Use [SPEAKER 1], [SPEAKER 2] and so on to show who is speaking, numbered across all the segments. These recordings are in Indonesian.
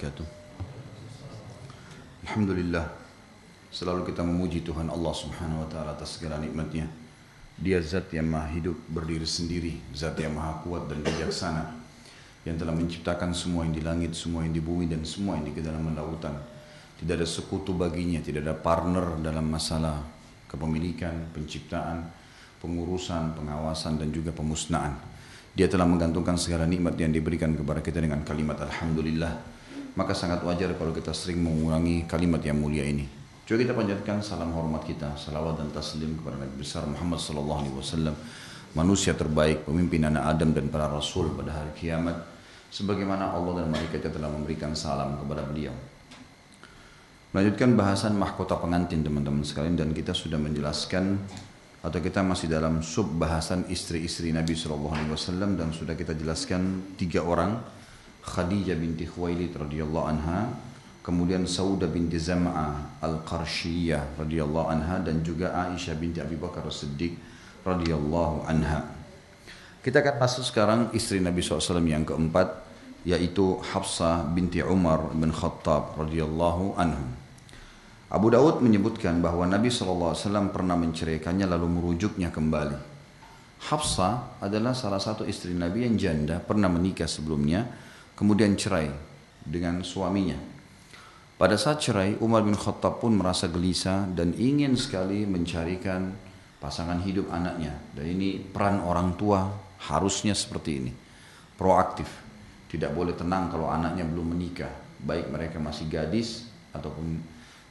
[SPEAKER 1] wabarakatuh. Alhamdulillah Selalu kita memuji Tuhan Allah subhanahu wa ta'ala atas segala nikmatnya. Dia zat yang maha hidup berdiri sendiri Zat yang maha kuat dan bijaksana Yang telah menciptakan semua yang di langit, semua yang di bumi dan semua yang di kedalaman lautan. Tidak ada sekutu baginya, tidak ada partner dalam masalah kepemilikan, penciptaan, pengurusan, pengawasan dan juga pemusnahan dia telah menggantungkan segala nikmat yang diberikan kepada kita dengan kalimat Alhamdulillah. Maka sangat wajar kalau kita sering mengulangi kalimat yang mulia ini. Coba kita panjatkan salam hormat kita, salawat dan taslim kepada Nabi besar Muhammad sallallahu alaihi wasallam, manusia terbaik, pemimpin anak Adam dan para rasul pada hari kiamat, sebagaimana Allah dan malaikatnya telah memberikan salam kepada beliau. Melanjutkan bahasan mahkota pengantin teman-teman sekalian dan kita sudah menjelaskan atau kita masih dalam sub bahasan istri-istri Nabi SAW dan sudah kita jelaskan tiga orang Khadijah binti Khuwailid radhiyallahu anha kemudian Sauda binti Zam'ah al-Qarshiyah radhiyallahu anha dan juga Aisyah binti Abi Bakar Siddiq radhiyallahu anha kita akan masuk sekarang istri Nabi SAW yang keempat yaitu Hafsah binti Umar bin Khattab radhiyallahu anhu Abu Daud menyebutkan bahwa Nabi SAW pernah menceraikannya lalu merujuknya kembali. Hafsah adalah salah satu istri Nabi yang janda, pernah menikah sebelumnya, kemudian cerai dengan suaminya. Pada saat cerai, Umar bin Khattab pun merasa gelisah dan ingin sekali mencarikan pasangan hidup anaknya. Dan ini peran orang tua harusnya seperti ini. Proaktif. Tidak boleh tenang kalau anaknya belum menikah. Baik mereka masih gadis ataupun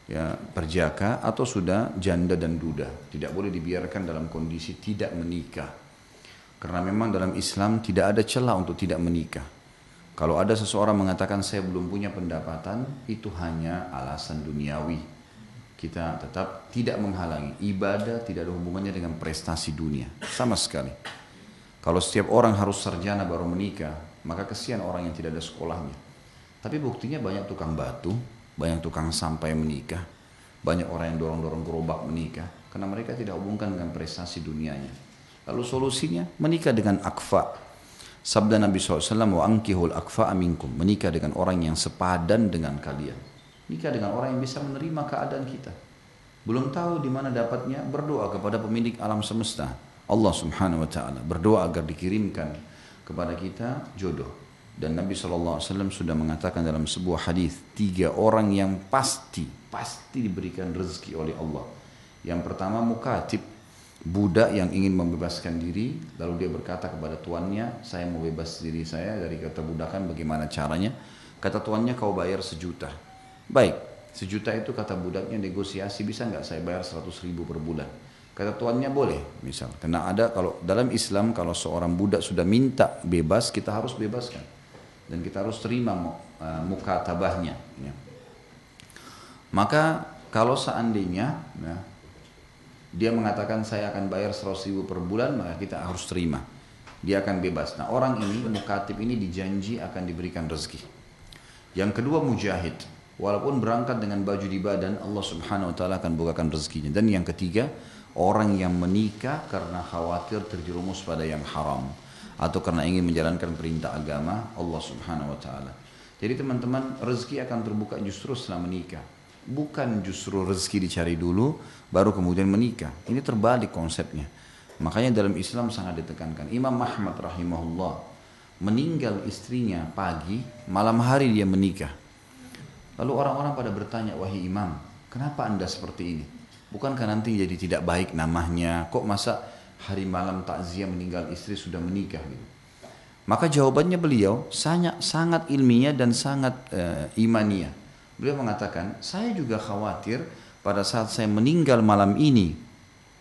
[SPEAKER 1] ya perjaka atau sudah janda dan duda tidak boleh dibiarkan dalam kondisi tidak menikah karena memang dalam Islam tidak ada celah untuk tidak menikah kalau ada seseorang mengatakan saya belum punya pendapatan itu hanya alasan duniawi. Kita tetap tidak menghalangi. Ibadah tidak ada hubungannya dengan prestasi dunia. Sama sekali. Kalau setiap orang harus sarjana baru menikah maka kesian orang yang tidak ada sekolahnya. Tapi buktinya banyak tukang batu banyak tukang sampai menikah, banyak orang yang dorong-dorong gerobak menikah, karena mereka tidak hubungkan dengan prestasi dunianya. Lalu solusinya menikah dengan akfa. Sabda Nabi SAW, wa ankihul akfa aminkum, menikah dengan orang yang sepadan dengan kalian. Nikah dengan orang yang bisa menerima keadaan kita. Belum tahu di mana dapatnya, berdoa kepada pemilik alam semesta. Allah subhanahu wa ta'ala. Berdoa agar dikirimkan kepada kita jodoh dan Nabi SAW sudah mengatakan dalam sebuah hadis tiga orang yang pasti pasti diberikan rezeki oleh Allah. Yang pertama mukatib budak yang ingin membebaskan diri lalu dia berkata kepada tuannya saya mau bebas diri saya dari kata budakan bagaimana caranya kata tuannya kau bayar sejuta baik sejuta itu kata budaknya negosiasi bisa nggak saya bayar seratus ribu per bulan kata tuannya boleh misal karena ada kalau dalam Islam kalau seorang budak sudah minta bebas kita harus bebaskan dan kita harus terima uh, muka tabahnya. Ya. Maka kalau seandainya ya, dia mengatakan saya akan bayar 100 ribu per bulan maka kita harus terima. Dia akan bebas. Nah orang ini mukatib ini dijanji akan diberikan rezeki. Yang kedua mujahid. Walaupun berangkat dengan baju di badan Allah subhanahu wa ta'ala akan bukakan rezekinya. Dan yang ketiga orang yang menikah karena khawatir terjerumus pada yang haram atau karena ingin menjalankan perintah agama Allah Subhanahu wa taala. Jadi teman-teman, rezeki akan terbuka justru setelah menikah. Bukan justru rezeki dicari dulu baru kemudian menikah. Ini terbalik konsepnya. Makanya dalam Islam sangat ditekankan. Imam Ahmad rahimahullah meninggal istrinya pagi, malam hari dia menikah. Lalu orang-orang pada bertanya, "Wahai Imam, kenapa Anda seperti ini? Bukankah nanti jadi tidak baik namanya? Kok masa hari malam takziah meninggal istri sudah menikah gitu. Maka jawabannya beliau sangat sangat ilmiah dan sangat uh, imania. Beliau mengatakan, saya juga khawatir pada saat saya meninggal malam ini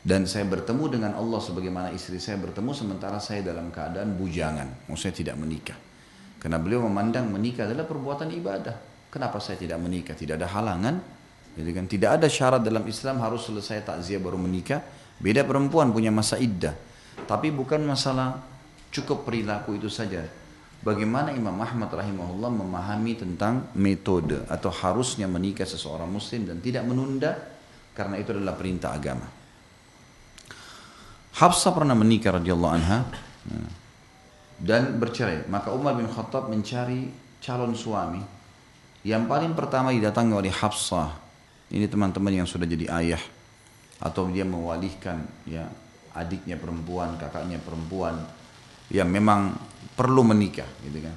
[SPEAKER 1] dan saya bertemu dengan Allah sebagaimana istri saya bertemu sementara saya dalam keadaan bujangan, maksudnya tidak menikah. Karena beliau memandang menikah adalah perbuatan ibadah. Kenapa saya tidak menikah? Tidak ada halangan. Jadi kan tidak ada syarat dalam Islam harus selesai takziah baru menikah Beda perempuan punya masa iddah. Tapi bukan masalah cukup perilaku itu saja. Bagaimana Imam Ahmad rahimahullah memahami tentang metode atau harusnya menikah seseorang muslim dan tidak menunda karena itu adalah perintah agama. Hafsah pernah menikah radhiyallahu anha dan bercerai. Maka Umar bin Khattab mencari calon suami Yang paling pertama didatangi oleh Hafsah. Ini teman-teman yang sudah jadi ayah atau dia mewalihkan ya adiknya perempuan, kakaknya perempuan yang memang perlu menikah gitu kan.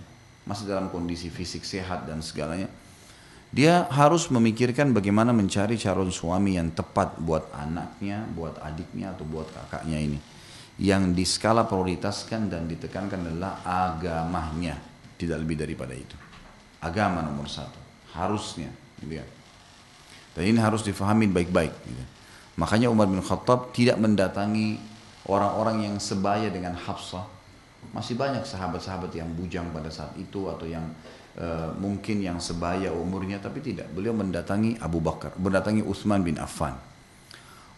[SPEAKER 1] Masih dalam kondisi fisik sehat dan segalanya. Dia harus memikirkan bagaimana mencari calon suami yang tepat buat anaknya, buat adiknya atau buat kakaknya ini. Yang di skala prioritaskan dan ditekankan adalah agamanya, tidak lebih daripada itu. Agama nomor satu, harusnya. Gitu ya. Dan ini harus difahami baik-baik. Gitu. Makanya Umar bin Khattab tidak mendatangi orang-orang yang sebaya dengan Hafsah. Masih banyak sahabat-sahabat yang bujang pada saat itu atau yang uh, mungkin yang sebaya umurnya tapi tidak. Beliau mendatangi Abu Bakar, mendatangi Utsman bin Affan.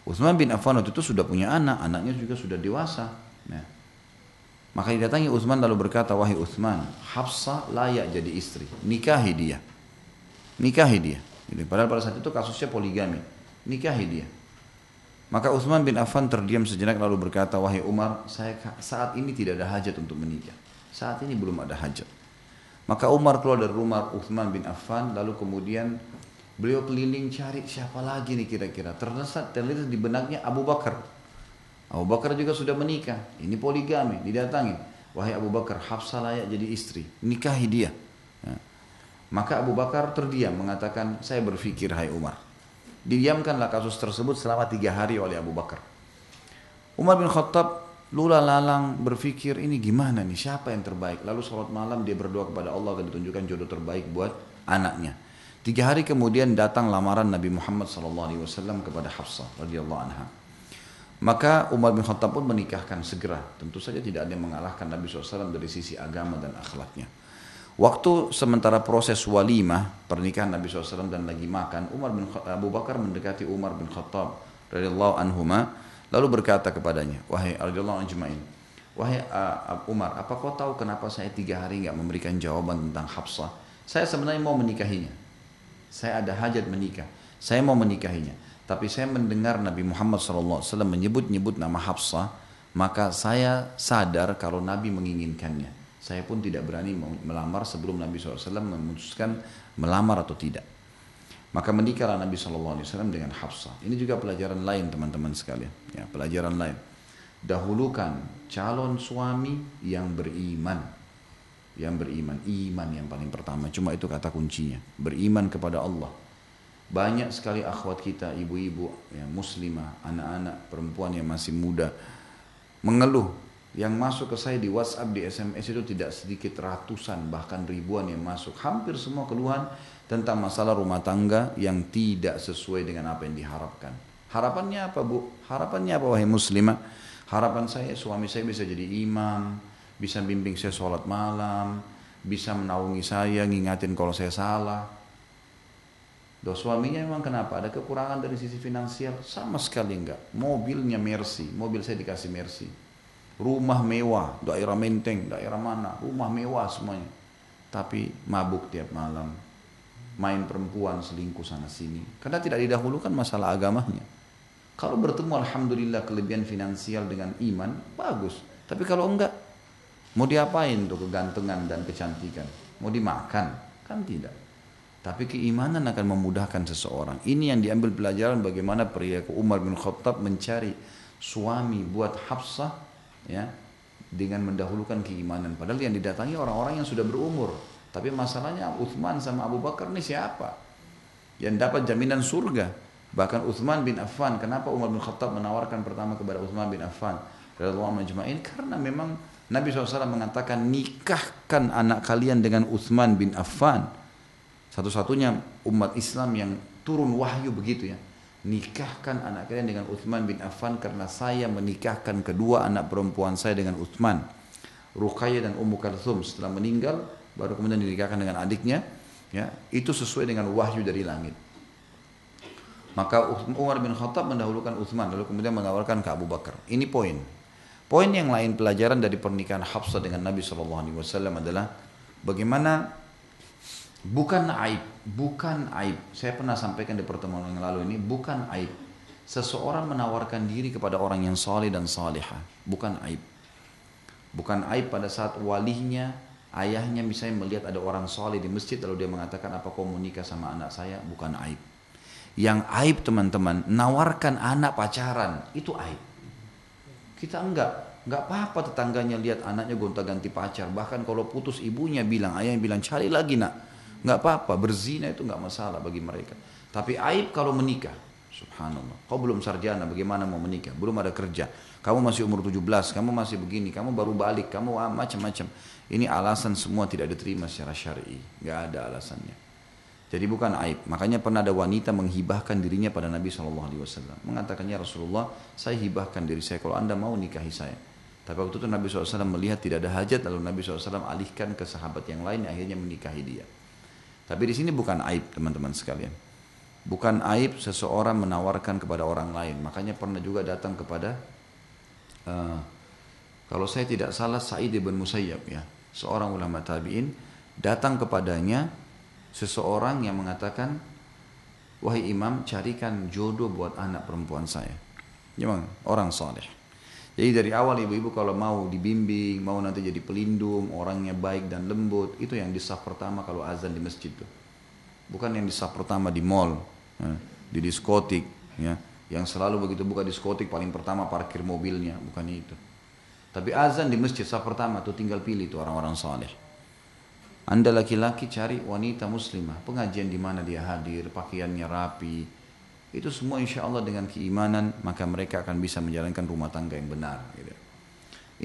[SPEAKER 1] Utsman bin Affan waktu itu sudah punya anak, anaknya juga sudah dewasa. Nah, maka didatangi Utsman lalu berkata, wahai Utsman, Hafsah layak jadi istri, nikahi dia, nikahi dia. Padahal pada saat itu kasusnya poligami, nikahi dia. Maka Utsman bin Affan terdiam sejenak lalu berkata, "Wahai Umar, saya saat ini tidak ada hajat untuk menikah. Saat ini belum ada hajat." Maka Umar keluar dari rumah Utsman bin Affan lalu kemudian beliau keliling cari siapa lagi nih kira-kira. Ternyata terlihat di benaknya Abu Bakar. Abu Bakar juga sudah menikah. Ini poligami, didatangi. Wahai Abu Bakar, Hafsah layak jadi istri. Nikahi dia. Ya. Maka Abu Bakar terdiam mengatakan, saya berpikir hai Umar. Didiamkanlah kasus tersebut selama tiga hari oleh Abu Bakar. Umar bin Khattab lula lalang berpikir ini gimana nih siapa yang terbaik. Lalu sholat malam dia berdoa kepada Allah agar ditunjukkan jodoh terbaik buat anaknya. Tiga hari kemudian datang lamaran Nabi Muhammad SAW kepada Hafsah radhiyallahu anha. Maka Umar bin Khattab pun menikahkan segera. Tentu saja tidak ada yang mengalahkan Nabi SAW dari sisi agama dan akhlaknya. Waktu sementara proses walimah pernikahan Nabi SAW dan lagi makan, Umar bin Abu Bakar mendekati Umar bin Khattab radhiyallahu anhuma lalu berkata kepadanya, wahai radhiyallahu anjumain, wahai uh, Umar, apa kau tahu kenapa saya tiga hari nggak memberikan jawaban tentang Hafsah? Saya sebenarnya mau menikahinya. Saya ada hajat menikah. Saya mau menikahinya. Tapi saya mendengar Nabi Muhammad SAW menyebut-nyebut nama Hafsah, maka saya sadar kalau Nabi menginginkannya saya pun tidak berani melamar sebelum Nabi SAW memutuskan melamar atau tidak. Maka menikahlah Nabi SAW dengan Hafsah. Ini juga pelajaran lain teman-teman sekalian. Ya, pelajaran lain. Dahulukan calon suami yang beriman. Yang beriman. Iman yang paling pertama. Cuma itu kata kuncinya. Beriman kepada Allah. Banyak sekali akhwat kita, ibu-ibu, yang muslimah, anak-anak, perempuan yang masih muda. Mengeluh yang masuk ke saya di WhatsApp, di SMS itu tidak sedikit ratusan bahkan ribuan yang masuk. Hampir semua keluhan tentang masalah rumah tangga yang tidak sesuai dengan apa yang diharapkan. Harapannya apa bu? Harapannya apa wahai muslimah? Harapan saya suami saya bisa jadi imam, bisa bimbing saya sholat malam, bisa menaungi saya, ngingatin kalau saya salah. Doa suaminya memang kenapa? Ada kekurangan dari sisi finansial? Sama sekali enggak. Mobilnya Mercy, mobil saya dikasih Mercy rumah mewah, daerah Menteng, daerah mana, rumah mewah semuanya. Tapi mabuk tiap malam, main perempuan selingkuh sana sini. Karena tidak didahulukan masalah agamanya. Kalau bertemu Alhamdulillah kelebihan finansial dengan iman, bagus. Tapi kalau enggak, mau diapain untuk kegantengan dan kecantikan? Mau dimakan? Kan tidak. Tapi keimanan akan memudahkan seseorang. Ini yang diambil pelajaran bagaimana pria Umar bin Khattab mencari suami buat Hafsah ya dengan mendahulukan keimanan. Padahal yang didatangi orang-orang yang sudah berumur. Tapi masalahnya Uthman sama Abu Bakar ini siapa? Yang dapat jaminan surga. Bahkan Uthman bin Affan. Kenapa Umar bin Khattab menawarkan pertama kepada Uthman bin Affan? Majma'in karena memang Nabi SAW mengatakan nikahkan anak kalian dengan Uthman bin Affan. Satu-satunya umat Islam yang turun wahyu begitu ya nikahkan anak kalian dengan Uthman bin Affan karena saya menikahkan kedua anak perempuan saya dengan Uthman. Ruqayyah dan Ummu Kalthum setelah meninggal baru kemudian dinikahkan dengan adiknya ya. Itu sesuai dengan wahyu dari langit. Maka Umar bin Khattab mendahulukan Uthman lalu kemudian menawarkan ke Abu Bakar. Ini poin. Poin yang lain pelajaran dari pernikahan Hafsah dengan Nabi SAW adalah bagaimana bukan aib bukan aib. Saya pernah sampaikan di pertemuan yang lalu ini, bukan aib. Seseorang menawarkan diri kepada orang yang soleh dan salihah, bukan aib. Bukan aib pada saat walinya ayahnya misalnya melihat ada orang soleh di masjid lalu dia mengatakan apa kau sama anak saya bukan aib yang aib teman-teman nawarkan anak pacaran itu aib kita enggak enggak apa-apa tetangganya lihat anaknya gonta-ganti pacar bahkan kalau putus ibunya bilang ayahnya bilang cari lagi nak enggak apa-apa berzina itu enggak masalah bagi mereka tapi aib kalau menikah subhanallah kau belum sarjana bagaimana mau menikah belum ada kerja kamu masih umur 17, kamu masih begini, kamu baru balik, kamu ah, macam-macam. Ini alasan semua tidak diterima secara syar'i, nggak ada alasannya. Jadi bukan aib. Makanya pernah ada wanita menghibahkan dirinya pada Nabi SAW. Mengatakannya Rasulullah, saya hibahkan diri saya kalau anda mau nikahi saya. Tapi waktu itu Nabi SAW melihat tidak ada hajat, lalu Nabi SAW alihkan ke sahabat yang lain, akhirnya menikahi dia. Tapi di sini bukan aib teman-teman sekalian. Bukan aib seseorang menawarkan kepada orang lain. Makanya pernah juga datang kepada uh, kalau saya tidak salah Sa'id ibn Musayyab ya, seorang ulama tabi'in datang kepadanya seseorang yang mengatakan wahai imam carikan jodoh buat anak perempuan saya. Memang orang saleh. Jadi dari awal ibu-ibu kalau mau dibimbing, mau nanti jadi pelindung, orangnya baik dan lembut, itu yang di saf pertama kalau azan di masjid tuh. Bukan yang di saf pertama di mall, ya, di diskotik, ya. Yang selalu begitu buka diskotik paling pertama parkir mobilnya bukan itu. Tapi azan di masjid sah pertama tuh tinggal pilih tuh orang-orang saleh. Anda laki-laki cari wanita muslimah pengajian di mana dia hadir pakaiannya rapi itu semua insya Allah dengan keimanan maka mereka akan bisa menjalankan rumah tangga yang benar gitu.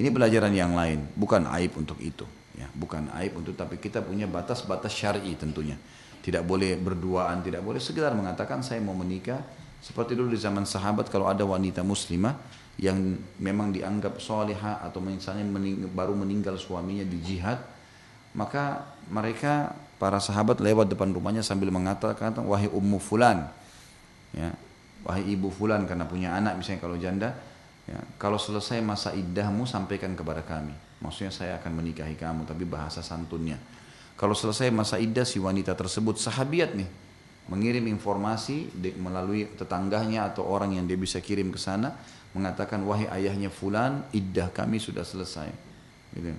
[SPEAKER 1] ini pelajaran yang lain bukan aib untuk itu ya. Bukan aib untuk tapi kita punya batas-batas syar'i tentunya. Tidak boleh berduaan tidak boleh. Sekedar mengatakan saya mau menikah. Seperti dulu di zaman sahabat kalau ada wanita muslimah yang memang dianggap solehah atau misalnya mening baru meninggal suaminya di jihad, maka mereka para sahabat lewat depan rumahnya sambil mengatakan wahai ummu fulan, ya, wahai ibu fulan karena punya anak misalnya kalau janda, ya, kalau selesai masa iddahmu sampaikan kepada kami. Maksudnya saya akan menikahi kamu tapi bahasa santunnya. Kalau selesai masa iddah si wanita tersebut sahabiat nih, mengirim informasi melalui tetangganya atau orang yang dia bisa kirim ke sana mengatakan wahai ayahnya fulan iddah kami sudah selesai gitu.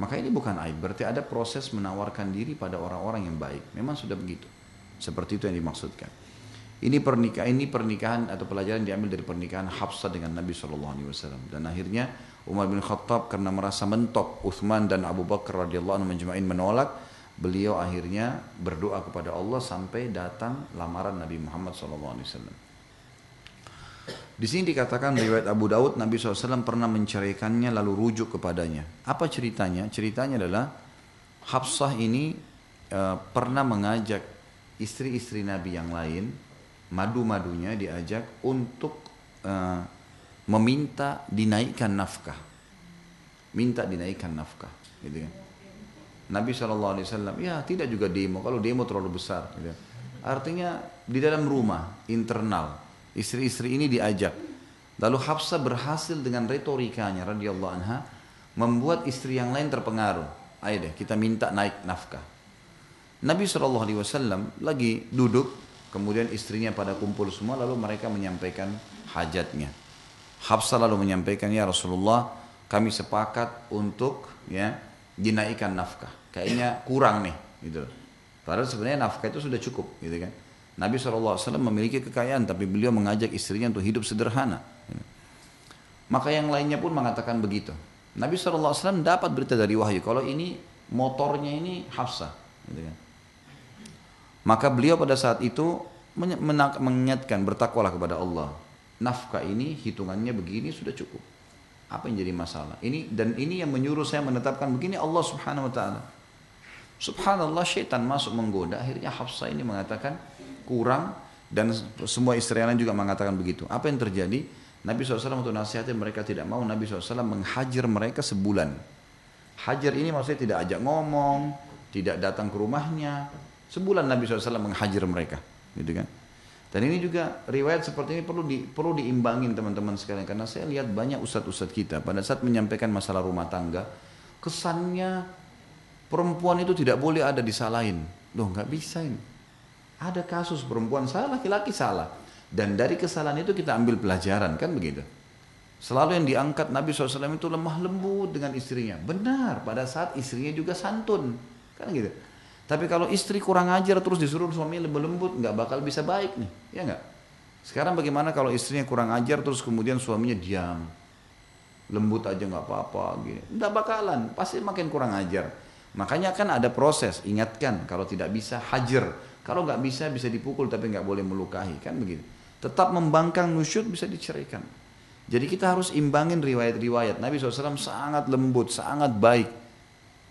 [SPEAKER 1] maka ini bukan aib berarti ada proses menawarkan diri pada orang-orang yang baik memang sudah begitu seperti itu yang dimaksudkan ini pernikahan ini pernikahan atau pelajaran diambil dari pernikahan Hafsah dengan Nabi SAW dan akhirnya Umar bin Khattab karena merasa mentok Uthman dan Abu Bakar radhiyallahu anhu menjema'in menolak beliau akhirnya berdoa kepada Allah sampai datang lamaran Nabi Muhammad SAW. Di sini dikatakan riwayat Abu Daud Nabi SAW pernah menceraikannya lalu rujuk kepadanya. Apa ceritanya? Ceritanya adalah Hafsah ini e, pernah mengajak istri-istri Nabi yang lain, madu-madunya diajak untuk e, meminta dinaikkan nafkah. Minta dinaikkan nafkah, gitu kan. Nabi SAW ya tidak juga demo kalau demo terlalu besar gitu. artinya di dalam rumah internal istri-istri ini diajak lalu Hafsah berhasil dengan retorikanya radhiyallahu anha membuat istri yang lain terpengaruh ayo deh kita minta naik nafkah Nabi SAW lagi duduk kemudian istrinya pada kumpul semua lalu mereka menyampaikan hajatnya Hafsah lalu menyampaikan ya Rasulullah kami sepakat untuk ya dinaikkan nafkah. Kayaknya kurang nih, gitu. Padahal sebenarnya nafkah itu sudah cukup, gitu kan. Nabi SAW memiliki kekayaan, tapi beliau mengajak istrinya untuk hidup sederhana. Maka yang lainnya pun mengatakan begitu. Nabi SAW dapat berita dari wahyu, kalau ini motornya ini Hafsah. Gitu kan. Maka beliau pada saat itu mengingatkan, bertakwalah kepada Allah. Nafkah ini hitungannya begini sudah cukup. Apa yang jadi masalah? Ini dan ini yang menyuruh saya menetapkan begini Allah Subhanahu wa taala. Subhanallah syaitan masuk menggoda akhirnya Hafsah ini mengatakan kurang dan semua istri lain juga mengatakan begitu. Apa yang terjadi? Nabi SAW untuk nasihatin mereka tidak mau Nabi SAW menghajar mereka sebulan. Hajar ini maksudnya tidak ajak ngomong, tidak datang ke rumahnya. Sebulan Nabi SAW menghajar mereka, gitu kan? Dan ini juga riwayat seperti ini perlu di, perlu diimbangin teman-teman sekalian karena saya lihat banyak ustadz-ustadz kita pada saat menyampaikan masalah rumah tangga kesannya perempuan itu tidak boleh ada disalahin. Loh nggak bisa ini. Ada kasus perempuan salah, laki-laki salah. Dan dari kesalahan itu kita ambil pelajaran kan begitu. Selalu yang diangkat Nabi SAW itu lemah lembut dengan istrinya. Benar, pada saat istrinya juga santun. Kan gitu. Tapi kalau istri kurang ajar terus disuruh suaminya lebih lembut, nggak bakal bisa baik nih, ya nggak? Sekarang bagaimana kalau istrinya kurang ajar terus kemudian suaminya diam, lembut aja nggak apa-apa, gini, nggak bakalan, pasti makin kurang ajar. Makanya kan ada proses, ingatkan kalau tidak bisa hajar, kalau nggak bisa bisa dipukul tapi nggak boleh melukai, kan begitu. Tetap membangkang nusyud bisa diceraikan. Jadi kita harus imbangin riwayat-riwayat. Nabi SAW sangat lembut, sangat baik.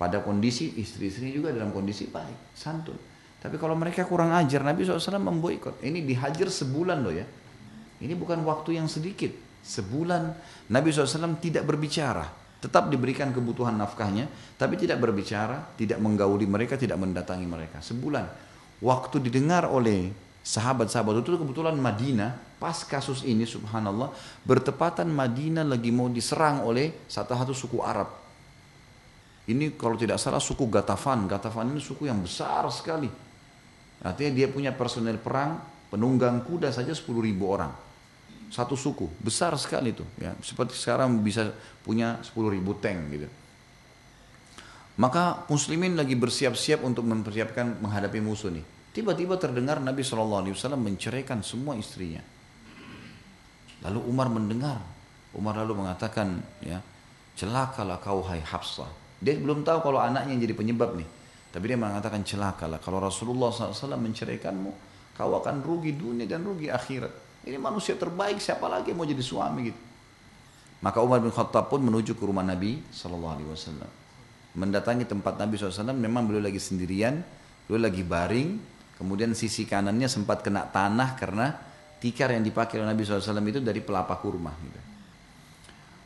[SPEAKER 1] Pada kondisi istri-istri juga dalam kondisi baik, santun. Tapi kalau mereka kurang ajar, Nabi SAW memboikot. Ini dihajar sebulan loh ya. Ini bukan waktu yang sedikit. Sebulan Nabi SAW tidak berbicara. Tetap diberikan kebutuhan nafkahnya, tapi tidak berbicara, tidak menggauli mereka, tidak mendatangi mereka. Sebulan. Waktu didengar oleh sahabat-sahabat itu kebetulan Madinah pas kasus ini subhanallah bertepatan Madinah lagi mau diserang oleh satu satu suku Arab ini kalau tidak salah suku Gatafan. Gatafan ini suku yang besar sekali. Artinya dia punya personel perang penunggang kuda saja 10 ribu orang. Satu suku. Besar sekali itu ya. Seperti sekarang bisa punya 10 ribu tank gitu. Maka muslimin lagi bersiap-siap untuk mempersiapkan menghadapi musuh nih. Tiba-tiba terdengar Nabi SAW menceraikan semua istrinya. Lalu Umar mendengar. Umar lalu mengatakan, ya, celakalah kau hai Hafsah. Dia belum tahu kalau anaknya yang jadi penyebab nih. Tapi dia mengatakan celakalah kalau Rasulullah SAW menceraikanmu, kau akan rugi dunia dan rugi akhirat. Ini manusia terbaik, siapa lagi yang mau jadi suami gitu. Maka Umar bin Khattab pun menuju ke rumah Nabi SAW. Mendatangi tempat Nabi SAW, memang beliau lagi sendirian, beliau lagi baring, Kemudian sisi kanannya sempat kena tanah karena tikar yang dipakai oleh Nabi SAW itu dari pelapa kurma. Gitu.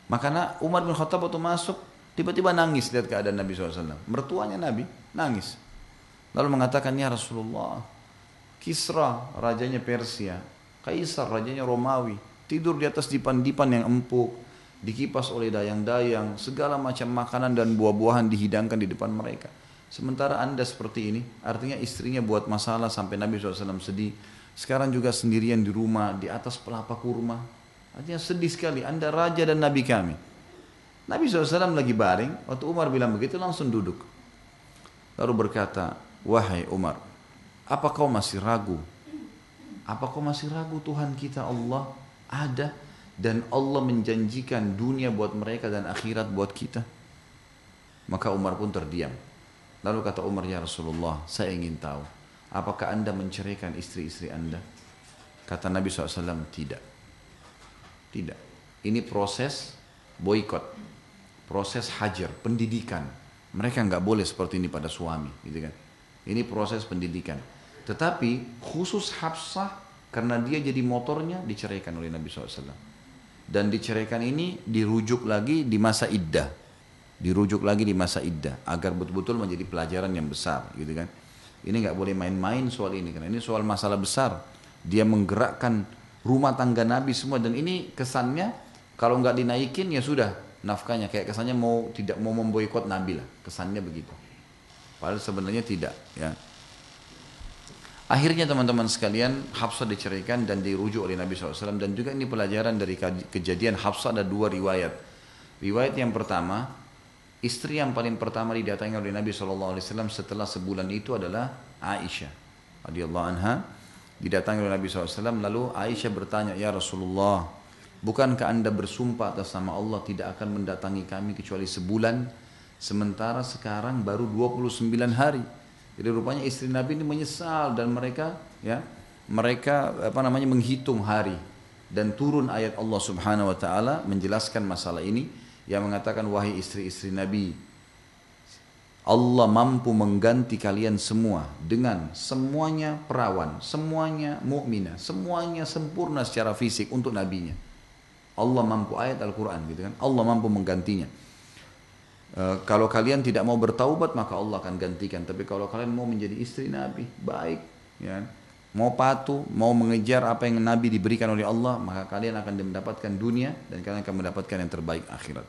[SPEAKER 1] Makanya Umar bin Khattab waktu masuk tiba-tiba nangis lihat keadaan Nabi SAW. Mertuanya Nabi nangis. Lalu mengatakan ya Rasulullah, Kisra rajanya Persia, Kaisar rajanya Romawi, tidur di atas dipan-dipan yang empuk, dikipas oleh dayang-dayang, segala macam makanan dan buah-buahan dihidangkan di depan mereka. Sementara anda seperti ini, artinya istrinya buat masalah sampai Nabi SAW sedih. Sekarang juga sendirian di rumah, di atas pelapa kurma. Artinya sedih sekali, anda raja dan Nabi kami. Nabi SAW lagi baring, waktu Umar bilang begitu langsung duduk. Lalu berkata, wahai Umar, apa kau masih ragu? Apa kau masih ragu Tuhan kita Allah ada dan Allah menjanjikan dunia buat mereka dan akhirat buat kita? Maka Umar pun terdiam. Lalu kata Umar, ya Rasulullah, saya ingin tahu, apakah anda menceraikan istri-istri anda? Kata Nabi SAW, tidak. Tidak. Ini proses boykot, proses hajar, pendidikan. Mereka nggak boleh seperti ini pada suami, gitu kan? Ini proses pendidikan. Tetapi khusus Hafsah karena dia jadi motornya diceraikan oleh Nabi SAW. Dan diceraikan ini dirujuk lagi di masa iddah dirujuk lagi di masa iddah agar betul-betul menjadi pelajaran yang besar gitu kan ini nggak boleh main-main soal ini karena ini soal masalah besar dia menggerakkan rumah tangga Nabi semua dan ini kesannya kalau nggak dinaikin ya sudah nafkahnya. Kayak kesannya mau tidak mau memboikot Nabi lah. Kesannya begitu. Padahal sebenarnya tidak ya. Akhirnya teman-teman sekalian Hafsah diceraikan dan dirujuk oleh Nabi SAW dan juga ini pelajaran dari kejadian Hafsah ada dua riwayat. Riwayat yang pertama Istri yang paling pertama didatangi oleh Nabi SAW setelah sebulan itu adalah Aisyah radhiyallahu anha. Didatangi oleh Nabi SAW lalu Aisyah bertanya ya Rasulullah bukankah anda bersumpah atas nama Allah tidak akan mendatangi kami kecuali sebulan? Sementara sekarang baru 29 hari. Jadi rupanya istri Nabi ini menyesal dan mereka ya mereka apa namanya menghitung hari. Dan turun ayat Allah Subhanahu wa taala menjelaskan masalah ini. Yang mengatakan wahai istri-istri Nabi Allah mampu mengganti kalian semua dengan semuanya perawan, semuanya mukminah, semuanya sempurna secara fisik untuk nabinya. Allah mampu ayat Al-Qur'an gitu kan. Allah mampu menggantinya. E, kalau kalian tidak mau bertaubat maka Allah akan gantikan. Tapi kalau kalian mau menjadi istri Nabi, baik ya. Mau patuh, mau mengejar apa yang Nabi diberikan oleh Allah, maka kalian akan mendapatkan dunia dan kalian akan mendapatkan yang terbaik akhirat.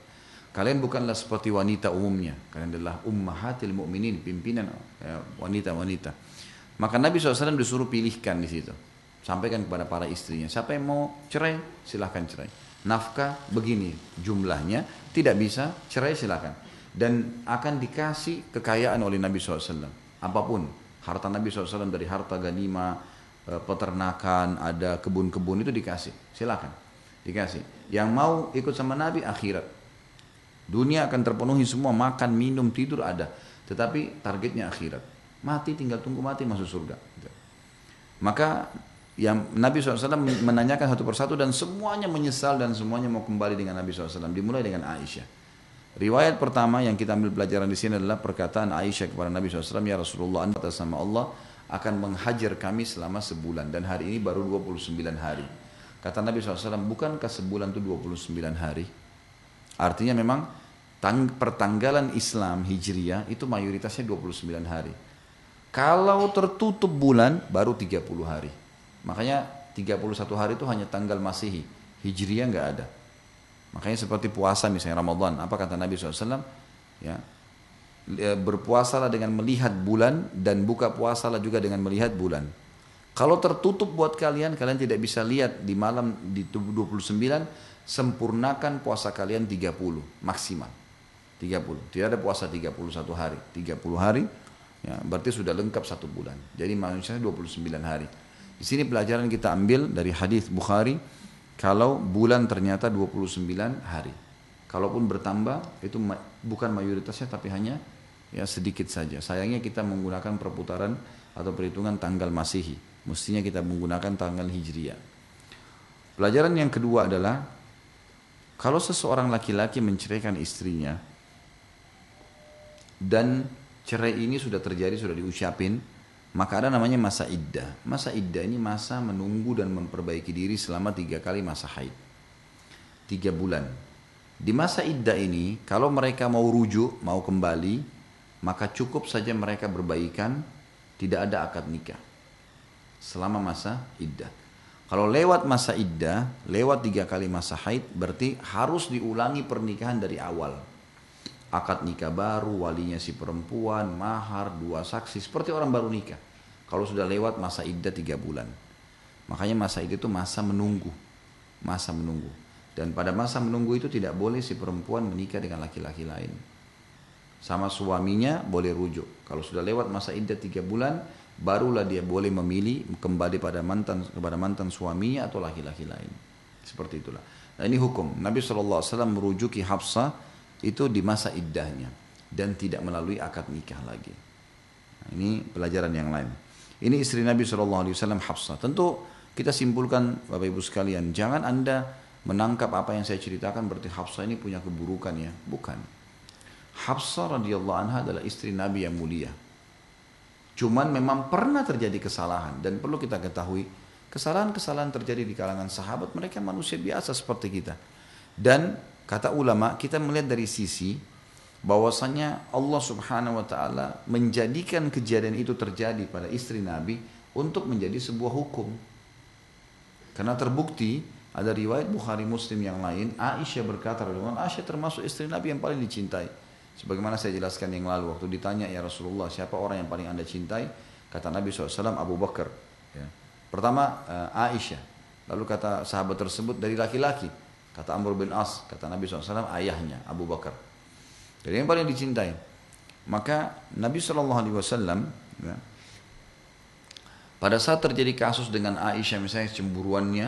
[SPEAKER 1] Kalian bukanlah seperti wanita umumnya. Kalian adalah ummahatil mu'minin, pimpinan ya, wanita-wanita. Maka Nabi SAW disuruh pilihkan di situ. Sampaikan kepada para istrinya. Siapa yang mau cerai, silahkan cerai. Nafkah begini jumlahnya, tidak bisa cerai silahkan. Dan akan dikasih kekayaan oleh Nabi SAW. Apa pun, harta Nabi SAW dari harta ganima, eh, peternakan, ada kebun-kebun itu dikasih. Silahkan, dikasih. Yang mau ikut sama Nabi akhirat. Dunia akan terpenuhi semua, makan, minum, tidur ada. Tetapi targetnya akhirat. Mati tinggal tunggu mati masuk surga. Maka yang Nabi SAW menanyakan satu persatu dan semuanya menyesal dan semuanya mau kembali dengan Nabi SAW. Dimulai dengan Aisyah. Riwayat pertama yang kita ambil pelajaran di sini adalah perkataan Aisyah kepada Nabi SAW, Ya Rasulullah, anda sama Allah akan menghajar kami selama sebulan dan hari ini baru 29 hari. Kata Nabi SAW, bukankah sebulan itu 29 hari? Artinya memang tang pertanggalan Islam Hijriah itu mayoritasnya 29 hari. Kalau tertutup bulan baru 30 hari. Makanya 31 hari itu hanya tanggal Masehi. Hijriah nggak ada. Makanya seperti puasa misalnya Ramadan. Apa kata Nabi SAW? Ya, berpuasalah dengan melihat bulan dan buka puasalah juga dengan melihat bulan. Kalau tertutup buat kalian, kalian tidak bisa lihat di malam di 29, sempurnakan puasa kalian 30 maksimal. 30. Tidak ada puasa 31 hari. 30 hari, ya, berarti sudah lengkap satu bulan. Jadi manusia 29 hari. Di sini pelajaran kita ambil dari hadis Bukhari kalau bulan ternyata 29 hari. Kalaupun bertambah itu bukan mayoritasnya tapi hanya ya sedikit saja. Sayangnya kita menggunakan perputaran atau perhitungan tanggal Masehi. Mestinya kita menggunakan tanggal Hijriah. Pelajaran yang kedua adalah kalau seseorang laki-laki menceraikan istrinya dan cerai ini sudah terjadi, sudah diucapin, maka ada namanya masa iddah. Masa iddah ini masa menunggu dan memperbaiki diri selama tiga kali masa haid. Tiga bulan. Di masa iddah ini, kalau mereka mau rujuk, mau kembali, maka cukup saja mereka berbaikan, tidak ada akad nikah. Selama masa iddah. Kalau lewat masa iddah, lewat tiga kali masa haid, berarti harus diulangi pernikahan dari awal. Akad nikah baru, walinya si perempuan, mahar, dua saksi, seperti orang baru nikah. Kalau sudah lewat masa iddah tiga bulan. Makanya masa iddah itu masa menunggu. Masa menunggu. Dan pada masa menunggu itu tidak boleh si perempuan menikah dengan laki-laki lain. Sama suaminya boleh rujuk. Kalau sudah lewat masa iddah tiga bulan, barulah dia boleh memilih kembali pada mantan kepada mantan suaminya atau laki-laki lain. Seperti itulah. Nah ini hukum. Nabi SAW merujuki Hafsah itu di masa iddahnya dan tidak melalui akad nikah lagi. Nah, ini pelajaran yang lain. Ini istri Nabi SAW Hafsah. Tentu kita simpulkan Bapak Ibu sekalian, jangan Anda menangkap apa yang saya ceritakan berarti Hafsah ini punya keburukan ya. Bukan. Hafsah radhiyallahu anha adalah istri Nabi yang mulia. Cuman memang pernah terjadi kesalahan dan perlu kita ketahui kesalahan-kesalahan terjadi di kalangan sahabat mereka manusia biasa seperti kita. Dan kata ulama kita melihat dari sisi bahwasanya Allah Subhanahu wa taala menjadikan kejadian itu terjadi pada istri Nabi untuk menjadi sebuah hukum. Karena terbukti ada riwayat Bukhari Muslim yang lain, Aisyah berkata, Aisyah termasuk istri Nabi yang paling dicintai. Sebagaimana saya jelaskan yang lalu, waktu ditanya ya Rasulullah, siapa orang yang paling anda cintai? Kata Nabi SAW, Abu Bakar. Ya. Pertama uh, Aisyah, lalu kata sahabat tersebut dari laki-laki. Kata Amr bin As, kata Nabi SAW, ayahnya Abu Bakar. Jadi yang paling dicintai. Maka Nabi Wasallam ya, pada saat terjadi kasus dengan Aisyah misalnya cemburuannya,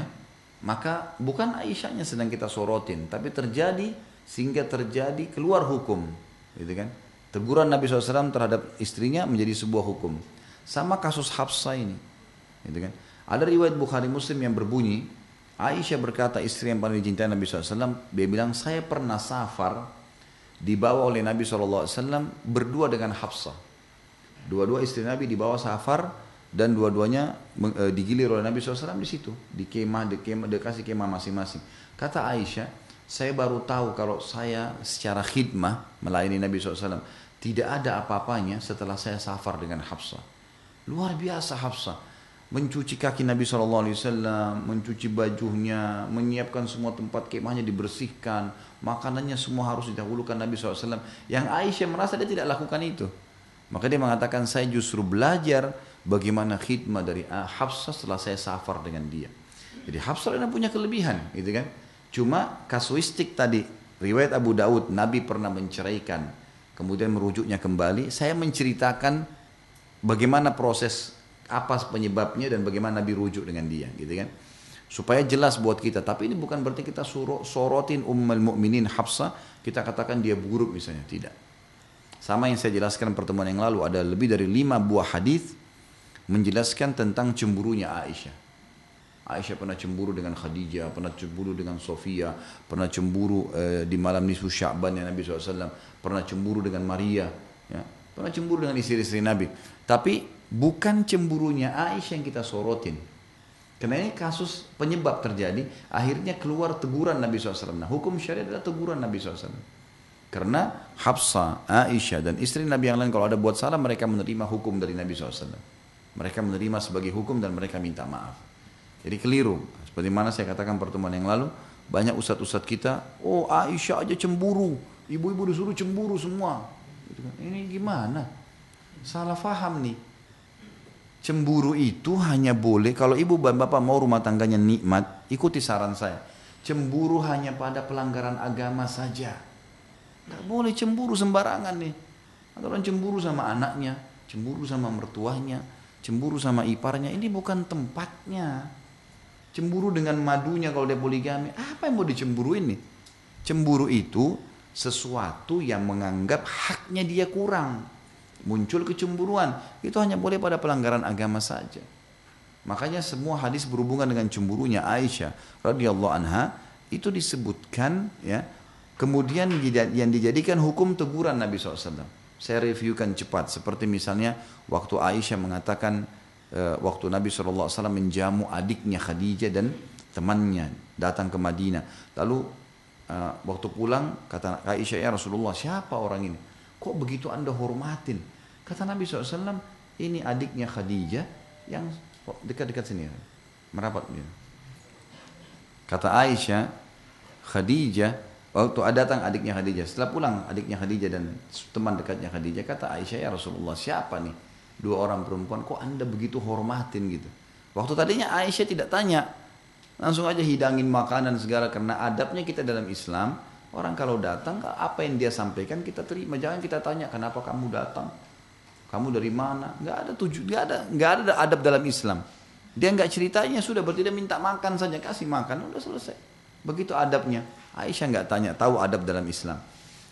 [SPEAKER 1] maka bukan Aisyahnya sedang kita sorotin, tapi terjadi sehingga terjadi keluar hukum, gitu kan? Teguran Nabi SAW terhadap istrinya menjadi sebuah hukum. Sama kasus Hafsah ini, gitu kan? Ada riwayat Bukhari Muslim yang berbunyi, Aisyah berkata istri yang paling dicintai Nabi SAW, dia bilang saya pernah safar dibawa oleh Nabi SAW berdua dengan Hafsah. Dua-dua istri Nabi dibawa safar dan dua-duanya e, digilir oleh Nabi SAW di situ di kemah di kemah dikasih kemah masing-masing. Kata Aisyah, saya baru tahu kalau saya secara khidmah melayani Nabi SAW tidak ada apa-apanya setelah saya safar dengan Hafsah. Luar biasa Hafsah mencuci kaki Nabi SAW, mencuci bajunya, menyiapkan semua tempat kemahnya dibersihkan, makanannya semua harus didahulukan Nabi SAW. Yang Aisyah merasa dia tidak lakukan itu. Maka dia mengatakan saya justru belajar bagaimana khidmah dari Hafsah setelah saya safar dengan dia. Jadi Hafsah ini punya kelebihan, gitu kan? Cuma kasuistik tadi, riwayat Abu Daud, Nabi pernah menceraikan, kemudian merujuknya kembali. Saya menceritakan bagaimana proses apa penyebabnya dan bagaimana Nabi rujuk dengan dia, gitu kan? Supaya jelas buat kita. Tapi ini bukan berarti kita suruh sorotin ummul mukminin Hafsah, kita katakan dia buruk misalnya, tidak. Sama yang saya jelaskan pertemuan yang lalu ada lebih dari lima buah hadis menjelaskan tentang cemburunya Aisyah. Aisyah pernah cemburu dengan Khadijah, pernah cemburu dengan Sofia, pernah cemburu eh, di malam nisfu Sya'ban yang Nabi SAW, pernah cemburu dengan Maria, ya, pernah cemburu dengan istri-istri Nabi. Tapi bukan cemburunya Aisyah yang kita sorotin. Karena ini kasus penyebab terjadi, akhirnya keluar teguran Nabi SAW. Nah, hukum syariat adalah teguran Nabi SAW. Karena Hafsah, Aisyah, dan istri Nabi yang lain kalau ada buat salah, mereka menerima hukum dari Nabi SAW. Mereka menerima sebagai hukum dan mereka minta maaf. Jadi keliru. Seperti mana saya katakan pertemuan yang lalu, banyak ustadz-ustadz kita, oh Aisyah aja cemburu, ibu-ibu disuruh cemburu semua. Gitu kan. Ini gimana? Salah faham nih. Cemburu itu hanya boleh kalau ibu dan bapak mau rumah tangganya nikmat, ikuti saran saya. Cemburu hanya pada pelanggaran agama saja. Tidak boleh cemburu sembarangan nih. Ada orang cemburu sama anaknya, cemburu sama mertuanya, cemburu sama iparnya. Ini bukan tempatnya. Cemburu dengan madunya kalau dia poligami. Apa yang mau dicemburuin nih? Cemburu itu sesuatu yang menganggap haknya dia kurang muncul kecemburuan. Itu hanya boleh pada pelanggaran agama saja. Makanya semua hadis berhubungan dengan cemburunya Aisyah radhiyallahu anha itu disebutkan ya kemudian yang dijadikan hukum teguran Nabi SAW saya reviewkan cepat. Seperti misalnya waktu Aisyah mengatakan uh, waktu Nabi SAW menjamu adiknya Khadijah dan temannya datang ke Madinah. Lalu uh, waktu pulang kata Aisyah ya Rasulullah siapa orang ini? Kok begitu anda hormatin? Kata Nabi SAW, ini adiknya Khadijah yang dekat-dekat sini. Merapat dia. Kata Aisyah, Khadijah, waktu ada datang adiknya Khadijah. Setelah pulang adiknya Khadijah dan teman dekatnya Khadijah, kata Aisyah, ya Rasulullah siapa nih? Dua orang perempuan, kok anda begitu hormatin gitu? Waktu tadinya Aisyah tidak tanya, langsung aja hidangin makanan segala karena adabnya kita dalam Islam Orang kalau datang, apa yang dia sampaikan kita terima. Jangan kita tanya, kenapa kamu datang? Kamu dari mana? Gak ada tujuh, gak ada, gak ada adab dalam Islam. Dia nggak ceritanya sudah berarti dia minta makan saja kasih makan udah selesai. Begitu adabnya. Aisyah nggak tanya tahu adab dalam Islam.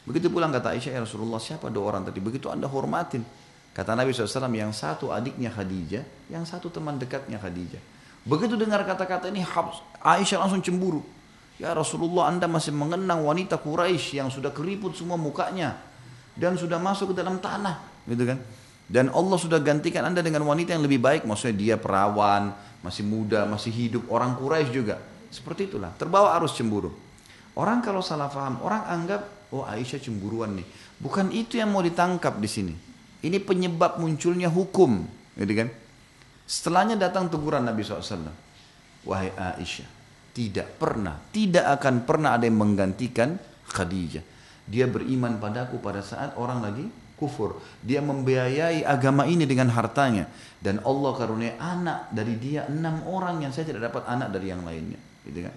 [SPEAKER 1] Begitu pulang kata Aisyah ya Rasulullah siapa dua orang tadi begitu anda hormatin. Kata Nabi SAW yang satu adiknya Khadijah, yang satu teman dekatnya Khadijah. Begitu dengar kata-kata ini Aisyah langsung cemburu. Ya Rasulullah anda masih mengenang wanita Quraisy yang sudah keriput semua mukanya dan sudah masuk ke dalam tanah gitu kan dan Allah sudah gantikan anda dengan wanita yang lebih baik. Maksudnya dia perawan masih muda masih hidup. Orang Quraisy juga. Seperti itulah. Terbawa arus cemburu. Orang kalau salah paham orang anggap oh Aisyah cemburuan nih. Bukan itu yang mau ditangkap di sini. Ini penyebab munculnya hukum. Gitu kan? Setelahnya datang teguran Nabi SAW wahai Aisyah tidak pernah, tidak akan pernah ada yang menggantikan Khadijah. Dia beriman padaku pada saat orang lagi kufur. Dia membiayai agama ini dengan hartanya. Dan Allah karunia anak dari dia enam orang yang saya tidak dapat anak dari yang lainnya. Gitu kan?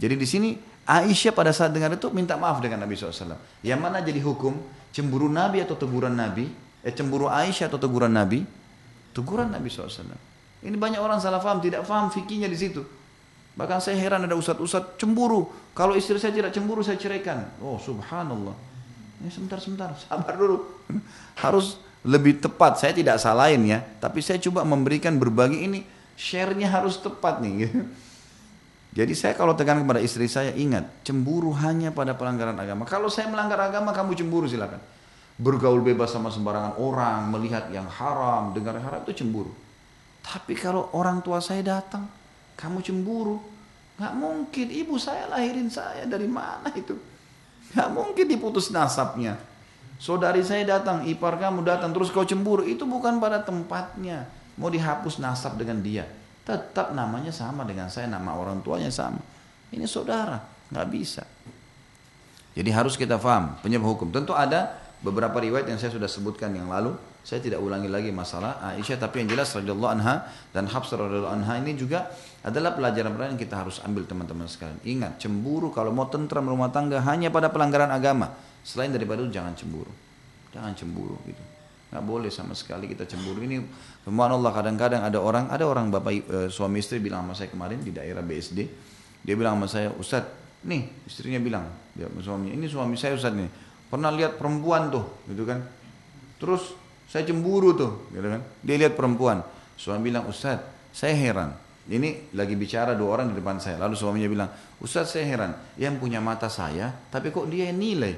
[SPEAKER 1] Jadi di sini Aisyah pada saat dengar itu minta maaf dengan Nabi SAW. Yang mana jadi hukum? Cemburu Nabi atau teguran Nabi? Eh, cemburu Aisyah atau teguran Nabi? Teguran Nabi SAW. Ini banyak orang salah faham, tidak faham fikihnya di situ. Bahkan saya heran ada ustadz-ustadz cemburu. Kalau istri saya tidak cemburu saya ceraikan. Oh subhanallah. Ini sebentar-sebentar, sabar dulu. Harus lebih tepat. Saya tidak salahin ya. Tapi saya coba memberikan berbagi ini. Share-nya harus tepat nih. Jadi saya kalau tekan kepada istri saya ingat cemburu hanya pada pelanggaran agama. Kalau saya melanggar agama kamu cemburu silakan. Bergaul bebas sama sembarangan orang, melihat yang haram, dengar yang haram itu cemburu. Tapi kalau orang tua saya datang, kamu cemburu. Gak mungkin, ibu saya lahirin saya, dari mana itu? Gak mungkin diputus nasabnya. Saudari saya datang, ipar kamu datang, terus kau cemburu. Itu bukan pada tempatnya. Mau dihapus nasab dengan dia. Tetap namanya sama dengan saya, nama orang tuanya sama. Ini saudara, gak bisa. Jadi harus kita paham penyebab hukum. Tentu ada beberapa riwayat yang saya sudah sebutkan yang lalu. Saya tidak ulangi lagi masalah Aisyah, tapi yang jelas radhiyallahu anha dan Hafsah radhiyallahu anha ini juga adalah pelajaran-pelajaran yang kita harus ambil teman-teman sekalian. Ingat, cemburu kalau mau tentram rumah tangga hanya pada pelanggaran agama. Selain daripada itu jangan cemburu. Jangan cemburu gitu. Nggak boleh sama sekali kita cemburu. Ini Allah kadang-kadang ada orang, ada orang bapak e, suami istri bilang sama saya kemarin di daerah BSD. Dia bilang sama saya, Ustaz, nih istrinya bilang, dia suaminya, ini suami saya Ustaz nih. Pernah lihat perempuan tuh, gitu kan. Terus saya cemburu tuh, gitu kan. Dia lihat perempuan. Suami bilang, Ustaz, saya heran. Ini lagi bicara dua orang di depan saya. Lalu suaminya bilang, Ustaz saya heran, yang punya mata saya, tapi kok dia yang nilai?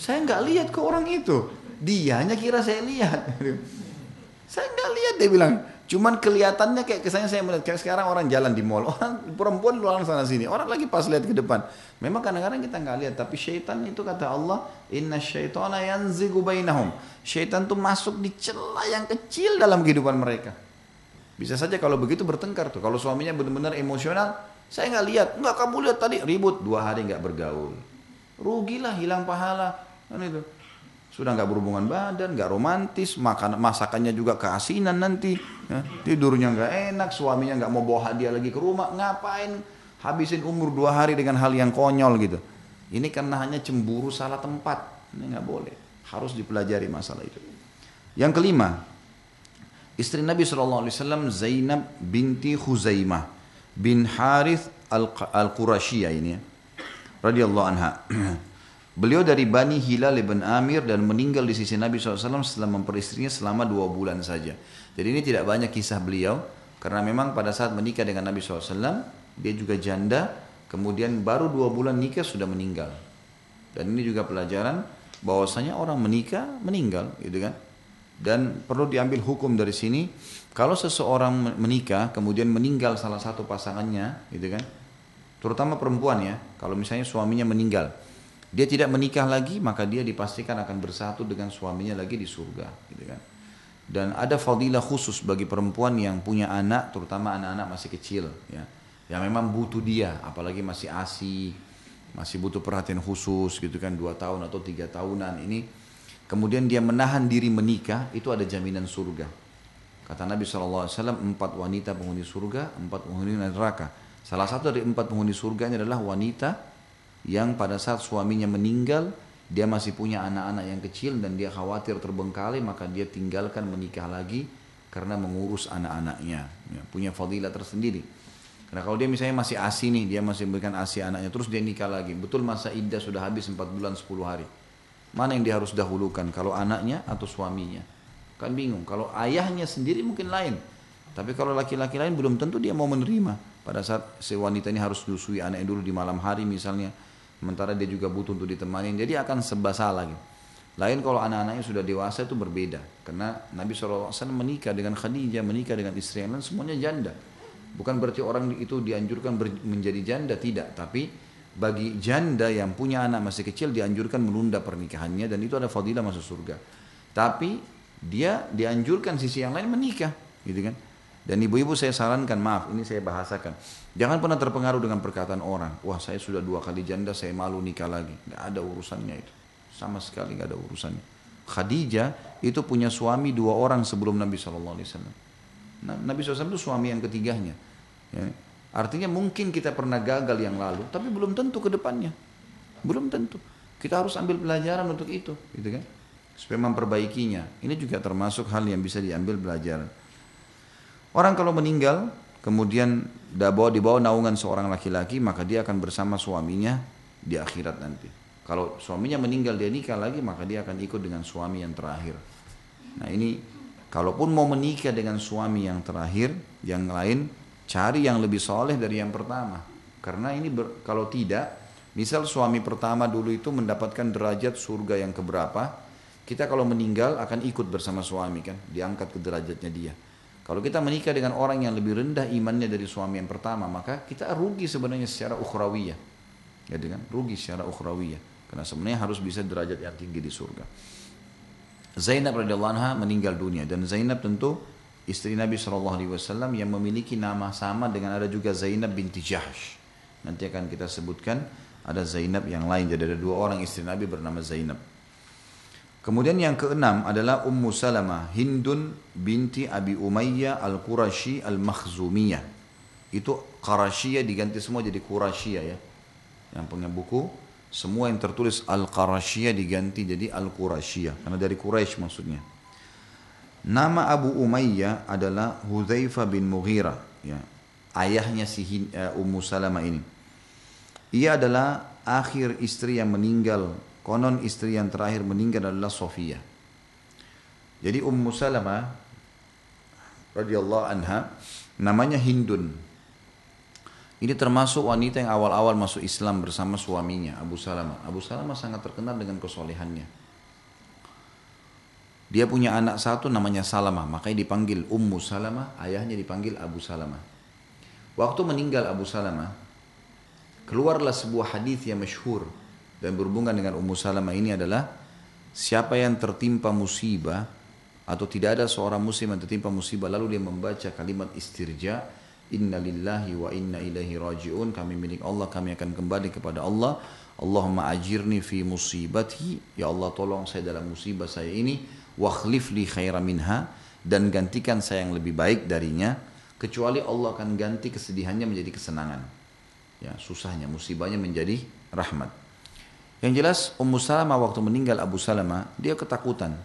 [SPEAKER 1] Saya nggak lihat ke orang itu. Dia hanya kira saya lihat. saya nggak lihat dia bilang. Cuman kelihatannya kayak kesannya saya melihat kayak sekarang orang jalan di mall, orang perempuan luar sana sini, orang lagi pas lihat ke depan. Memang kadang-kadang kita nggak lihat, tapi syaitan itu kata Allah, Inna syaitana yanzigu bainahum. Syaitan itu masuk di celah yang kecil dalam kehidupan mereka. Bisa saja kalau begitu bertengkar tuh. Kalau suaminya benar-benar emosional, saya nggak lihat, nggak kamu lihat tadi ribut dua hari nggak bergaul, rugilah hilang pahala, kan itu sudah nggak berhubungan badan, nggak romantis, makan masakannya juga keasinan nanti, ya. tidurnya nggak enak, suaminya nggak mau bawa hadiah lagi ke rumah, ngapain habisin umur dua hari dengan hal yang konyol gitu. Ini karena hanya cemburu salah tempat, ini nggak boleh, harus dipelajari masalah itu. Yang kelima, istri Nabi saw Zainab binti Khuzaimah bin Harith al-Qurashiyah ini, ya. radhiyallahu anha. Beliau dari Bani Hilal ibn Amir dan meninggal di sisi Nabi SAW setelah memperistrinya selama dua bulan saja. Jadi ini tidak banyak kisah beliau karena memang pada saat menikah dengan Nabi SAW dia juga janda kemudian baru dua bulan nikah sudah meninggal. Dan ini juga pelajaran bahwasanya orang menikah meninggal gitu kan. Dan perlu diambil hukum dari sini kalau seseorang menikah kemudian meninggal salah satu pasangannya gitu kan. Terutama perempuan ya, kalau misalnya suaminya meninggal dia tidak menikah lagi maka dia dipastikan akan bersatu dengan suaminya lagi di surga gitu kan dan ada fadilah khusus bagi perempuan yang punya anak terutama anak-anak masih kecil ya yang memang butuh dia apalagi masih asi masih butuh perhatian khusus gitu kan dua tahun atau tiga tahunan ini kemudian dia menahan diri menikah itu ada jaminan surga. Kata Nabi saw empat wanita penghuni surga empat penghuni neraka. Salah satu dari empat penghuni surga adalah wanita yang pada saat suaminya meninggal dia masih punya anak-anak yang kecil dan dia khawatir terbengkalai maka dia tinggalkan menikah lagi karena mengurus anak-anaknya. Ya, punya fadilah tersendiri. Karena kalau dia misalnya masih asi nih dia masih memberikan asi anaknya terus dia nikah lagi. Betul masa iddah sudah habis 4 bulan 10 hari mana yang dia harus dahulukan? Kalau anaknya atau suaminya? Kan bingung. Kalau ayahnya sendiri mungkin lain. Tapi kalau laki-laki lain belum tentu dia mau menerima. Pada saat si wanita ini harus dusui anaknya dulu di malam hari misalnya sementara dia juga butuh untuk ditemani jadi akan sebab salah gitu. Lain kalau anak-anaknya sudah dewasa itu berbeda. Karena Nabi SAW menikah dengan Khadijah menikah dengan istri yang lain semuanya janda. Bukan berarti orang itu dianjurkan menjadi janda tidak. Tapi bagi janda yang punya anak masih kecil dianjurkan menunda pernikahannya dan itu ada fadilah masuk surga tapi dia dianjurkan sisi yang lain menikah gitu kan dan ibu-ibu saya sarankan, maaf ini saya bahasakan. Jangan pernah terpengaruh dengan perkataan orang. Wah saya sudah dua kali janda, saya malu nikah lagi. Gak ada urusannya itu. Sama sekali gak ada urusannya. Khadijah itu punya suami dua orang sebelum Nabi SAW. Nabi SAW itu suami yang ketiganya. Ya. Artinya mungkin kita pernah gagal yang lalu, tapi belum tentu ke depannya. Belum tentu. Kita harus ambil pelajaran untuk itu, gitu kan? Supaya memperbaikinya. Ini juga termasuk hal yang bisa diambil pelajaran. Orang kalau meninggal, kemudian dibawa, dibawa naungan seorang laki-laki, maka dia akan bersama suaminya di akhirat nanti. Kalau suaminya meninggal dia nikah lagi, maka dia akan ikut dengan suami yang terakhir. Nah ini, kalaupun mau menikah dengan suami yang terakhir, yang lain, cari yang lebih soleh dari yang pertama. Karena ini ber, kalau tidak, misal suami pertama dulu itu mendapatkan derajat surga yang keberapa, kita kalau meninggal akan ikut bersama suami kan, diangkat ke derajatnya dia. Kalau kita menikah dengan orang yang lebih rendah imannya dari suami yang pertama, maka kita rugi sebenarnya secara ukhrawiyah. Gitu kan? Rugi secara ukhrawiyah. Karena sebenarnya harus bisa derajat yang tinggi di surga. Zainab radhiyallahu anha meninggal dunia dan Zainab tentu istri Nabi saw yang memiliki nama sama dengan ada juga Zainab binti Jahsh. Nanti akan kita sebutkan ada Zainab yang lain. Jadi ada dua orang istri Nabi bernama Zainab. Kemudian yang keenam adalah Ummu Salamah Hindun binti Abi Umayyah Al-Qurashi Al-Makhzumiyah. Itu Qarashiyah diganti semua jadi Qurashiyah ya. Yang punya buku semua yang tertulis Al-Qarashiyah diganti jadi Al-Qurashiyah karena dari Quraisy maksudnya. Nama Abu Umayyah adalah Hudzaifah bin Mughirah ya. Ayahnya si uh, Ummu Salamah ini. Ia adalah akhir istri yang meninggal Konon istri yang terakhir meninggal adalah Sofia. Jadi Ummu Salamah radhiyallahu anha namanya Hindun. Ini termasuk wanita yang awal-awal masuk Islam bersama suaminya Abu Salamah. Abu Salamah sangat terkenal dengan kesolehannya. Dia punya anak satu namanya Salamah, makanya dipanggil Ummu Salamah, ayahnya dipanggil Abu Salamah. Waktu meninggal Abu Salamah, keluarlah sebuah hadis yang masyhur dan berhubungan dengan Ummu Salamah ini adalah siapa yang tertimpa musibah atau tidak ada seorang muslim yang tertimpa musibah lalu dia membaca kalimat istirja inna lillahi wa inna ilaihi raji'un. Kami milik Allah kami akan kembali kepada Allah. Allahumma ajirni fi musibati. Ya Allah tolong saya dalam musibah saya ini wakhlif li khaira minha dan gantikan saya yang lebih baik darinya kecuali Allah akan ganti kesedihannya menjadi kesenangan ya susahnya musibahnya menjadi rahmat yang jelas Ummu Salamah waktu meninggal Abu Salamah, dia ketakutan.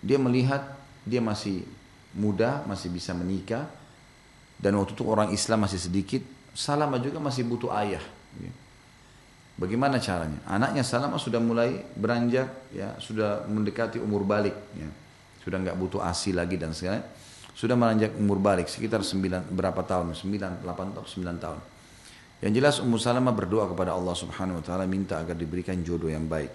[SPEAKER 1] Dia melihat dia masih muda, masih bisa menikah. Dan waktu itu orang Islam masih sedikit. Salamah juga masih butuh ayah. Bagaimana caranya? Anaknya Salamah sudah mulai beranjak, ya sudah mendekati umur balik. Ya. Sudah nggak butuh asi lagi dan segala. Sudah meranjak umur balik sekitar 9 berapa tahun? 9, 8 tahun, 9 tahun. Yang jelas Ummu Salamah berdoa kepada Allah Subhanahu wa taala minta agar diberikan jodoh yang baik.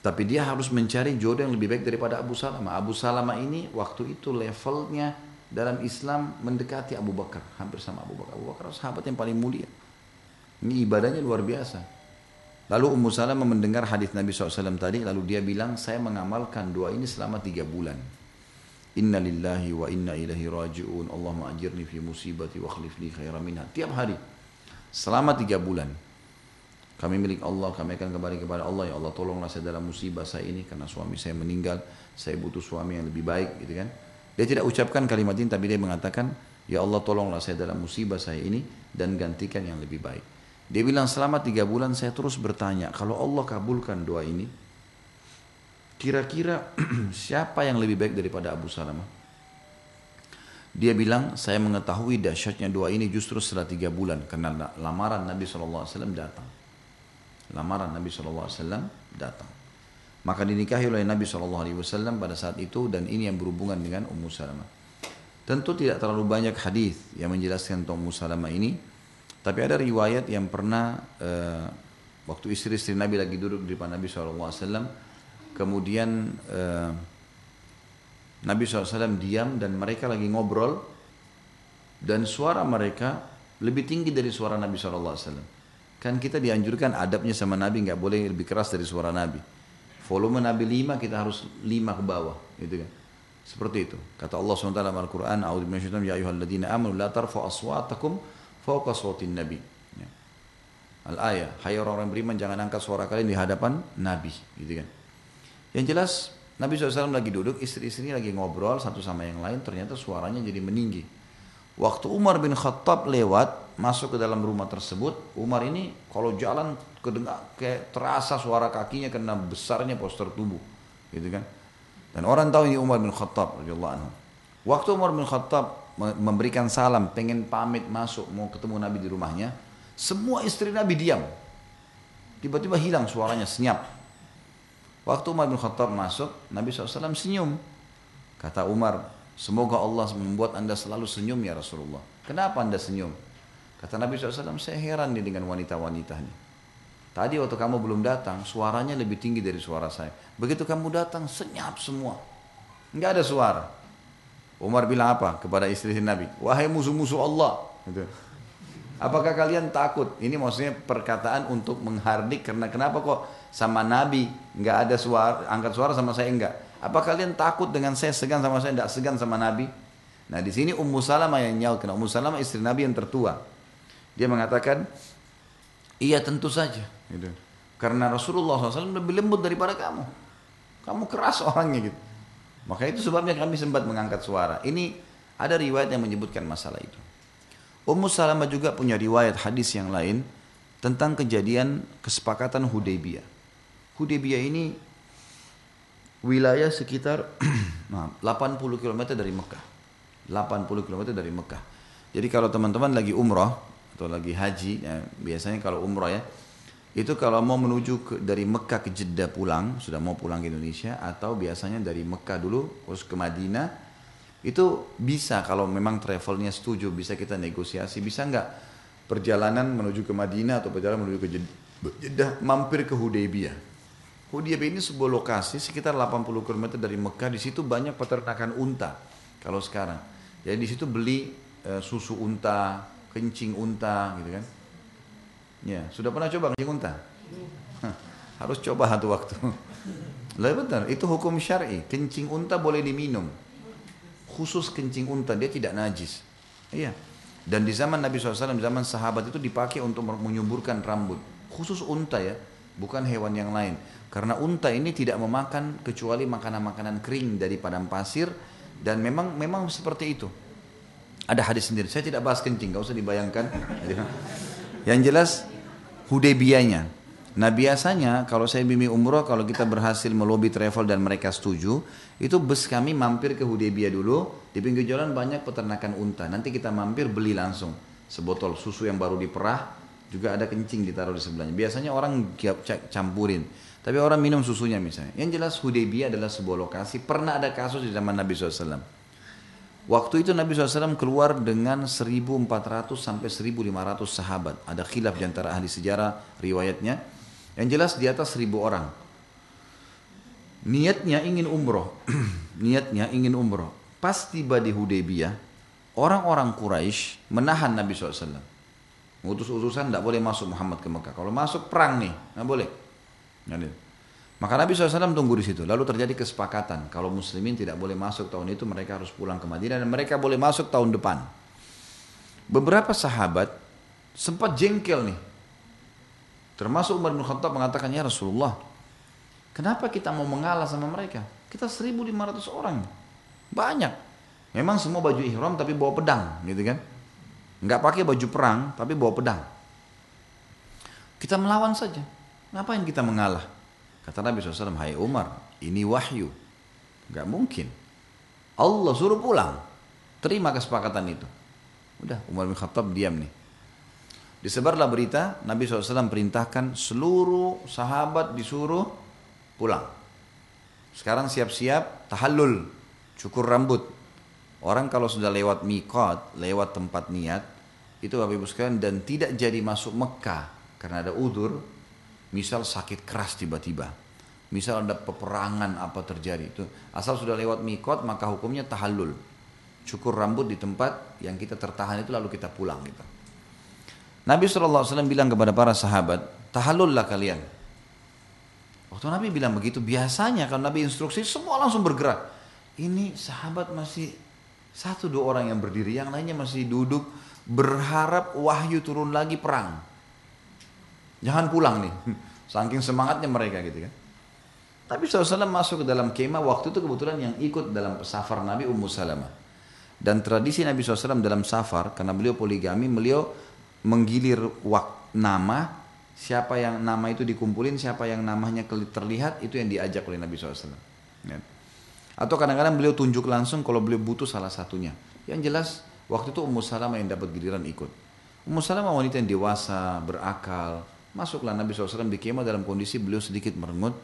[SPEAKER 1] Tapi dia harus mencari jodoh yang lebih baik daripada Abu Salamah. Abu Salamah ini waktu itu levelnya dalam Islam mendekati Abu Bakar, hampir sama Abu Bakar. Abu Bakar sahabat yang paling mulia. Ini ibadahnya luar biasa. Lalu Ummu Salamah mendengar hadis Nabi SAW tadi, lalu dia bilang, saya mengamalkan doa ini selama tiga bulan. Inna lillahi wa inna ilahi raji'un. Allahumma ajirni fi musibati wa khlif li khaira minha. Tiap hari selama tiga bulan. Kami milik Allah, kami akan kembali kepada Allah. Ya Allah tolonglah saya dalam musibah saya ini karena suami saya meninggal. Saya butuh suami yang lebih baik gitu kan. Dia tidak ucapkan kalimat ini tapi dia mengatakan, Ya Allah tolonglah saya dalam musibah saya ini dan gantikan yang lebih baik. Dia bilang selama tiga bulan saya terus bertanya, kalau Allah kabulkan doa ini, kira-kira siapa yang lebih baik daripada Abu Salamah? Dia bilang, saya mengetahui dahsyatnya doa ini justru setelah tiga bulan. Karena lamaran Nabi SAW datang. Lamaran Nabi SAW datang. Maka dinikahi oleh Nabi SAW pada saat itu dan ini yang berhubungan dengan Ummu Salamah. Tentu tidak terlalu banyak hadis yang menjelaskan tentang Ummu Salamah ini. Tapi ada riwayat yang pernah uh, waktu istri-istri Nabi lagi duduk di depan Nabi SAW. Kemudian uh, Nabi SAW diam dan mereka lagi ngobrol dan suara mereka lebih tinggi dari suara Nabi SAW. Kan kita dianjurkan adabnya sama Nabi nggak boleh lebih keras dari suara Nabi. Volume Nabi 5 kita harus 5 ke bawah, gitu kan. Seperti itu. Kata Allah SWT dalam Al-Quran, A'udhu ya ayuhalladzina amanu la tarfu aswatakum fawqa sawtin Nabi. Ya. Al-ayah, hai orang-orang beriman jangan angkat suara kalian di hadapan Nabi, gitu kan. Yang jelas Nabi SAW lagi duduk, istri-istri lagi ngobrol satu sama yang lain, ternyata suaranya jadi meninggi. Waktu Umar bin Khattab lewat, masuk ke dalam rumah tersebut, Umar ini kalau jalan kedengar kayak terasa suara kakinya karena besarnya poster tubuh, gitu kan. Dan orang tahu ini Umar bin Khattab radhiyallahu anhu. Waktu Umar bin Khattab memberikan salam, pengen pamit masuk mau ketemu Nabi di rumahnya, semua istri Nabi diam. Tiba-tiba hilang suaranya senyap. Waktu Umar bin Khattab masuk, Nabi SAW senyum. Kata Umar, semoga Allah membuat anda selalu senyum ya Rasulullah. Kenapa anda senyum? Kata Nabi SAW, saya heran nih dengan wanita-wanita ini. Tadi waktu kamu belum datang, suaranya lebih tinggi dari suara saya. Begitu kamu datang, senyap semua. Enggak ada suara. Umar bilang apa kepada istri Nabi? Wahai musuh-musuh Allah. Gitu. Apakah kalian takut? Ini maksudnya perkataan untuk menghardik karena kenapa kok sama Nabi nggak ada suara angkat suara sama saya enggak. Apa kalian takut dengan saya segan sama saya enggak segan sama Nabi? Nah di sini Ummu Salamah yang nyal kena Ummu Salamah istri Nabi yang tertua. Dia mengatakan iya tentu saja. Gitu. Karena Rasulullah SAW lebih lembut daripada kamu. Kamu keras orangnya gitu. Maka itu sebabnya kami sempat mengangkat suara. Ini ada riwayat yang menyebutkan masalah itu. Ummu Salamah juga punya riwayat hadis yang lain tentang kejadian kesepakatan Hudaybiyah. Hudaybiyah ini wilayah sekitar 80 km dari Mekah. 80 km dari Mekah. Jadi kalau teman-teman lagi umrah atau lagi haji, ya, biasanya kalau umrah ya, itu kalau mau menuju ke, dari Mekah ke Jeddah pulang, sudah mau pulang ke Indonesia, atau biasanya dari Mekah dulu terus ke Madinah, itu bisa kalau memang travelnya setuju, bisa kita negosiasi, bisa nggak perjalanan menuju ke Madinah atau perjalanan menuju ke Jeddah, mampir ke Hudaybiyah. Hudaybiyah ini sebuah lokasi sekitar 80 km dari Mekah, di situ banyak peternakan unta kalau sekarang. Jadi di situ beli e, susu unta, kencing unta gitu kan Ya, sudah pernah coba kencing unta? Harus coba satu waktu. Lah benar, itu hukum syar'i. Kencing unta boleh diminum. Khusus kencing unta, dia tidak najis. Iya. Dan di zaman Nabi SAW, zaman sahabat itu dipakai untuk menyuburkan rambut. Khusus unta ya, bukan hewan yang lain. Karena unta ini tidak memakan kecuali makanan-makanan kering dari padang pasir dan memang memang seperti itu. Ada hadis sendiri. Saya tidak bahas kencing, gak usah dibayangkan. Yang jelas Hudaybiyahnya. Nah biasanya kalau saya bimbing umroh kalau kita berhasil melobi travel dan mereka setuju itu bus kami mampir ke Hudaybiyah dulu. Di pinggir jalan banyak peternakan unta. Nanti kita mampir beli langsung. Sebotol susu yang baru diperah juga ada kencing ditaruh di sebelahnya. Biasanya orang campurin. Tapi orang minum susunya misalnya. Yang jelas Hudaybiyah adalah sebuah lokasi. Pernah ada kasus di zaman Nabi SAW Waktu itu Nabi SAW keluar dengan 1400 sampai 1500 sahabat. Ada khilaf di antara ahli sejarah riwayatnya. Yang jelas di atas 1000 orang. Niatnya ingin umroh. Niatnya ingin umroh. Pas tiba di Hudaybiyah, orang-orang Quraisy menahan Nabi SAW. Utus utusan tidak boleh masuk Muhammad ke Mekah. Kalau masuk perang nih, nggak boleh. Nggak maka Nabi SAW tunggu di situ. Lalu terjadi kesepakatan kalau muslimin tidak boleh masuk tahun itu mereka harus pulang ke Madinah dan mereka boleh masuk tahun depan. Beberapa sahabat sempat jengkel nih. Termasuk Umar bin Khattab mengatakan, ya Rasulullah, kenapa kita mau mengalah sama mereka? Kita 1.500 orang. Banyak. Memang semua baju ihram tapi bawa pedang gitu kan. Nggak pakai baju perang tapi bawa pedang. Kita melawan saja. Ngapain kita mengalah? Kata Nabi SAW, Hai Umar, ini wahyu. Gak mungkin. Allah suruh pulang. Terima kesepakatan itu. Udah, Umar bin Khattab diam nih. Disebarlah berita, Nabi SAW perintahkan seluruh sahabat disuruh pulang. Sekarang siap-siap tahallul, cukur rambut. Orang kalau sudah lewat mikot, lewat tempat niat, itu Bapak Ibu sekalian, dan tidak jadi masuk Mekah karena ada udur, misal sakit keras tiba-tiba. Misal ada peperangan apa terjadi. Itu asal sudah lewat mikot maka hukumnya tahallul. Cukur rambut di tempat yang kita tertahan itu lalu kita pulang gitu. Nabi SAW bilang kepada para sahabat tahallullah kalian. Waktu Nabi bilang begitu biasanya kalau Nabi instruksi semua langsung bergerak. Ini sahabat masih satu dua orang yang berdiri yang lainnya masih duduk berharap wahyu turun lagi perang Jangan pulang nih. Saking semangatnya mereka gitu kan. Tapi SAW masuk ke dalam kemah waktu itu kebetulan yang ikut dalam safar Nabi Ummu Salamah. Dan tradisi Nabi SAW dalam safar, karena beliau poligami, beliau menggilir wak, nama, siapa yang nama itu dikumpulin, siapa yang namanya terlihat, itu yang diajak oleh Nabi SAW. Ya. Atau kadang-kadang beliau tunjuk langsung kalau beliau butuh salah satunya. Yang jelas, waktu itu Ummu Salamah yang dapat giliran ikut. Ummu Salamah wanita yang dewasa, berakal, Masuklah Nabi SAW di kemah dalam kondisi beliau sedikit merengut.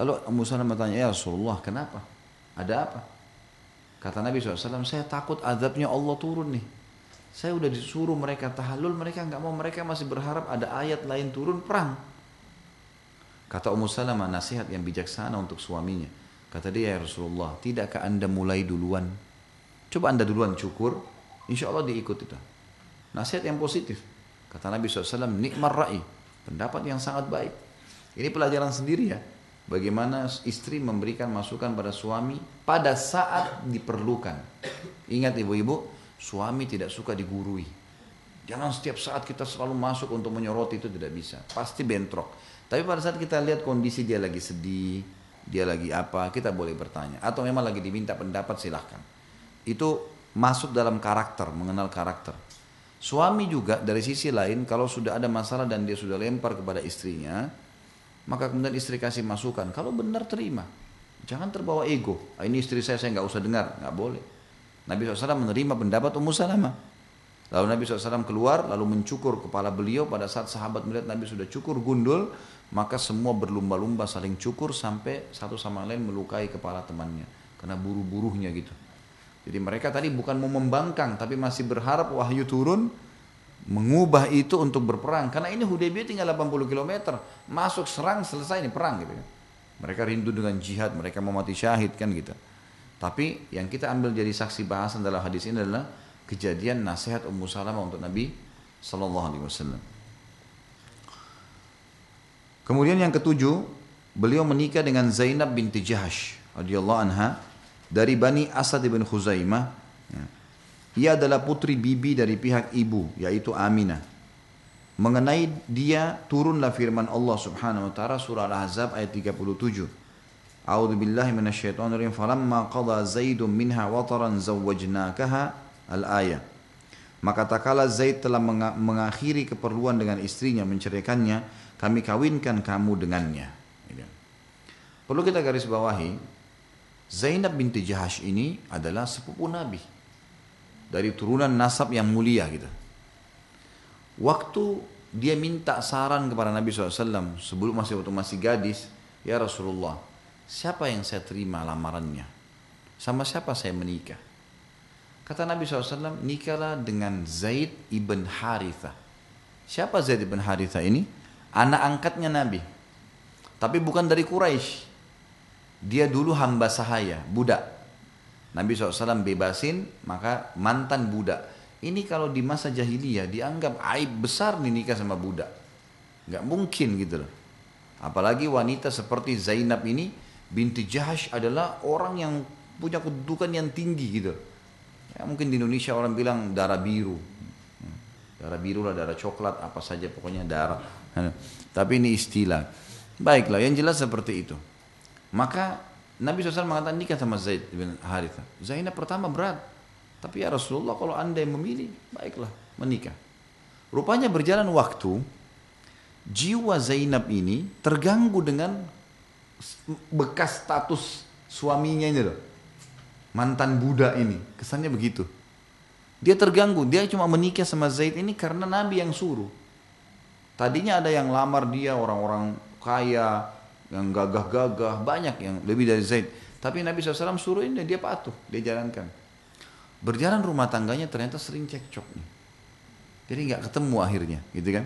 [SPEAKER 1] Lalu Ummu Salamah bertanya, ya Rasulullah kenapa? Ada apa? Kata Nabi SAW, saya takut azabnya Allah turun nih. Saya udah disuruh mereka tahallul, mereka nggak mau, mereka masih berharap ada ayat lain turun perang. Kata Ummu Salamah nasihat yang bijaksana untuk suaminya. Kata dia ya Rasulullah, tidakkah anda mulai duluan? Coba anda duluan cukur, insya Allah diikut itu. Nasihat yang positif. Kata Nabi SAW, nikmar ra'i. Pendapat yang sangat baik. Ini pelajaran sendiri ya. Bagaimana istri memberikan masukan pada suami pada saat diperlukan. Ingat ibu-ibu, suami tidak suka digurui. Jangan setiap saat kita selalu masuk untuk menyoroti itu tidak bisa. Pasti bentrok. Tapi pada saat kita lihat kondisi dia lagi sedih, dia lagi apa, kita boleh bertanya. Atau memang lagi diminta pendapat silahkan. Itu masuk dalam karakter, mengenal karakter. Suami juga dari sisi lain kalau sudah ada masalah dan dia sudah lempar kepada istrinya, maka kemudian istri kasih masukan. Kalau benar terima, jangan terbawa ego. Ah, ini istri saya saya nggak usah dengar, nggak boleh. Nabi SAW menerima pendapat Ummu Salamah. Lalu Nabi SAW keluar lalu mencukur kepala beliau pada saat sahabat melihat Nabi sudah cukur gundul maka semua berlumba-lumba saling cukur sampai satu sama lain melukai kepala temannya karena buru-buruhnya gitu. Jadi mereka tadi bukan mau membangkang tapi masih berharap wahyu turun mengubah itu untuk berperang karena ini Hudaybiyah tinggal 80 km masuk serang selesai ini perang gitu kan. Mereka rindu dengan jihad, mereka mau mati syahid kan gitu. Tapi yang kita ambil jadi saksi bahasan dalam hadis ini adalah kejadian nasihat Ummu Salamah untuk Nabi Sallallahu Alaihi Wasallam. Kemudian yang ketujuh, beliau menikah dengan Zainab binti Jahash radhiyallahu anha dari Bani Asad bin Khuzaimah. Ya. Ia adalah putri bibi dari pihak ibu yaitu Aminah. Mengenai dia turunlah firman Allah Subhanahu wa taala surah Al-Ahzab ayat 37. A'udzu billahi minasyaitonir rajim. Falamma qada Zaidun minha wataran zawwajnakaha Al-ayah. Maka tak kala Zaid telah mengakhiri keperluan dengan istrinya menceraikannya, kami kawinkan kamu dengannya. Perlu kita garis bawahi, Zainab binti Jahash ini adalah sepupu Nabi. Dari turunan nasab yang mulia gitu. Waktu dia minta saran kepada Nabi SAW sebelum masih waktu masih gadis, ya Rasulullah, siapa yang saya terima lamarannya? Sama siapa saya menikah? Kata Nabi SAW, nikahlah dengan Zaid ibn Haritha. Siapa Zaid ibn Haritha ini? Anak angkatnya Nabi. Tapi bukan dari Quraisy. Dia dulu hamba sahaya, budak. Nabi SAW bebasin, maka mantan budak. Ini kalau di masa jahiliyah dianggap aib besar nih nikah sama budak. Gak mungkin gitu loh. Apalagi wanita seperti Zainab ini, binti Jahash adalah orang yang punya kedudukan yang tinggi gitu Ya, mungkin di Indonesia orang bilang darah biru. Darah biru lah, darah coklat, apa saja pokoknya darah. Tapi ini istilah. Baiklah, yang jelas seperti itu. Maka Nabi SAW mengatakan nikah sama Zaid bin Haritha. Zainab pertama berat. Tapi ya Rasulullah kalau anda yang memilih, baiklah menikah. Rupanya berjalan waktu, jiwa Zainab ini terganggu dengan bekas status suaminya ini loh mantan budak ini. Kesannya begitu. Dia terganggu, dia cuma menikah sama Zaid ini karena Nabi yang suruh. Tadinya ada yang lamar dia orang-orang kaya, yang gagah-gagah, banyak yang lebih dari Zaid. Tapi Nabi SAW suruh ini dia patuh, dia jalankan. Berjalan rumah tangganya ternyata sering cekcok nih. Jadi nggak ketemu akhirnya, gitu kan?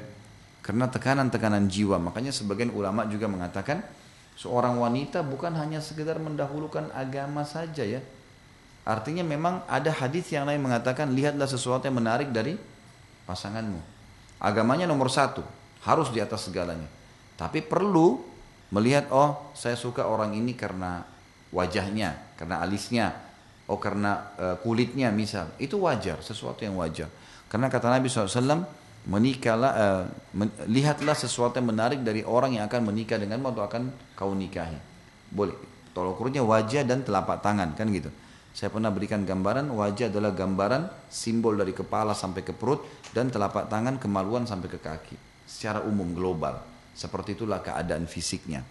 [SPEAKER 1] Karena tekanan-tekanan jiwa. Makanya sebagian ulama juga mengatakan seorang wanita bukan hanya sekedar mendahulukan agama saja ya, Artinya memang ada hadis yang lain mengatakan lihatlah sesuatu yang menarik dari pasanganmu. Agamanya nomor satu, harus di atas segalanya. Tapi perlu melihat oh saya suka orang ini karena wajahnya, karena alisnya, oh karena uh, kulitnya misal. Itu wajar, sesuatu yang wajar. Karena kata Nabi SAW, menikahlah, uh, men lihatlah sesuatu yang menarik dari orang yang akan menikah denganmu atau akan kau nikahi. Boleh. Tolong ukurnya wajah dan telapak tangan kan gitu. Saya pernah berikan gambaran wajah adalah gambaran simbol dari kepala sampai ke perut dan telapak tangan kemaluan sampai ke kaki. Secara umum global. Seperti itulah keadaan fisiknya.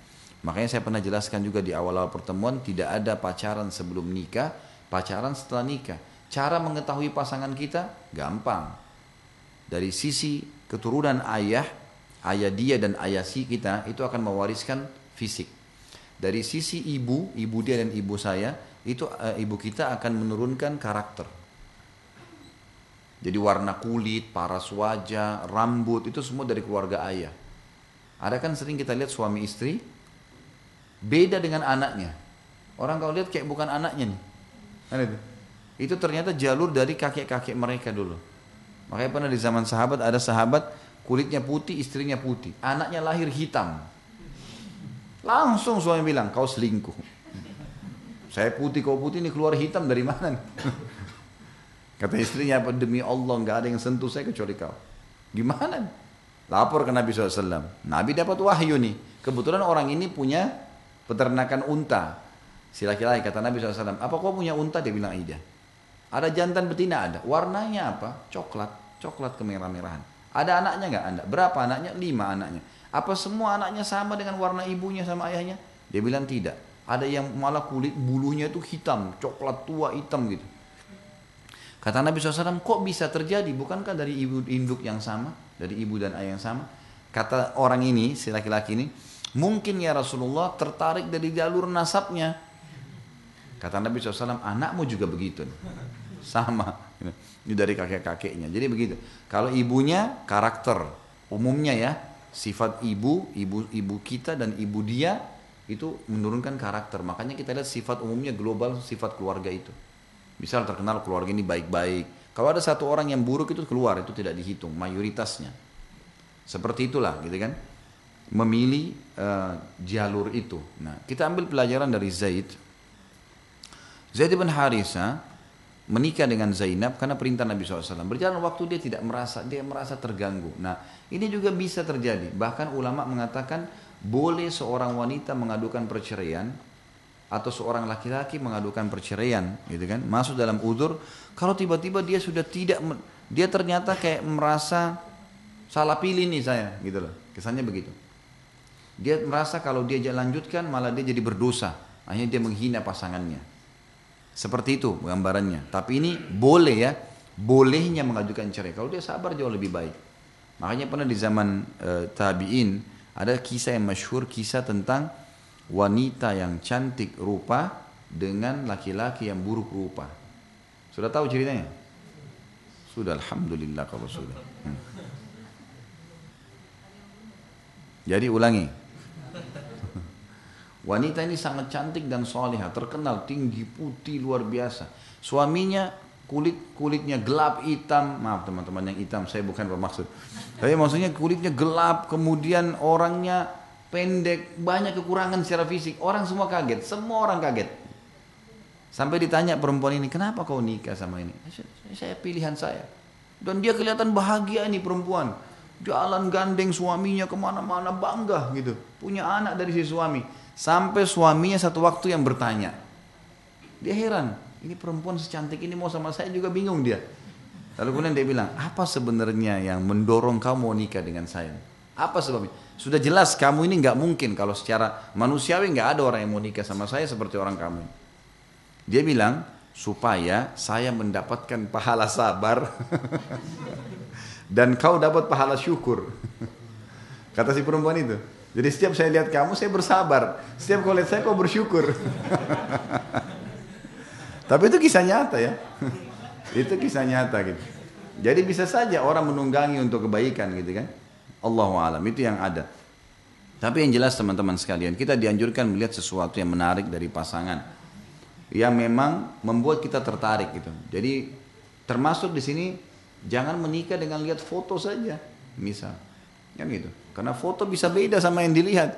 [SPEAKER 1] Makanya saya pernah jelaskan juga di awal-awal pertemuan tidak ada pacaran sebelum nikah, pacaran setelah nikah. Cara mengetahui pasangan kita gampang. Dari sisi keturunan ayah, ayah dia dan ayah si kita itu akan mewariskan fisik. Dari sisi ibu, ibu dia dan ibu saya, itu e, ibu kita akan menurunkan karakter. Jadi warna kulit, paras wajah, rambut itu semua dari keluarga ayah. Ada kan sering kita lihat suami istri beda dengan anaknya. Orang kalau lihat kayak bukan anaknya nih. Kan itu. Itu ternyata jalur dari kakek-kakek mereka dulu. Makanya pernah di zaman sahabat ada sahabat kulitnya putih, istrinya putih. Anaknya lahir hitam. Langsung suami bilang, kau selingkuh. Saya putih kau putih ini keluar hitam dari mana? Kata istrinya apa demi Allah nggak ada yang sentuh saya kecuali kau. Gimana? Lapor ke Nabi SAW. Nabi dapat wahyu nih. Kebetulan orang ini punya peternakan unta. Si laki-laki kata Nabi SAW, apa kau punya unta? Dia bilang iya. Ada jantan betina ada. Warnanya apa? Coklat, coklat kemerah-merahan. Ada anaknya nggak anda? Berapa anaknya? Lima anaknya. Apa semua anaknya sama dengan warna ibunya sama ayahnya? Dia bilang tidak. Ada yang malah kulit bulunya itu hitam, coklat tua hitam gitu. Kata Nabi SAW, kok bisa terjadi? Bukankah dari ibu induk yang sama? Dari ibu dan ayah yang sama? Kata orang ini, si laki-laki ini, mungkin ya Rasulullah tertarik dari jalur nasabnya. Kata Nabi SAW, anakmu juga begitu. Sama. Ini dari kakek-kakeknya. Jadi begitu. Kalau ibunya karakter, umumnya ya, sifat ibu, ibu ibu kita dan ibu dia itu menurunkan karakter. Makanya kita lihat sifat umumnya global sifat keluarga itu. Misal terkenal keluarga ini baik-baik. Kalau ada satu orang yang buruk itu keluar, itu tidak dihitung mayoritasnya. Seperti itulah, gitu kan? Memilih uh, jalur itu. Nah, kita ambil pelajaran dari Zaid. Zaid bin Harisa menikah dengan Zainab karena perintah Nabi SAW. Berjalan waktu dia tidak merasa, dia merasa terganggu. Nah, ini juga bisa terjadi. Bahkan ulama mengatakan boleh seorang wanita mengadukan perceraian atau seorang laki-laki mengadukan perceraian, gitu kan? Masuk dalam udur kalau tiba-tiba dia sudah tidak dia ternyata kayak merasa salah pilih nih saya, gitu loh. Kesannya begitu. Dia merasa kalau dia lanjutkan malah dia jadi berdosa. Akhirnya dia menghina pasangannya. Seperti itu gambarannya. Tapi ini boleh ya, bolehnya mengajukan cerai. Kalau dia sabar jauh lebih baik. Makanya pernah di zaman e, tabiin ada kisah yang masyhur kisah tentang wanita yang cantik rupa dengan laki-laki yang buruk rupa. Sudah tahu ceritanya? Sudah alhamdulillah kalau sudah. Hmm. Jadi ulangi. Wanita ini sangat cantik dan soleha, terkenal tinggi putih luar biasa. Suaminya kulit kulitnya gelap hitam maaf teman-teman yang hitam saya bukan bermaksud tapi maksudnya kulitnya gelap kemudian orangnya pendek banyak kekurangan secara fisik. Orang semua kaget. Semua orang kaget. Sampai ditanya perempuan ini kenapa kau nikah sama ini? Saya pilihan saya. Dan dia kelihatan bahagia ini perempuan. Jalan gandeng suaminya ke mana-mana bangga gitu. Punya anak dari si suami. Sampai suaminya satu waktu yang bertanya dia heran ini perempuan secantik ini mau sama saya juga bingung dia. Lalu kemudian dia bilang, apa sebenarnya yang mendorong kamu nikah dengan saya? Apa sebabnya? Sudah jelas kamu ini nggak mungkin kalau secara manusiawi nggak ada orang yang mau nikah sama saya seperti orang kamu. Dia bilang supaya saya mendapatkan pahala sabar dan kau dapat pahala syukur. Kata si perempuan itu. Jadi setiap saya lihat kamu saya bersabar. Setiap kau lihat saya kau bersyukur. Tapi itu kisah nyata ya. itu kisah nyata gitu. Jadi bisa saja orang menunggangi untuk kebaikan gitu kan. Allahu alam itu yang ada. Tapi yang jelas teman-teman sekalian, kita dianjurkan melihat sesuatu yang menarik dari pasangan yang memang membuat kita tertarik gitu. Jadi termasuk di sini jangan menikah dengan lihat foto saja, misal. Kan gitu. Karena foto bisa beda sama yang dilihat.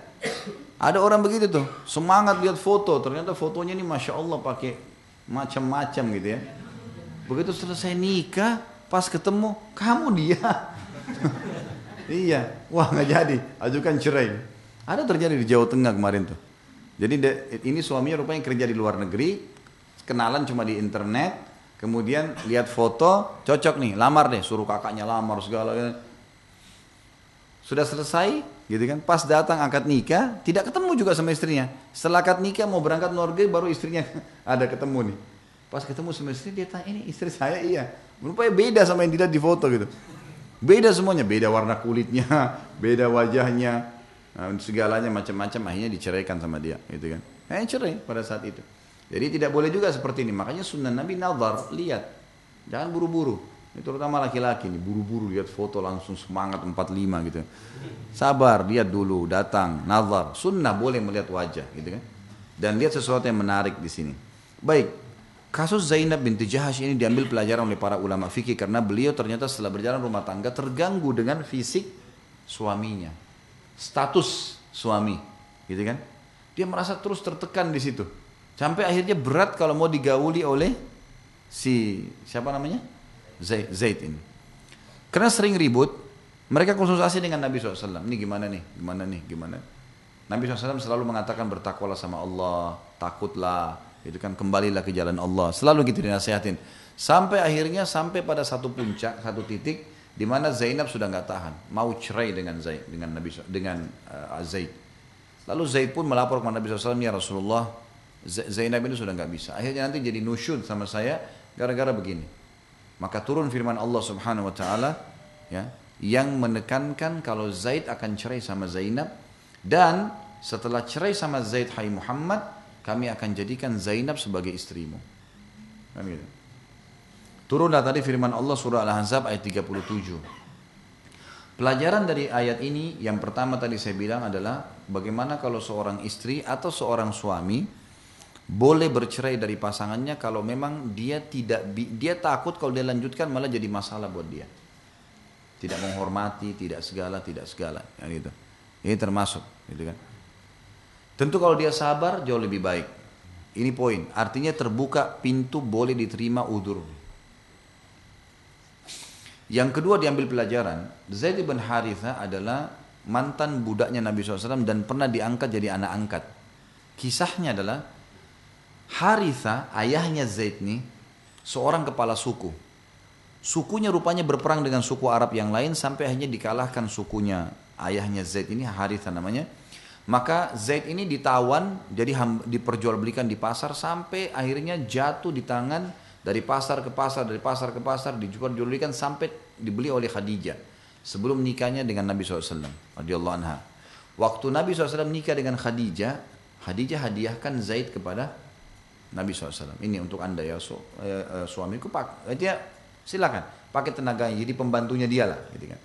[SPEAKER 1] Ada orang begitu tuh, semangat lihat foto, ternyata fotonya ini masya Allah pakai macam-macam gitu ya. Begitu selesai nikah, pas ketemu kamu dia. iya, wah nggak jadi, ajukan cerai. Ada terjadi di Jawa Tengah kemarin tuh. Jadi ini suaminya rupanya kerja di luar negeri, kenalan cuma di internet, kemudian lihat foto, cocok nih, lamar deh, suruh kakaknya lamar segala. Sudah selesai, gitu kan? Pas datang akad nikah, tidak ketemu juga sama istrinya. Setelah akad nikah mau berangkat negeri, baru istrinya ada ketemu nih. Pas ketemu sama istri dia tanya, ini istri saya iya. Rupanya beda sama yang dilihat di foto gitu. Beda semuanya, beda warna kulitnya, beda wajahnya, nah, segalanya macam-macam akhirnya diceraikan sama dia, gitu kan? Eh cerai pada saat itu. Jadi tidak boleh juga seperti ini. Makanya sunnah Nabi nazar, lihat. Jangan buru-buru. Ini terutama laki-laki nih, buru-buru lihat foto langsung semangat 45 gitu. Sabar, lihat dulu, datang, nazar. Sunnah boleh melihat wajah gitu kan. Dan lihat sesuatu yang menarik di sini. Baik, kasus Zainab binti Jahash ini diambil pelajaran oleh para ulama fikih karena beliau ternyata setelah berjalan rumah tangga terganggu dengan fisik suaminya. Status suami, gitu kan. Dia merasa terus tertekan di situ. Sampai akhirnya berat kalau mau digauli oleh si siapa namanya? Zaid, Zaid ini. Karena sering ribut, mereka konsultasi dengan Nabi SAW. Ini gimana nih, gimana nih, gimana. Nabi SAW selalu mengatakan bertakwalah sama Allah, takutlah, itu kan kembalilah ke jalan Allah. Selalu gitu dinasihatin. Sampai akhirnya sampai pada satu puncak, satu titik di mana Zainab sudah nggak tahan, mau cerai dengan Zaid, dengan Nabi dengan uh, Zaid. Lalu Zaid pun melapor kepada Nabi SAW, ya Rasulullah, Zainab ini sudah nggak bisa. Akhirnya nanti jadi nusyud sama saya gara-gara begini. Maka turun firman Allah Subhanahu wa taala ya, yang menekankan kalau Zaid akan cerai sama Zainab dan setelah cerai sama Zaid hai Muhammad, kami akan jadikan Zainab sebagai istrimu. Kan gitu. Turunlah tadi firman Allah surah Al-Ahzab ayat 37. Pelajaran dari ayat ini yang pertama tadi saya bilang adalah bagaimana kalau seorang istri atau seorang suami boleh bercerai dari pasangannya kalau memang dia tidak dia takut kalau dia lanjutkan malah jadi masalah buat dia. Tidak menghormati, tidak segala, tidak segala, ya gitu. Ini termasuk, gitu kan. Tentu kalau dia sabar jauh lebih baik. Ini poin, artinya terbuka pintu boleh diterima udur. Yang kedua diambil pelajaran, Zaid bin Haritha adalah mantan budaknya Nabi SAW dan pernah diangkat jadi anak angkat. Kisahnya adalah Haritha, ayahnya Zaid nih, seorang kepala suku. Sukunya rupanya berperang dengan suku Arab yang lain sampai akhirnya dikalahkan sukunya ayahnya Zaid ini Haritha namanya. Maka Zaid ini ditawan jadi diperjualbelikan di pasar sampai akhirnya jatuh di tangan dari pasar ke pasar, dari pasar ke pasar dijual-jualbelikan sampai dibeli oleh Khadijah sebelum nikahnya dengan Nabi SAW radhiyallahu anha. Waktu Nabi SAW nikah dengan Khadijah, Khadijah hadiahkan Zaid kepada Nabi SAW. Ini untuk anda ya eh, eh, suamiku pak, eh, dia silakan pakai tenaganya jadi pembantunya dia lah, gitu kan.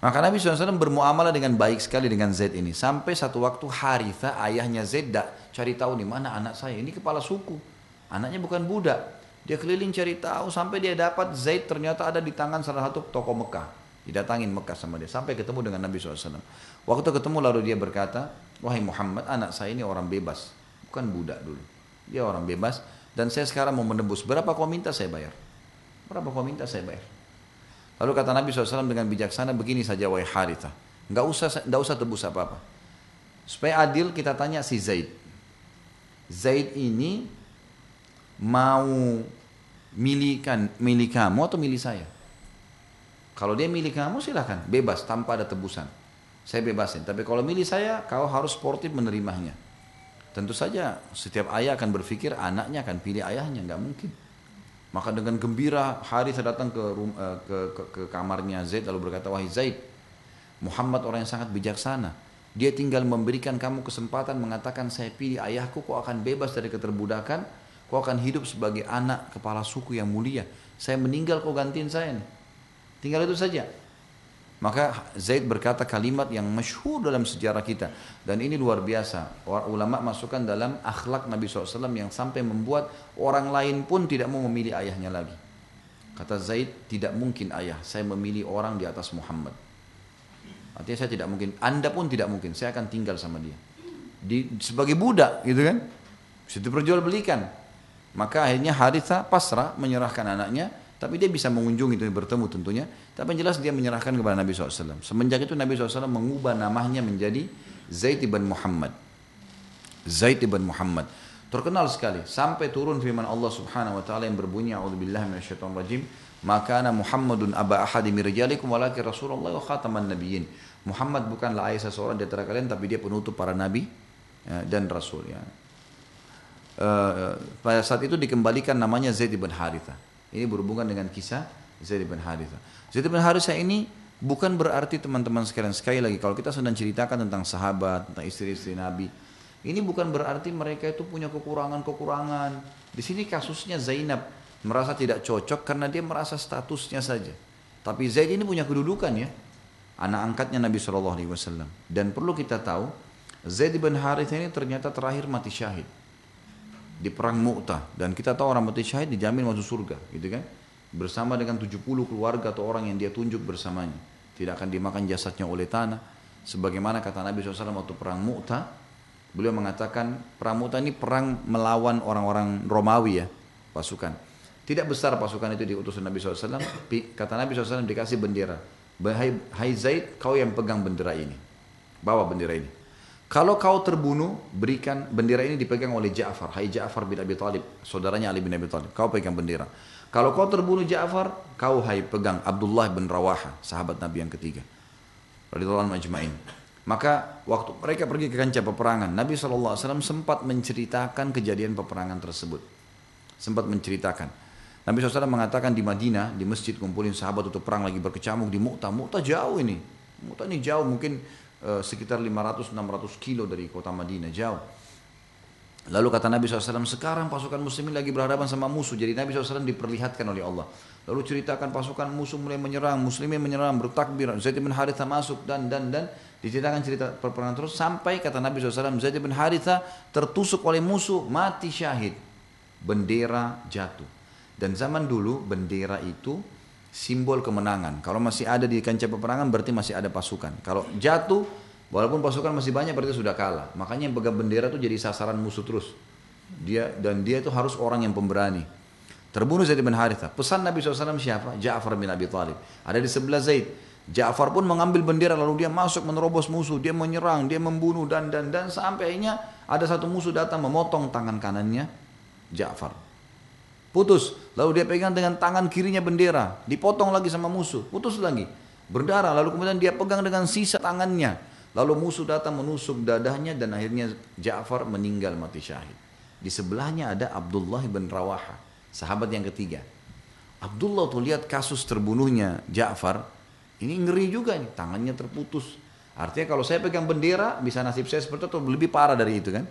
[SPEAKER 1] Maka Nabi SAW bermuamalah dengan baik sekali dengan Zaid ini. Sampai satu waktu Haritha, ayahnya Zaid, dak cari tahu nih mana anak saya. Ini kepala suku. Anaknya bukan budak. Dia keliling cari tahu sampai dia dapat Zaid ternyata ada di tangan salah satu toko Mekah. Didatangin Mekah sama dia. Sampai ketemu dengan Nabi SAW. Waktu ketemu lalu dia berkata, Wahai Muhammad, anak saya ini orang bebas. Bukan budak dulu. Dia orang bebas dan saya sekarang mau menebus. Berapa kau minta saya bayar? Berapa kau minta saya bayar? Lalu kata Nabi SAW dengan bijaksana begini saja wahai Haritha. Nggak usah nggak usah tebus apa-apa. Supaya adil kita tanya si Zaid. Zaid ini mau milikan milik kamu atau milik saya? Kalau dia milik kamu silahkan bebas tanpa ada tebusan. Saya bebasin. Tapi kalau milik saya kau harus sportif menerimanya. Tentu saja setiap ayah akan berpikir anaknya akan pilih ayahnya, nggak mungkin. Maka dengan gembira hari saya datang ke, eh, ke, ke, ke kamarnya Zaid lalu berkata, wahai Zaid, Muhammad orang yang sangat bijaksana. Dia tinggal memberikan kamu kesempatan mengatakan saya pilih ayahku, kau akan bebas dari keterbudakan, kau akan hidup sebagai anak kepala suku yang mulia. Saya meninggal kau gantiin saya nih. Tinggal itu saja. Maka Zaid berkata kalimat yang masyhur dalam sejarah kita dan ini luar biasa. Ulama masukkan dalam akhlak Nabi SAW yang sampai membuat orang lain pun tidak mau memilih ayahnya lagi. Kata Zaid, tidak mungkin ayah, saya memilih orang di atas Muhammad. Artinya saya tidak mungkin, anda pun tidak mungkin, saya akan tinggal sama dia. Di, sebagai budak gitu kan. Situ belikan. Maka akhirnya Haritha pasrah menyerahkan anaknya tapi dia bisa mengunjungi itu bertemu tentunya. Tapi yang jelas dia menyerahkan kepada Nabi SAW. Semenjak itu Nabi SAW mengubah namanya menjadi Zaid ibn Muhammad. Zaid ibn Muhammad. Terkenal sekali. Sampai turun firman Allah subhanahu wa ta'ala yang berbunyi. A'udzubillah minasyaitan rajim. Maka ana Muhammadun aba ahadi mirjalikum walakin Rasulullah wa khataman nabiyyin. Muhammad bukanlah ayah seseorang di antara kalian tapi dia penutup para nabi ya, dan rasul ya. Uh, pada saat itu dikembalikan namanya Zaid bin Haritha. Ini berhubungan dengan kisah Zaid bin Haritha. Zaid bin Haritha ini bukan berarti teman-teman sekalian sekali lagi kalau kita sedang ceritakan tentang sahabat, tentang istri-istri Nabi, ini bukan berarti mereka itu punya kekurangan-kekurangan. Di sini kasusnya Zainab merasa tidak cocok karena dia merasa statusnya saja. Tapi Zaid ini punya kedudukan ya, anak angkatnya Nabi Shallallahu Alaihi Wasallam. Dan perlu kita tahu, Zaid bin Haritha ini ternyata terakhir mati syahid di perang Mu'tah. Dan kita tahu orang mati syahid dijamin masuk surga gitu kan? Bersama dengan 70 keluarga atau orang yang dia tunjuk bersamanya. Tidak akan dimakan jasadnya oleh tanah. Sebagaimana kata Nabi SAW waktu perang Mu'tah beliau mengatakan perang Mu'tah ini perang melawan orang-orang Romawi ya pasukan. Tidak besar pasukan itu diutus Nabi SAW kata Nabi SAW dikasih bendera. Hai, Zaid kau yang pegang bendera ini. Bawa bendera ini Kalau kau terbunuh, berikan bendera ini dipegang oleh Ja'far. Hai Ja'far bin Abi Talib, saudaranya Ali bin Abi Talib. Kau pegang bendera. Kalau kau terbunuh Ja'far, kau hai pegang Abdullah bin Rawaha, sahabat Nabi yang ketiga. Radhiyallahu anhu ajma'in. Maka waktu mereka pergi ke kancah peperangan, Nabi SAW sempat menceritakan kejadian peperangan tersebut. Sempat menceritakan. Nabi SAW mengatakan di Madinah, di masjid kumpulin sahabat untuk perang lagi berkecamuk di Mu'tah. Mu'tah jauh ini. Mu'tah ini jauh mungkin uh, sekitar 500-600 kilo dari kota Madinah, jauh. Lalu kata Nabi SAW, sekarang pasukan muslimin lagi berhadapan sama musuh. Jadi Nabi SAW diperlihatkan oleh Allah. Lalu ceritakan pasukan musuh mulai menyerang, muslimin menyerang, bertakbir. Zaid bin Haritha masuk dan dan dan. Diceritakan cerita peperangan terus sampai kata Nabi SAW, Zaid bin Haritha tertusuk oleh musuh, mati syahid. Bendera jatuh. Dan zaman dulu bendera itu simbol kemenangan. Kalau masih ada di kancah peperangan berarti masih ada pasukan. Kalau jatuh, walaupun pasukan masih banyak berarti sudah kalah. Makanya yang pegang bendera itu jadi sasaran musuh terus. Dia dan dia itu harus orang yang pemberani. Terbunuh Zaid bin Haritha. Pesan Nabi SAW siapa? Ja'far bin Abi Talib. Ada di sebelah Zaid. Ja'far pun mengambil bendera lalu dia masuk menerobos musuh. Dia menyerang, dia membunuh dan dan dan sampai akhirnya ada satu musuh datang memotong tangan kanannya Ja'far. Putus. Lalu dia pegang dengan tangan kirinya bendera. Dipotong lagi sama musuh. Putus lagi. Berdarah. Lalu kemudian dia pegang dengan sisa tangannya. Lalu musuh datang menusuk dadahnya dan akhirnya Ja'far meninggal mati syahid. Di sebelahnya ada Abdullah bin Rawaha. Sahabat yang ketiga. Abdullah tuh lihat kasus terbunuhnya Ja'far. Ini ngeri juga nih. Tangannya terputus. Artinya kalau saya pegang bendera bisa nasib saya seperti itu lebih parah dari itu kan.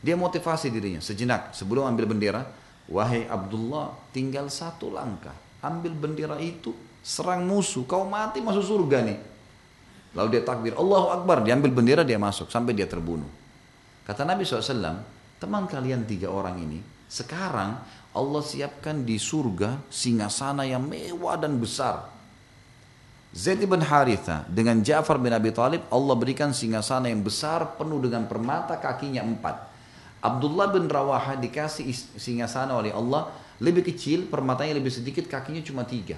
[SPEAKER 1] Dia motivasi dirinya sejenak sebelum ambil bendera Wahai Abdullah, tinggal satu langkah. Ambil bendera itu, serang musuh. Kau mati masuk surga nih. Lalu dia takbir, Allahu Akbar. Diambil bendera, dia masuk. Sampai dia terbunuh. Kata Nabi SAW, teman kalian tiga orang ini, sekarang Allah siapkan di surga singgasana yang mewah dan besar. Zaid bin Haritha dengan Ja'far bin Abi Talib Allah berikan singgasana yang besar penuh dengan permata kakinya empat. Abdullah bin Rawaha dikasih singgasana oleh Allah lebih kecil, permatanya lebih sedikit, kakinya cuma tiga.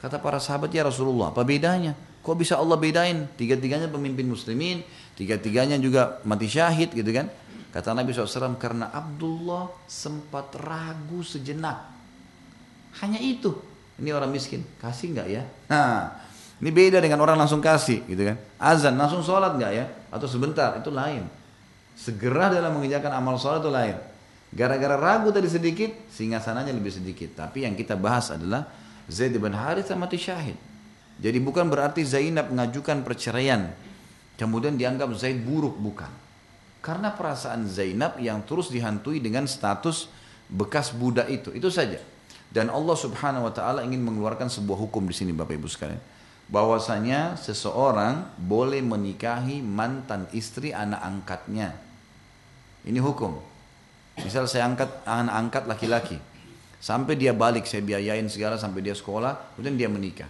[SPEAKER 1] Kata para sahabat ya Rasulullah, apa bedanya? Kok bisa Allah bedain? Tiga-tiganya pemimpin muslimin, tiga-tiganya juga mati syahid gitu kan? Kata Nabi SAW, karena Abdullah sempat ragu sejenak. Hanya itu. Ini orang miskin, kasih nggak ya? Nah, ini beda dengan orang langsung kasih gitu kan? Azan, langsung sholat nggak ya? Atau sebentar, itu lain. Segera dalam mengerjakan amal sholat itu lain. Gara-gara ragu tadi sedikit, singgasananya lebih sedikit. Tapi yang kita bahas adalah Zaid bin Harith mati syahid. Jadi bukan berarti Zainab mengajukan perceraian. Kemudian dianggap Zaid buruk, bukan. Karena perasaan Zainab yang terus dihantui dengan status bekas budak itu. Itu saja. Dan Allah subhanahu wa ta'ala ingin mengeluarkan sebuah hukum di sini Bapak Ibu sekalian. Bahwasanya seseorang boleh menikahi mantan istri anak angkatnya. Ini hukum. Misal saya angkat anak angkat laki-laki. Sampai dia balik saya biayain segala sampai dia sekolah, kemudian dia menikah.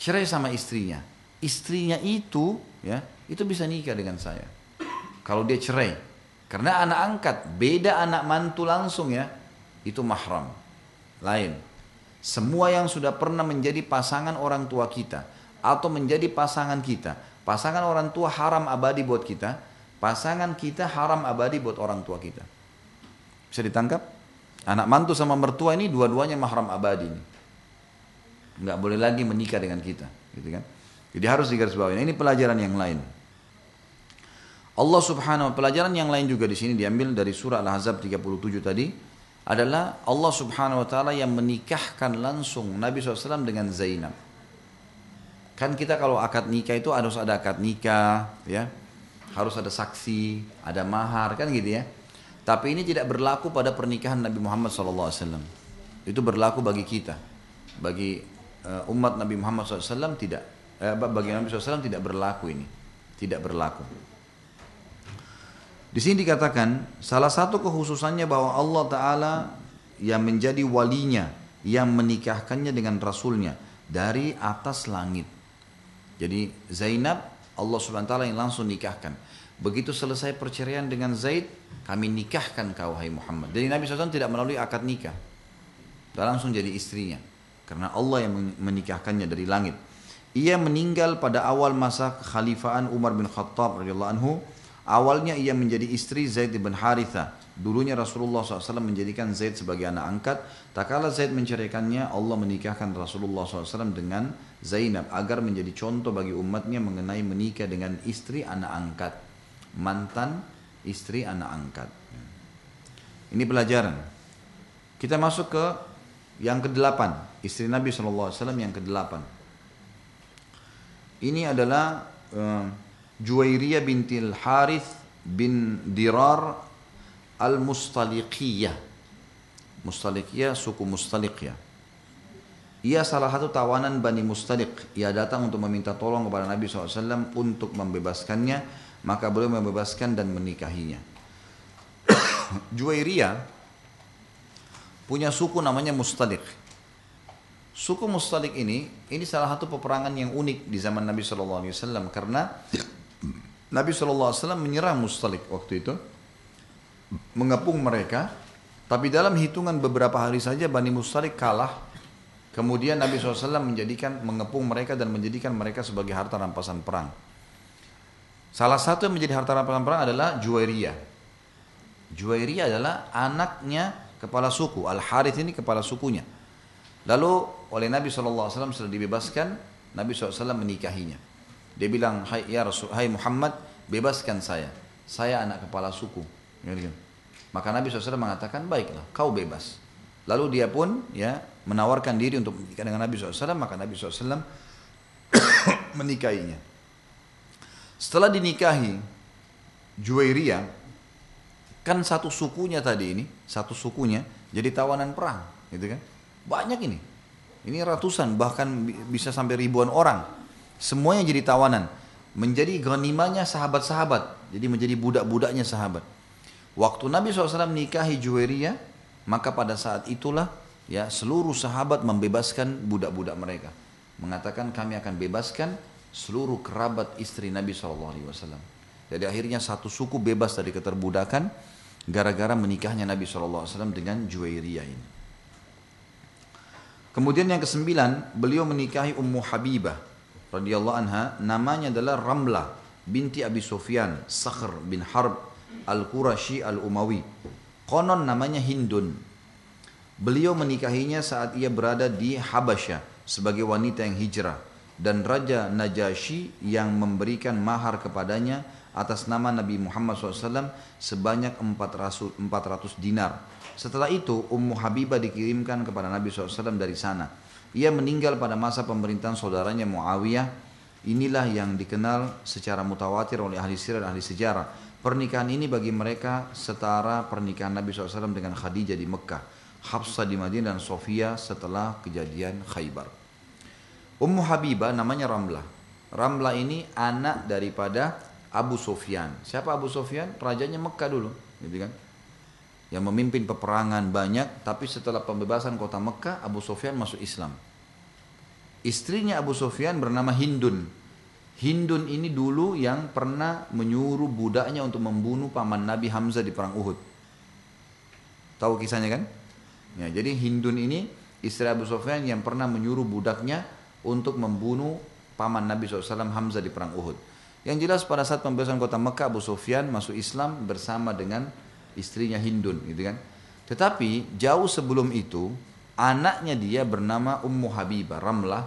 [SPEAKER 1] Cerai sama istrinya. Istrinya itu ya, itu bisa nikah dengan saya. Kalau dia cerai. Karena anak angkat, beda anak mantu langsung ya. Itu mahram. Lain. Semua yang sudah pernah menjadi pasangan orang tua kita atau menjadi pasangan kita, pasangan orang tua haram abadi buat kita, Pasangan kita haram abadi buat orang tua kita. Bisa ditangkap? Anak mantu sama mertua ini dua-duanya mahram abadi. Nih. Nggak boleh lagi menikah dengan kita. Gitu kan? Jadi harus digarisbawahi. Nah, ini pelajaran yang lain. Allah subhanahu wa pelajaran yang lain juga di sini diambil dari surah Al-Ahzab 37 tadi adalah Allah subhanahu wa ta'ala yang menikahkan langsung Nabi SAW dengan Zainab. Kan kita kalau akad nikah itu harus ada akad nikah, ya harus ada saksi, ada mahar, kan gitu ya. Tapi ini tidak berlaku pada pernikahan Nabi Muhammad SAW. Itu berlaku bagi kita, bagi uh, umat Nabi Muhammad SAW tidak, uh, bagi Nabi SAW tidak berlaku ini, tidak berlaku. Di sini dikatakan salah satu kekhususannya bahwa Allah Taala yang menjadi walinya, yang menikahkannya dengan Rasulnya dari atas langit. Jadi Zainab Allah Subhanahu Wa Taala yang langsung nikahkan. Begitu selesai perceraian dengan Zaid, kami nikahkan kau hai Muhammad. Jadi Nabi SAW tidak melalui akad nikah. Dia langsung jadi istrinya. Karena Allah yang menikahkannya dari langit. Ia meninggal pada awal masa kekhalifahan Umar bin Khattab radhiyallahu anhu. Awalnya ia menjadi istri Zaid bin Haritha. Dulunya Rasulullah SAW menjadikan Zaid sebagai anak angkat. Tak kala Zaid menceraikannya, Allah menikahkan Rasulullah SAW dengan Zainab agar menjadi contoh bagi umatnya mengenai menikah dengan istri anak angkat. Mantan istri anak angkat. Ini pelajaran. Kita masuk ke yang ke-8, istri Nabi SAW yang ke-8. Ini adalah uh, Juwairiyah bintil Harith bin Dirar Al-Mustaliqiyah. Mustaliqiyah suku Mustaliqiyah. Ia salah satu tawanan Bani Mustaliq. Ia datang untuk meminta tolong kepada Nabi SAW untuk membebaskannya. Maka beliau membebaskan dan menikahinya. Juwairiyah punya suku namanya Mustaliq. Suku Mustaliq ini, ini salah satu peperangan yang unik di zaman Nabi SAW karena Nabi SAW menyerang Mustalik waktu itu, mengepung mereka, tapi dalam hitungan beberapa hari saja Bani Mustalik kalah. Kemudian Nabi SAW menjadikan mengepung mereka dan menjadikan mereka sebagai harta rampasan perang. Salah satu yang menjadi harta rampasan perang adalah Juwairiyah. Juwairiyah adalah anaknya kepala suku. Al Harith ini kepala sukunya. Lalu oleh Nabi SAW setelah dibebaskan, Nabi SAW menikahinya. Dia bilang, hai ya Rasul, hai Muhammad, bebaskan saya. Saya anak kepala suku. Maka Nabi SAW mengatakan, baiklah, kau bebas. Lalu dia pun ya menawarkan diri untuk menikah dengan Nabi SAW, maka Nabi SAW menikahinya. Setelah dinikahi Juwairiyah, kan satu sukunya tadi ini, satu sukunya jadi tawanan perang, gitu kan? Banyak ini. Ini ratusan bahkan bisa sampai ribuan orang Semuanya jadi tawanan. Menjadi ghanimanya sahabat-sahabat. Jadi menjadi budak-budaknya sahabat. Waktu Nabi SAW nikahi Juwairiyah, maka pada saat itulah ya seluruh sahabat membebaskan budak-budak mereka. Mengatakan kami akan bebaskan seluruh kerabat istri Nabi SAW. Jadi akhirnya satu suku bebas dari keterbudakan gara-gara menikahnya Nabi SAW dengan Juwairiyah ini. Kemudian yang kesembilan, beliau menikahi Ummu Habibah radhiyallahu anha namanya adalah Ramla binti Abi Sufyan Sakhr bin Harb Al-Qurashi Al-Umawi. Konon namanya Hindun. Beliau menikahinya saat ia berada di Habasyah sebagai wanita yang hijrah dan Raja Najasyi yang memberikan mahar kepadanya atas nama Nabi Muhammad SAW sebanyak 400, 400 dinar. Setelah itu Ummu Habibah dikirimkan kepada Nabi SAW dari sana. Ia meninggal pada masa pemerintahan saudaranya Muawiyah. Inilah yang dikenal secara mutawatir oleh ahli sirah dan ahli sejarah. Pernikahan ini bagi mereka setara pernikahan Nabi SAW dengan Khadijah di Mekah, Hafsah di Madinah dan Sofia setelah kejadian Khaybar. Ummu Habibah namanya Ramlah. Ramlah ini anak daripada Abu Sofyan. Siapa Abu Sofyan? Rajanya Mekah dulu, gitu kan? Yang memimpin peperangan banyak, tapi setelah pembebasan kota Mekah, Abu Sofyan masuk Islam. Istrinya Abu Sufyan bernama Hindun. Hindun ini dulu yang pernah menyuruh budaknya untuk membunuh paman Nabi Hamzah di perang Uhud. Tahu kisahnya kan? Ya, jadi Hindun ini istri Abu Sufyan yang pernah menyuruh budaknya untuk membunuh paman Nabi SAW Hamzah di perang Uhud. Yang jelas pada saat pembebasan kota Mekah Abu Sufyan masuk Islam bersama dengan istrinya Hindun gitu kan. Tetapi jauh sebelum itu anaknya dia bernama Ummu Habibah Ramlah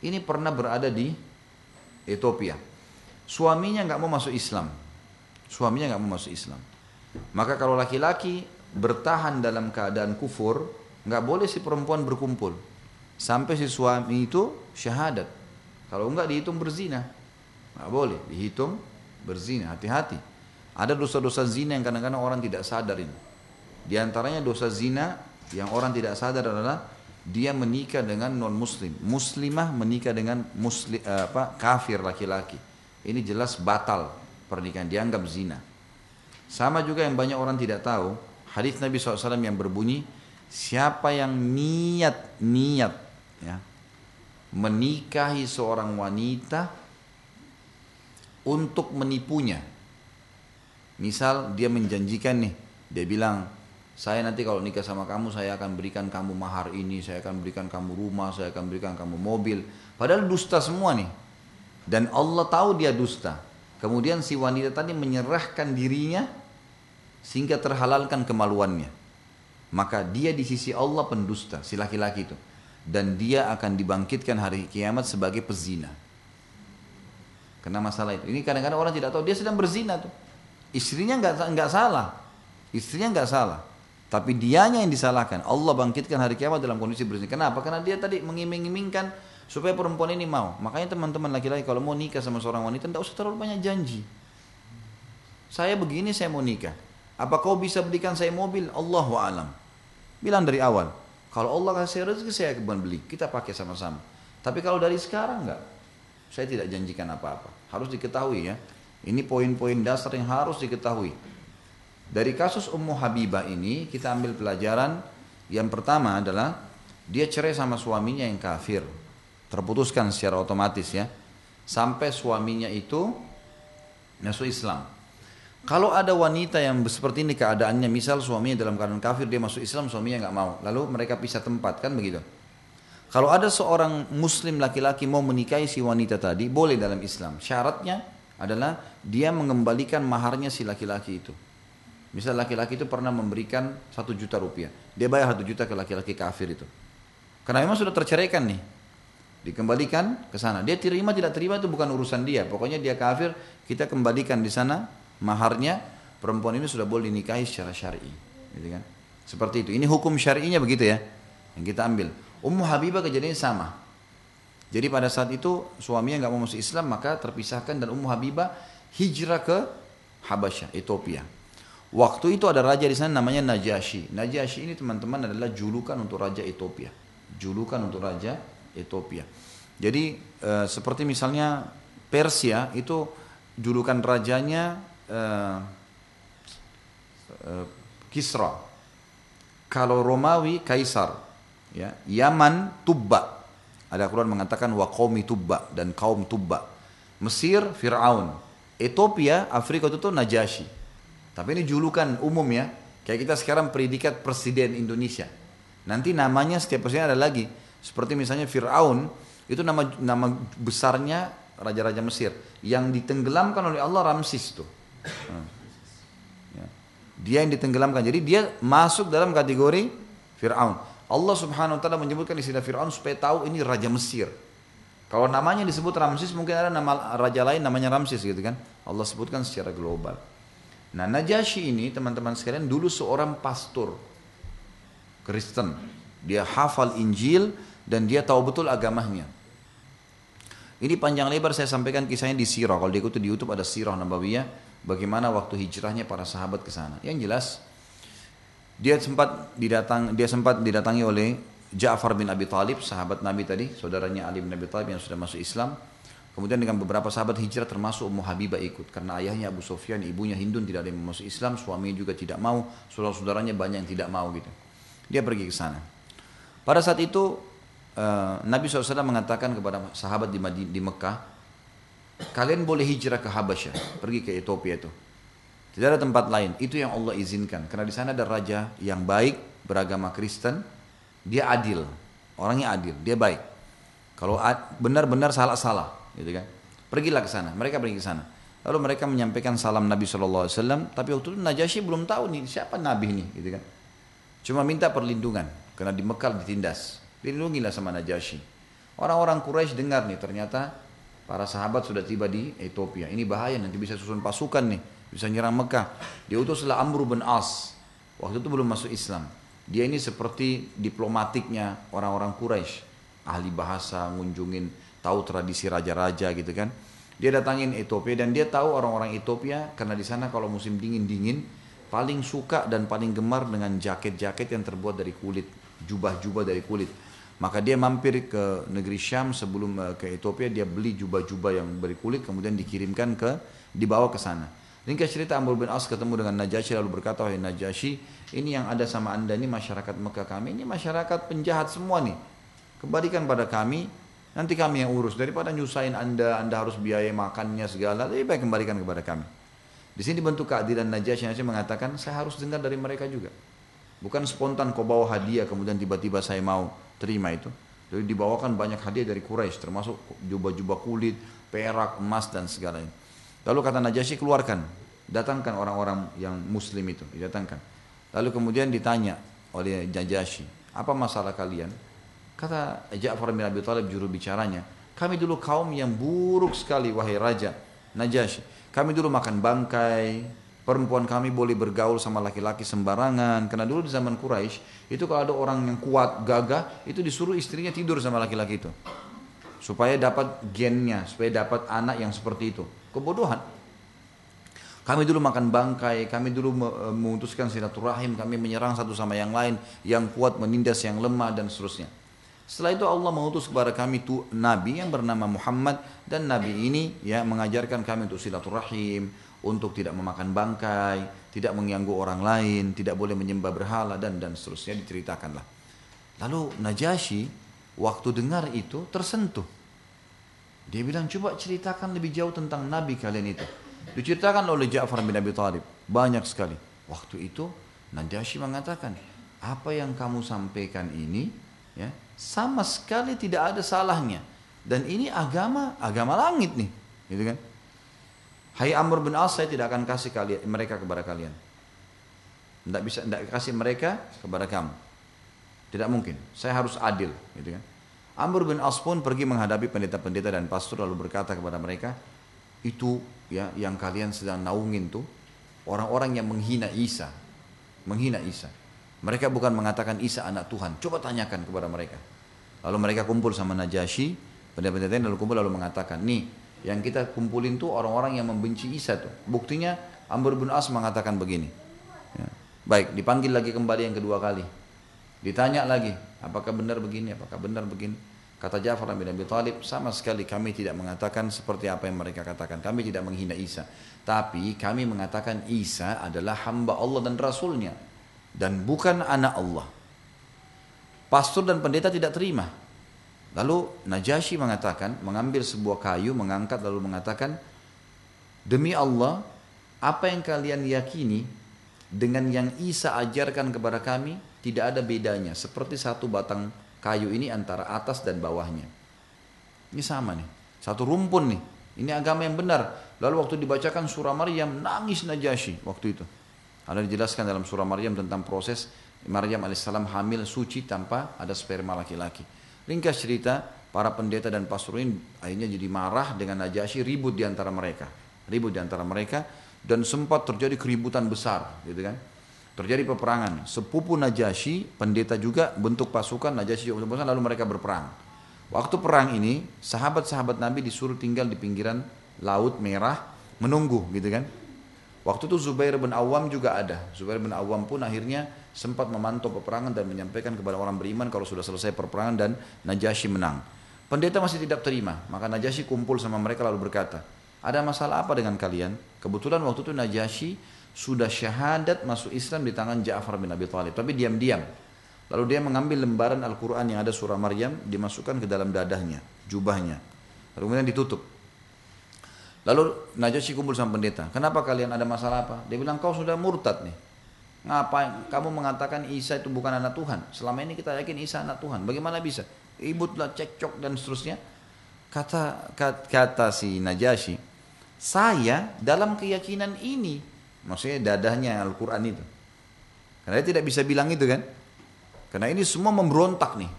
[SPEAKER 1] ini pernah berada di Ethiopia. Suaminya nggak mau masuk Islam. Suaminya nggak mau masuk Islam. Maka kalau laki-laki bertahan dalam keadaan kufur, nggak boleh si perempuan berkumpul sampai si suami itu syahadat. Kalau nggak dihitung berzina, nggak boleh dihitung berzina. Hati-hati. Ada dosa-dosa zina yang kadang-kadang orang tidak sadarin. Di antaranya dosa zina yang orang tidak sadar adalah dia menikah dengan non muslim muslimah menikah dengan muslim eh, apa kafir laki-laki. Ini jelas batal pernikahan dianggap zina. Sama juga yang banyak orang tidak tahu hadis Nabi SAW yang berbunyi siapa yang niat niat ya menikahi seorang wanita untuk menipunya. Misal dia menjanjikan nih dia bilang saya nanti kalau nikah sama kamu saya akan berikan kamu mahar ini, saya akan berikan kamu rumah, saya akan berikan kamu mobil. Padahal dusta semua nih. Dan Allah tahu dia dusta. Kemudian si wanita tadi menyerahkan dirinya sehingga terhalalkan kemaluannya. Maka dia di sisi Allah pendusta, si laki-laki itu. Dan dia akan dibangkitkan hari kiamat sebagai pezina. Kena masalah itu. Ini kadang-kadang orang tidak tahu dia sedang berzina tuh. Istrinya nggak nggak salah, istrinya nggak salah. Tapi dianya yang disalahkan. Allah bangkitkan hari kiamat dalam kondisi berzina. Kenapa? Karena dia tadi mengiming-imingkan supaya perempuan ini mau. Makanya teman-teman laki-laki kalau mau nikah sama seorang wanita tidak usah terlalu banyak janji. Saya begini saya mau nikah. Apa kau bisa belikan saya mobil? Allahu alam. Bilang dari awal. Kalau Allah kasih rezeki saya akan beli. Kita pakai sama-sama. Tapi kalau dari sekarang enggak. Saya tidak janjikan apa-apa. Harus diketahui ya. Ini poin-poin dasar yang harus diketahui. Dari kasus Ummu Habibah ini kita ambil pelajaran yang pertama adalah dia cerai sama suaminya yang kafir terputuskan secara otomatis ya sampai suaminya itu masuk Islam. Kalau ada wanita yang seperti ini keadaannya, misal suaminya dalam keadaan kafir dia masuk Islam, suaminya nggak mau, lalu mereka pisah tempat kan begitu. Kalau ada seorang Muslim laki-laki mau menikahi si wanita tadi, boleh dalam Islam. Syaratnya adalah dia mengembalikan maharnya si laki-laki itu. Misal laki-laki itu pernah memberikan satu juta rupiah, dia bayar satu juta ke laki-laki kafir itu. Karena memang sudah terceraikan nih, dikembalikan ke sana. Dia terima tidak terima itu bukan urusan dia. Pokoknya dia kafir, kita kembalikan di sana maharnya. Perempuan ini sudah boleh dinikahi secara syar'i, gitu kan? Seperti itu. Ini hukum syar'inya begitu ya. Yang kita ambil. Ummu Habibah kejadiannya sama. Jadi pada saat itu suaminya nggak mau masuk Islam maka terpisahkan dan Ummu Habibah hijrah ke Habasyah, Ethiopia. Waktu itu ada raja di sana namanya Najasyi. Najasyi ini teman-teman adalah julukan untuk raja Ethiopia. Julukan untuk raja Ethiopia. Jadi e, seperti misalnya Persia itu julukan rajanya e, e, Kisra. Kalau Romawi Kaisar, ya. Yaman Tubba. Ada Quran mengatakan wa qaumi Tubba dan kaum Tubba. Mesir Firaun. Ethiopia Afrika itu tuh Najasyi. Tapi ini julukan umum ya. Kayak kita sekarang predikat presiden Indonesia. Nanti namanya setiap presiden ada lagi. Seperti misalnya Fir'aun, itu nama nama besarnya raja-raja Mesir. Yang ditenggelamkan oleh Allah Ramsis itu. Hmm. Ya. Dia yang ditenggelamkan. Jadi dia masuk dalam kategori Fir'aun. Allah subhanahu wa ta'ala menyebutkan istilah Fir'aun supaya tahu ini raja Mesir. Kalau namanya disebut Ramsis mungkin ada nama raja lain namanya Ramsis gitu kan. Allah sebutkan secara global. Nah Najasyi ini teman-teman sekalian dulu seorang pastor Kristen. Dia hafal Injil, dan dia tahu betul agamanya. Ini panjang lebar saya sampaikan kisahnya di Sirah. Kalau diikuti di YouTube ada Sirah Nabawiyah. Bagaimana waktu hijrahnya para sahabat ke sana. Yang jelas dia sempat didatang dia sempat didatangi oleh Ja'far bin Abi Talib, sahabat Nabi tadi, saudaranya Ali bin Abi Talib yang sudah masuk Islam. Kemudian dengan beberapa sahabat hijrah termasuk Ummu Habibah ikut karena ayahnya Abu Sufyan, ibunya Hindun tidak ada yang masuk Islam, suaminya juga tidak mau, saudara-saudaranya banyak yang tidak mau gitu. Dia pergi ke sana. Pada saat itu Eh, Nabi SAW mengatakan kepada sahabat di, Madin, di Mekah, kalian boleh hijrah ke Habasyah, pergi ke Ethiopia itu. Tidak ada tempat lain, itu yang Allah izinkan. Karena di sana ada raja yang baik, beragama Kristen, dia adil, orangnya adil, dia baik. Kalau benar-benar salah-salah, gitu kan. Pergilah ke sana, mereka pergi ke sana. Lalu mereka menyampaikan salam Nabi SAW, tapi waktu itu Najasyi belum tahu nih siapa Nabi ini, gitu kan. Cuma minta perlindungan, karena di Mekah ditindas. Dilindungilah sama Najasyi. Orang-orang Quraisy dengar nih ternyata para sahabat sudah tiba di Ethiopia. Ini bahaya nanti bisa susun pasukan nih, bisa nyerang Mekah. Dia utuslah Amr bin As. Waktu itu belum masuk Islam. Dia ini seperti diplomatiknya orang-orang Quraisy, ahli bahasa, ngunjungin, tahu tradisi raja-raja gitu kan. Dia datangin Ethiopia dan dia tahu orang-orang Ethiopia karena di sana kalau musim dingin-dingin paling suka dan paling gemar dengan jaket-jaket yang terbuat dari kulit, jubah-jubah dari kulit. Maka dia mampir ke negeri Syam sebelum uh, ke Ethiopia dia beli jubah-jubah yang berkulit kemudian dikirimkan ke dibawa ke sana. Ringkas cerita Amr bin As ketemu dengan Najasyi lalu berkata wahai Najasyi ini yang ada sama anda ini masyarakat Mekah kami ini masyarakat penjahat semua nih. Kembalikan pada kami nanti kami yang urus daripada nyusahin anda anda harus biaya makannya segala lebih baik kembalikan kepada kami. Di sini bentuk keadilan Najasyi yang mengatakan saya harus dengar dari mereka juga. Bukan spontan kau bawa hadiah kemudian tiba-tiba saya mau terima itu. Jadi dibawakan banyak hadiah dari Quraisy termasuk jubah-jubah kulit, perak, emas dan segalanya. Lalu kata Najasyi keluarkan, datangkan orang-orang yang muslim itu, didatangkan. Lalu kemudian ditanya oleh Najasyi, apa masalah kalian? Kata Ja'far bin Abi Thalib juru bicaranya, kami dulu kaum yang buruk sekali wahai raja Najasyi. Kami dulu makan bangkai, perempuan kami boleh bergaul sama laki-laki sembarangan. Karena dulu di zaman Quraisy itu kalau ada orang yang kuat, gagah, itu disuruh istrinya tidur sama laki-laki itu. Supaya dapat gennya, supaya dapat anak yang seperti itu. Kebodohan. Kami dulu makan bangkai, kami dulu e, memutuskan silaturahim, kami menyerang satu sama yang lain, yang kuat menindas yang lemah dan seterusnya. Setelah itu Allah mengutus kepada kami tu nabi yang bernama Muhammad dan nabi ini ya mengajarkan kami untuk silaturahim, untuk tidak memakan bangkai, tidak mengganggu orang lain, tidak boleh menyembah berhala dan dan seterusnya diceritakanlah. Lalu Najasyi waktu dengar itu tersentuh. Dia bilang coba ceritakan lebih jauh tentang nabi kalian itu. Diceritakan oleh Ja'far bin Abi Thalib banyak sekali. Waktu itu Najasyi mengatakan, apa yang kamu sampaikan ini ya sama sekali tidak ada salahnya. Dan ini agama agama langit nih gitu kan? Hai Amr bin As saya tidak akan kasih kalian mereka kepada kalian. Tidak bisa tidak kasih mereka kepada kamu. Tidak mungkin. Saya harus adil gitu kan? Amr bin As pun pergi menghadapi pendeta-pendeta dan pastor lalu berkata kepada mereka itu ya yang kalian sedang naungin tuh orang-orang yang menghina Isa. Menghina Isa. Mereka bukan mengatakan Isa anak Tuhan. Coba tanyakan kepada mereka. Lalu mereka kumpul sama Najasyi, pendeta-pendeta lalu kumpul lalu mengatakan, nih yang kita kumpulin tuh orang-orang yang membenci Isa tuh. Buktinya Amr bin As mengatakan begini. Ya. Baik, dipanggil lagi kembali yang kedua kali. Ditanya lagi, apakah benar begini, apakah benar begini. Kata Ja'far bin Abi Talib, sama sekali kami tidak mengatakan seperti apa yang mereka katakan. Kami tidak menghina Isa. Tapi kami mengatakan Isa adalah hamba Allah dan Rasulnya dan bukan anak Allah. Pastor dan pendeta tidak terima. Lalu Najasyi mengatakan, mengambil sebuah kayu, mengangkat lalu mengatakan, Demi Allah, apa yang kalian yakini dengan yang Isa ajarkan kepada kami tidak ada bedanya. Seperti satu batang kayu ini antara atas dan bawahnya. Ini sama nih, satu rumpun nih. Ini agama yang benar. Lalu waktu dibacakan surah Maryam, nangis Najasyi waktu itu. Ada dijelaskan dalam surah Maryam tentang proses Maryam alaihissalam hamil suci tanpa ada sperma laki-laki. Ringkas cerita, para pendeta dan pastor ini akhirnya jadi marah dengan Najasyi ribut di antara mereka. Ribut di antara mereka dan sempat terjadi keributan besar, gitu kan. Terjadi peperangan. Sepupu Najasyi, pendeta juga bentuk pasukan, Najasyi juga lalu mereka berperang. Waktu perang ini, sahabat-sahabat Nabi disuruh tinggal di pinggiran laut merah, menunggu gitu kan. Waktu itu Zubair bin Awam juga ada. Zubair bin Awam pun akhirnya sempat memantau peperangan dan menyampaikan kepada orang beriman kalau sudah selesai peperangan dan Najasyi menang. Pendeta masih tidak terima, maka Najasyi kumpul sama mereka lalu berkata, ada masalah apa dengan kalian? Kebetulan waktu itu Najasyi sudah syahadat masuk Islam di tangan Ja'far bin Abi Thalib, tapi diam-diam. Lalu dia mengambil lembaran Al-Quran yang ada surah Maryam, dimasukkan ke dalam dadahnya, jubahnya. Lalu kemudian ditutup. Lalu Najasyi kumpul sama pendeta. Kenapa kalian ada masalah apa? Dia bilang kau sudah murtad nih. Ngapain kamu mengatakan Isa itu bukan anak Tuhan? Selama ini kita yakin Isa anak Tuhan. Bagaimana bisa? Ributlah cekcok dan seterusnya. Kata kata, kata si Najasyi, saya dalam keyakinan ini, maksudnya dadahnya Al-Quran itu. Karena dia tidak bisa bilang itu kan. Karena ini semua memberontak nih.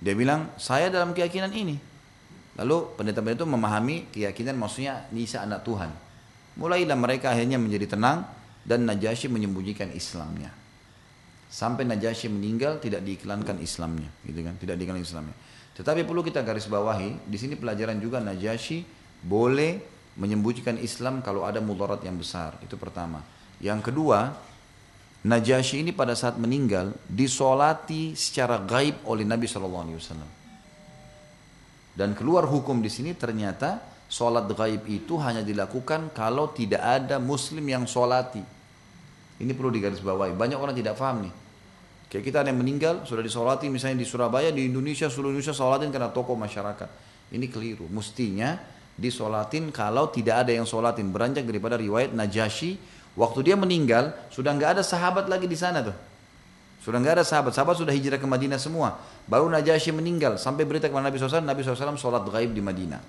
[SPEAKER 1] Dia bilang, saya dalam keyakinan ini. Lalu pendeta-pendeta itu memahami keyakinan maksudnya Nisa anak Tuhan. Mulailah mereka akhirnya menjadi tenang dan Najasyi menyembunyikan Islamnya. Sampai Najasyi meninggal tidak diiklankan Islamnya, gitu kan? Tidak diiklankan Islamnya. Tetapi perlu kita garis bawahi, di sini pelajaran juga Najasyi boleh menyembunyikan Islam kalau ada mudarat yang besar. Itu pertama. Yang kedua, Najasyi ini pada saat meninggal disolati secara gaib oleh Nabi Shallallahu Alaihi Wasallam. Dan keluar hukum di sini ternyata sholat gaib itu hanya dilakukan kalau tidak ada muslim yang sholati. Ini perlu digarisbawahi. Banyak orang tidak paham nih. Kayak kita ada yang meninggal, sudah disolati misalnya di Surabaya, di Indonesia, seluruh Indonesia sholatin karena tokoh masyarakat. Ini keliru. Mestinya disolatin kalau tidak ada yang sholatin. Beranjak daripada riwayat Najasyi, waktu dia meninggal, sudah nggak ada sahabat lagi di sana tuh. Sudah nggak ada sahabat, sahabat sudah hijrah ke Madinah semua. Baru Najasyi meninggal, sampai berita kepada Nabi SAW, Nabi SAW sholat gaib di Madinah.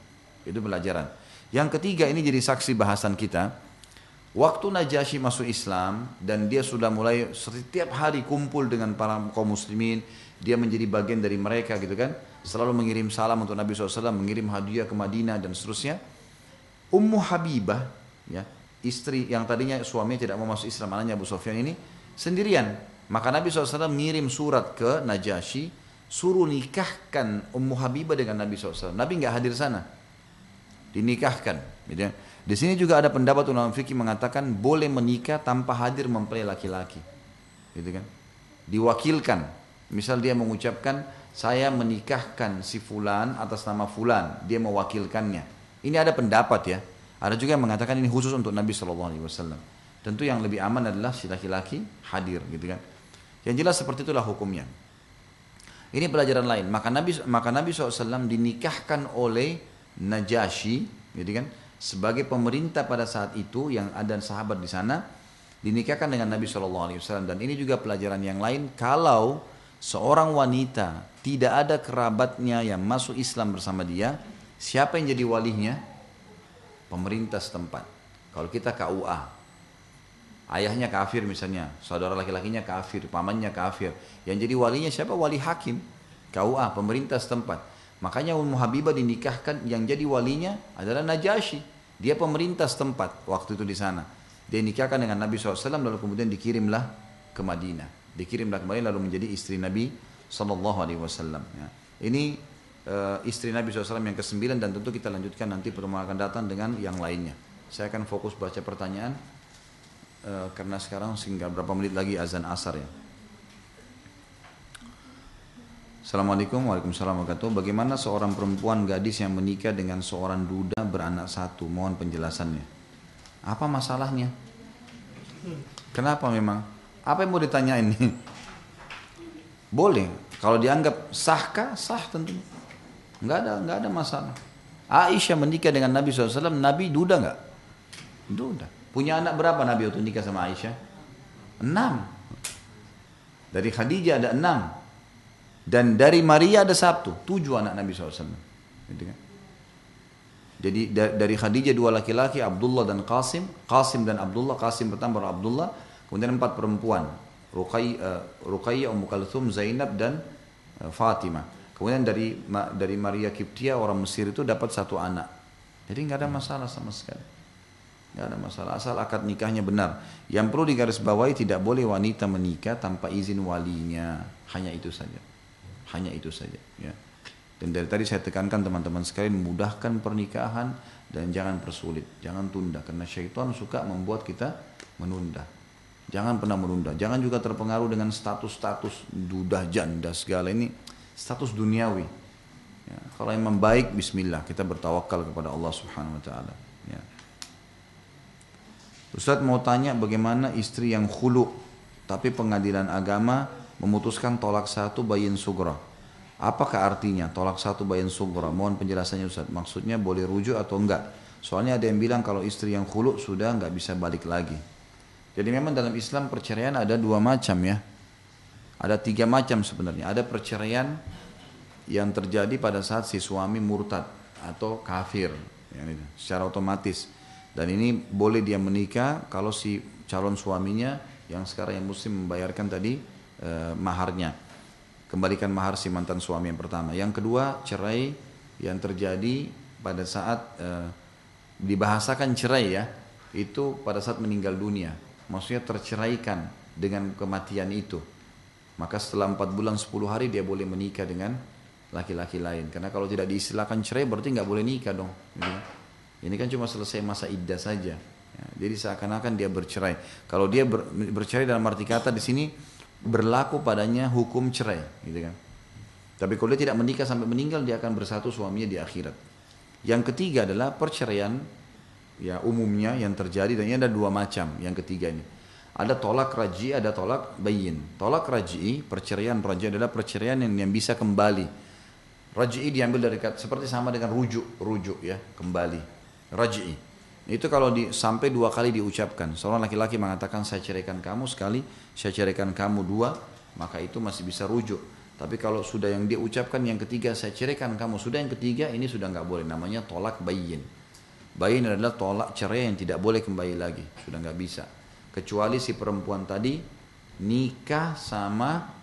[SPEAKER 1] Itu pelajaran. Yang ketiga ini jadi saksi bahasan kita. Waktu Najasyi masuk Islam dan dia sudah mulai setiap hari kumpul dengan para kaum muslimin, dia menjadi bagian dari mereka gitu kan. Selalu mengirim salam untuk Nabi SAW, mengirim hadiah ke Madinah dan seterusnya. Ummu Habibah, ya, istri yang tadinya suaminya tidak mau masuk Islam, anaknya Abu Sofyan ini sendirian. Maka Nabi SAW mengirim surat ke Najasyi, suruh nikahkan Ummu Habibah dengan Nabi SAW. Nabi nggak hadir sana, dinikahkan. Gitu ya. Di sini juga ada pendapat ulama fikih mengatakan boleh menikah tanpa hadir mempelai laki-laki. Gitu kan? Diwakilkan. Misal dia mengucapkan saya menikahkan si fulan atas nama fulan, dia mewakilkannya. Ini ada pendapat ya. Ada juga yang mengatakan ini khusus untuk Nabi Shallallahu Alaihi Wasallam. Tentu yang lebih aman adalah si laki-laki hadir, gitu kan? Yang jelas seperti itulah hukumnya. Ini pelajaran lain. Maka Nabi maka Nabi SAW dinikahkan oleh Najasyi, gitu kan? sebagai pemerintah pada saat itu yang ada sahabat di sana dinikahkan dengan Nabi Shallallahu Alaihi Wasallam. Dan ini juga pelajaran yang lain kalau seorang wanita tidak ada kerabatnya yang masuk Islam bersama dia siapa yang jadi walinya? Pemerintah setempat. Kalau kita KUA ayahnya kafir misalnya saudara laki-lakinya kafir pamannya kafir. Yang jadi walinya siapa? Wali hakim. KUA pemerintah setempat Makanya Ummu Habibah dinikahkan yang jadi walinya adalah Najasyi. Dia pemerintah setempat waktu itu di sana. Dia nikahkan dengan Nabi SAW lalu kemudian dikirimlah ke Madinah. Dikirimlah ke Madinah lalu menjadi istri Nabi SAW. Ya. Ini uh, istri Nabi SAW yang ke-9 dan tentu kita lanjutkan nanti pertemuan akan datang dengan yang lainnya. Saya akan fokus baca pertanyaan uh, karena sekarang sehingga berapa menit lagi azan asar ya. Assalamualaikum warahmatullahi wabarakatuh. Bagaimana seorang perempuan gadis yang menikah dengan seorang duda beranak satu? Mohon penjelasannya. Apa masalahnya? Kenapa memang? Apa yang mau ditanya ini? Boleh. Kalau dianggap sahkah? Sah tentunya. Enggak ada, enggak ada masalah. Aisyah menikah dengan Nabi SAW, Nabi duda enggak? Duda. Punya anak berapa Nabi waktu nikah sama Aisyah? Enam. Dari Khadijah ada enam. Dan dari Maria ada Sabtu, tujuh anak Nabi SAW. Gitu kan? Jadi dari Khadijah dua laki-laki, Abdullah dan Qasim, Qasim dan Abdullah, Qasim pertama baru Abdullah, kemudian empat perempuan, uh, Ruqayyah, Ummu Kalthum, Zainab dan uh, Fatimah. Kemudian dari dari Maria Kiptia orang Mesir itu dapat satu anak. Jadi nggak ada masalah sama sekali. Nggak ada masalah asal akad nikahnya benar. Yang perlu digarisbawahi tidak boleh wanita menikah tanpa izin walinya. Hanya itu saja. Hanya itu saja. Ya. Dan dari tadi saya tekankan teman-teman sekalian mudahkan pernikahan dan jangan persulit, jangan tunda karena syaitan suka membuat kita menunda. Jangan pernah menunda, jangan juga terpengaruh dengan status-status duda janda segala ini status duniawi. Ya, kalau yang baik bismillah kita bertawakal kepada Allah Subhanahu wa taala. Ya. Ustaz mau tanya bagaimana istri yang khulu tapi pengadilan agama memutuskan tolak satu bayin sugra. Apakah artinya tolak satu bayin sugra? Mohon penjelasannya Ustaz. Maksudnya boleh rujuk atau enggak? Soalnya ada yang bilang kalau istri yang khulu sudah enggak bisa balik lagi. Jadi memang dalam Islam perceraian ada dua macam ya. Ada tiga macam sebenarnya. Ada perceraian yang terjadi pada saat si suami murtad atau kafir. Ya, secara otomatis. Dan ini boleh dia menikah kalau si calon suaminya yang sekarang yang muslim membayarkan tadi Eh, maharnya. Kembalikan mahar si mantan suami yang pertama. Yang kedua, cerai yang terjadi pada saat e, dibahasakan cerai ya, itu pada saat meninggal dunia. Maksudnya terceraikan dengan kematian itu. Maka setelah 4 bulan 10 hari dia boleh menikah dengan laki-laki lain. Karena kalau tidak diistilahkan cerai berarti nggak boleh nikah dong. Ini kan cuma selesai masa iddah saja. Ya, jadi seakan-akan dia bercerai. Kalau dia ber, bercerai dalam arti kata di sini berlaku padanya hukum cerai gitu kan. Tapi kalau dia tidak menikah sampai meninggal dia akan bersatu suaminya di akhirat. Yang ketiga adalah perceraian ya umumnya yang terjadi dan ini ada dua macam yang ketiga ini. Ada tolak raji ada tolak bayin. Tolak raji perceraian raji adalah perceraian yang, yang bisa kembali. Raji diambil dari seperti sama dengan rujuk rujuk ya kembali. Raji itu kalau di, sampai dua kali diucapkan. Seorang laki-laki mengatakan saya ceraikan kamu sekali, saya ceraikan kamu dua, maka itu masih bisa rujuk. Tapi kalau sudah yang dia ucapkan yang ketiga saya ceraikan kamu, sudah yang ketiga ini sudah nggak boleh. Namanya tolak bayin. Bayin adalah tolak cerai yang tidak boleh kembali lagi, sudah nggak bisa. Kecuali si perempuan tadi nikah sama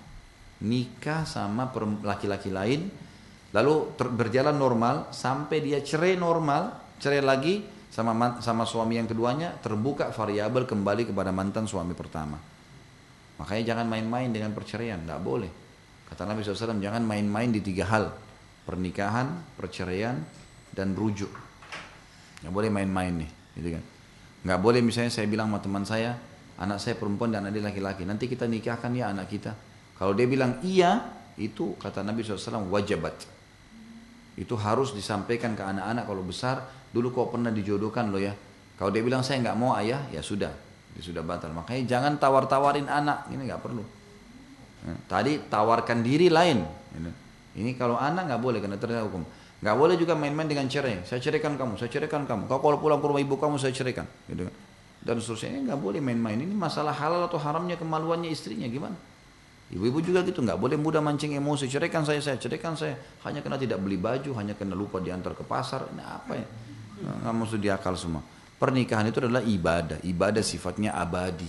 [SPEAKER 1] nikah sama laki-laki lain, lalu berjalan normal sampai dia cerai normal, cerai lagi sama sama suami yang keduanya terbuka variabel kembali kepada mantan suami pertama. Makanya jangan main-main dengan perceraian, tidak boleh. Kata Nabi SAW, jangan main-main di tiga hal. Pernikahan, perceraian, dan rujuk. Nggak boleh main-main nih, gitu kan. Nggak boleh misalnya saya bilang sama teman saya, anak saya perempuan dan dia laki-laki. Nanti kita nikahkan ya anak kita. Kalau dia bilang iya, itu kata Nabi SAW wajibat. Itu harus disampaikan ke anak-anak kalau besar. Dulu kau pernah dijodohkan loh ya. Kalau dia bilang saya nggak mau ayah, ya sudah, dia sudah batal. Makanya jangan tawar-tawarin anak, ini nggak perlu. Nah, tadi tawarkan diri lain. Ini kalau anak nggak boleh karena ternyata hukum. Nggak boleh juga main-main dengan cerai. Saya ceraikan kamu, saya ceraikan kamu. Kau kalau pulang ke rumah ibu kamu saya ceraikan. Gitu kan. Dan seterusnya nggak boleh main-main. Ini masalah halal atau haramnya kemaluannya istrinya gimana? Ibu-ibu juga gitu, nggak boleh mudah mancing emosi. Ceraikan saya, saya ceraikan saya. Hanya karena tidak beli baju, hanya karena lupa diantar ke pasar. Ini apa ya? Nggak maksud diakal semua. Pernikahan itu adalah ibadah. Ibadah sifatnya abadi.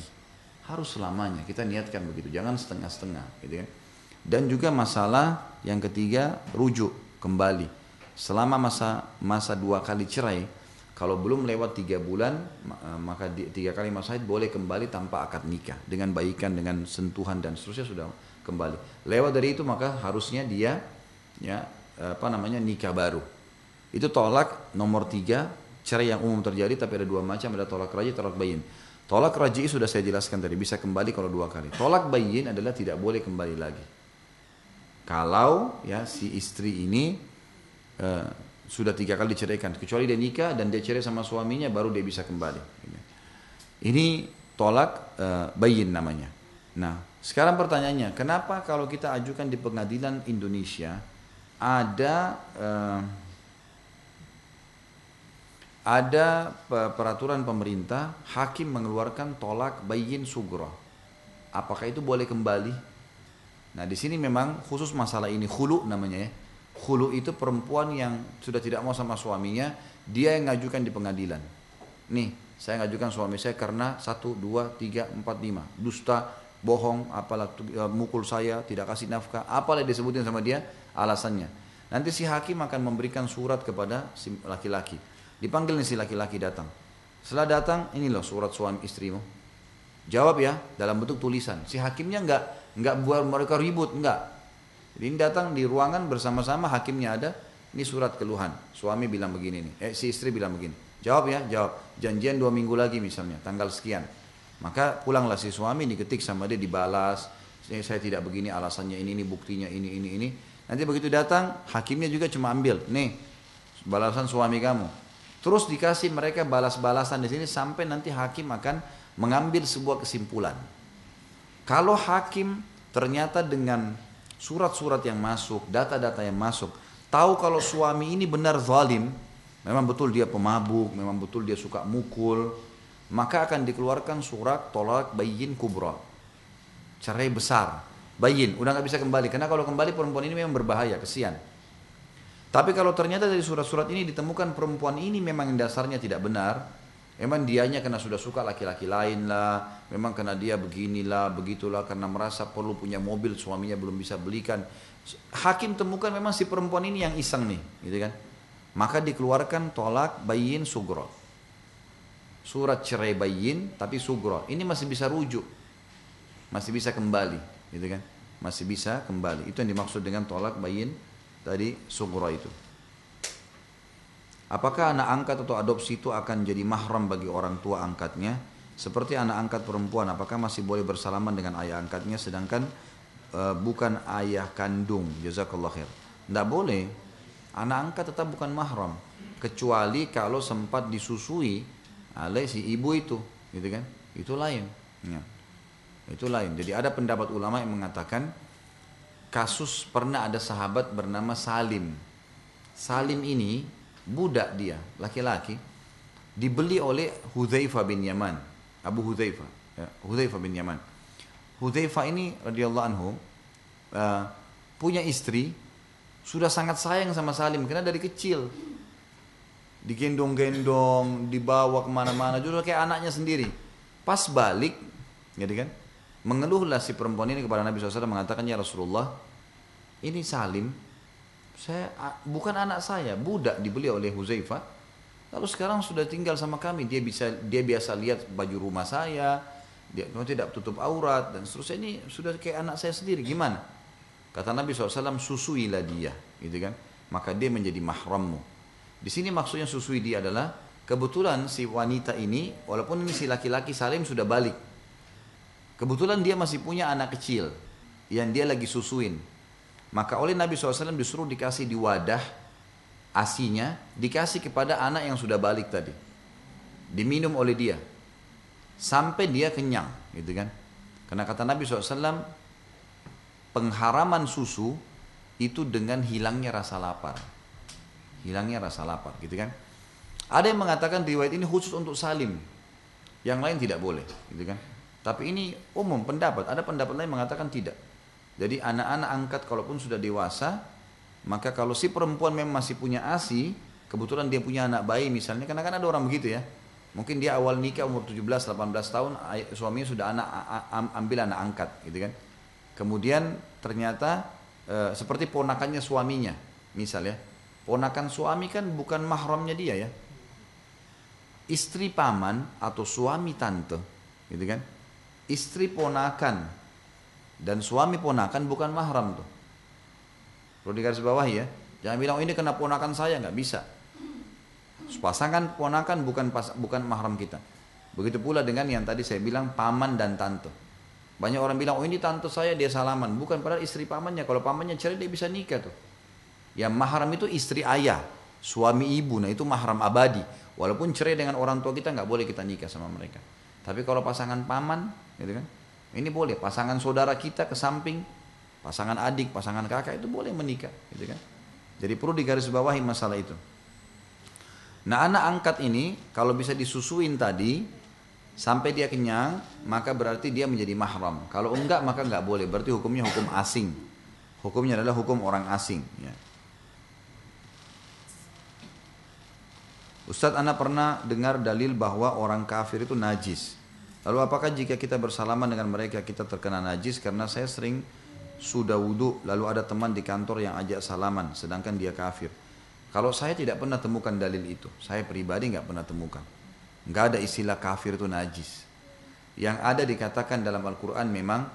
[SPEAKER 1] Harus selamanya. Kita niatkan begitu. Jangan setengah-setengah. Gitu kan. Dan juga masalah yang ketiga, rujuk kembali selama masa masa dua kali cerai kalau belum lewat tiga bulan eh, maka tiga kali masa haid boleh kembali tanpa akad nikah dengan baikan dengan sentuhan dan seterusnya sudah kembali lewat dari itu maka harusnya dia ya apa namanya nikah baru itu tolak nomor tiga cerai yang umum terjadi tapi ada dua macam. Ada tolak raji tolak bayin. Tolak raji sudah saya jelaskan tadi bisa kembali kalau dua kali. Tolak bayin adalah tidak boleh kembali lagi. Kalau ya si istri ini uh, sudah tiga kali diceraikan kecuali dia nikah dan dia cerai sama suaminya baru dia bisa kembali. Ini tolak uh, bayin namanya. Nah sekarang pertanyaannya kenapa kalau kita ajukan di pengadilan Indonesia ada uh, ada peraturan pemerintah hakim mengeluarkan tolak bayin sugro apakah itu boleh kembali nah di sini memang khusus masalah ini hulu namanya ya Hulu itu perempuan yang sudah tidak mau sama suaminya, dia yang ngajukan di pengadilan. Nih, saya ngajukan suami saya karena satu, dua, tiga, empat, lima, dusta, bohong, apalah e, mukul saya, tidak kasih nafkah, apalah disebutin sama dia alasannya. Nanti si hakim akan memberikan surat kepada si laki-laki. Dipanggil nih si laki-laki datang. Setelah datang, ini loh surat suami istrimu. Jawab ya dalam bentuk tulisan. Si hakimnya nggak nggak buat mereka ribut, nggak. Jadi ini datang di ruangan bersama-sama hakimnya ada, ini surat keluhan. Suami bilang begini nih, eh si istri bilang begini. Jawab ya, jawab. Janjian dua minggu lagi misalnya, tanggal sekian. Maka pulanglah si suami diketik sama dia dibalas. Saya tidak begini alasannya ini, ini buktinya ini, ini, ini. Nanti begitu datang, hakimnya juga cuma ambil. Nih, balasan suami kamu. Terus dikasih mereka balas-balasan di sini sampai nanti hakim akan mengambil sebuah kesimpulan. Kalau hakim ternyata dengan surat-surat yang masuk, data-data yang masuk, tahu kalau suami ini benar zalim, memang betul dia pemabuk, memang betul dia suka mukul, maka akan dikeluarkan surat tolak bayin kubra. Cerai besar. Bayin, udah nggak bisa kembali. Karena kalau kembali perempuan ini memang berbahaya, kesian. Tapi kalau ternyata dari surat-surat ini ditemukan perempuan ini memang dasarnya tidak benar, Memang dianya karena sudah suka laki-laki lain lah, memang karena dia beginilah, begitulah, karena merasa perlu punya mobil suaminya belum bisa belikan. Hakim temukan memang si perempuan ini yang iseng nih, gitu kan? Maka dikeluarkan tolak bayin sugro. Surat cerai bayin tapi sugro. Ini masih bisa rujuk, masih bisa kembali, gitu kan? Masih bisa kembali. Itu yang dimaksud dengan tolak bayin tadi sugro itu. Apakah anak angkat atau adopsi itu akan jadi mahram bagi orang tua angkatnya? Seperti anak angkat perempuan, apakah masih boleh bersalaman dengan ayah angkatnya sedangkan uh, bukan ayah kandung? Jazakallah khair. Tidak boleh. Anak angkat tetap bukan mahram. Kecuali kalau sempat disusui oleh si ibu itu. Gitu kan? Itu lain. Ya. Itu lain. Jadi ada pendapat ulama yang mengatakan kasus pernah ada sahabat bernama Salim. Salim ini budak dia, laki-laki, dibeli oleh Hudzaifah bin Yaman, Abu Hudzaifah, ya, Hudzaifah bin Yaman. Hudzaifah ini radhiyallahu anhu uh, punya istri, sudah sangat sayang sama Salim karena dari kecil. digendong-gendong, dibawa ke mana-mana, justru kayak anaknya sendiri. Pas balik, gitu kan? Mengeluhlah si perempuan ini kepada Nabi SAW mengatakan, ya Rasulullah, ini Salim, saya bukan anak saya, budak dibeli oleh Huzaifah. Lalu sekarang sudah tinggal sama kami, dia bisa dia biasa lihat baju rumah saya, dia tidak tutup aurat dan seterusnya ini sudah kayak anak saya sendiri, gimana? Kata Nabi SAW, susuilah dia, gitu kan? Maka dia menjadi mahrammu. Di sini maksudnya susui dia adalah kebetulan si wanita ini walaupun ini si laki-laki Salim sudah balik. Kebetulan dia masih punya anak kecil yang dia lagi susuin. Maka oleh Nabi SAW disuruh dikasih di wadah asinya dikasih kepada anak yang sudah balik tadi. Diminum oleh dia. Sampai dia kenyang gitu kan. Karena kata Nabi SAW pengharaman susu itu dengan hilangnya rasa lapar hilangnya rasa lapar gitu kan ada yang mengatakan riwayat ini khusus untuk salim yang lain tidak boleh gitu kan tapi ini umum pendapat. Ada pendapat lain mengatakan tidak. Jadi anak-anak angkat kalaupun sudah dewasa maka kalau si perempuan memang masih punya asi kebetulan dia punya anak bayi misalnya karena kan ada orang begitu ya. Mungkin dia awal nikah umur 17 18 tahun suaminya sudah anak ambil anak angkat gitu kan. Kemudian ternyata e, seperti ponakannya suaminya misal ya. Ponakan suami kan bukan mahramnya dia ya. Istri paman atau suami tante, gitu kan? Istri ponakan dan suami ponakan bukan mahram tuh. Perlu digaris bawah ya. Jangan bilang oh, ini kena ponakan saya nggak bisa. Pasangan ponakan bukan pas, bukan mahram kita. Begitu pula dengan yang tadi saya bilang paman dan tante. Banyak orang bilang, oh ini tante saya dia salaman. Bukan padahal istri pamannya. Kalau pamannya cerai dia bisa nikah tuh. Yang mahram itu istri ayah, suami ibu, nah itu mahram abadi. Walaupun cerai dengan orang tua kita nggak boleh kita nikah sama mereka. Tapi kalau pasangan paman, gitu kan, ini boleh. Pasangan saudara kita ke samping, pasangan adik, pasangan kakak itu boleh menikah, gitu kan. Jadi perlu digarisbawahi masalah itu. Nah anak angkat ini kalau bisa disusuin tadi sampai dia kenyang maka berarti dia menjadi mahram. Kalau enggak maka enggak boleh. Berarti hukumnya hukum asing. Hukumnya adalah hukum orang asing. Ya. Ustadz Anda pernah dengar dalil bahwa orang kafir itu najis. Lalu apakah jika kita bersalaman dengan mereka kita terkena najis? Karena saya sering sudah wudhu lalu ada teman di kantor yang ajak salaman sedangkan dia kafir. Kalau saya tidak pernah temukan dalil itu, saya pribadi nggak pernah temukan. Nggak ada istilah kafir itu najis. Yang ada dikatakan dalam Al-Quran memang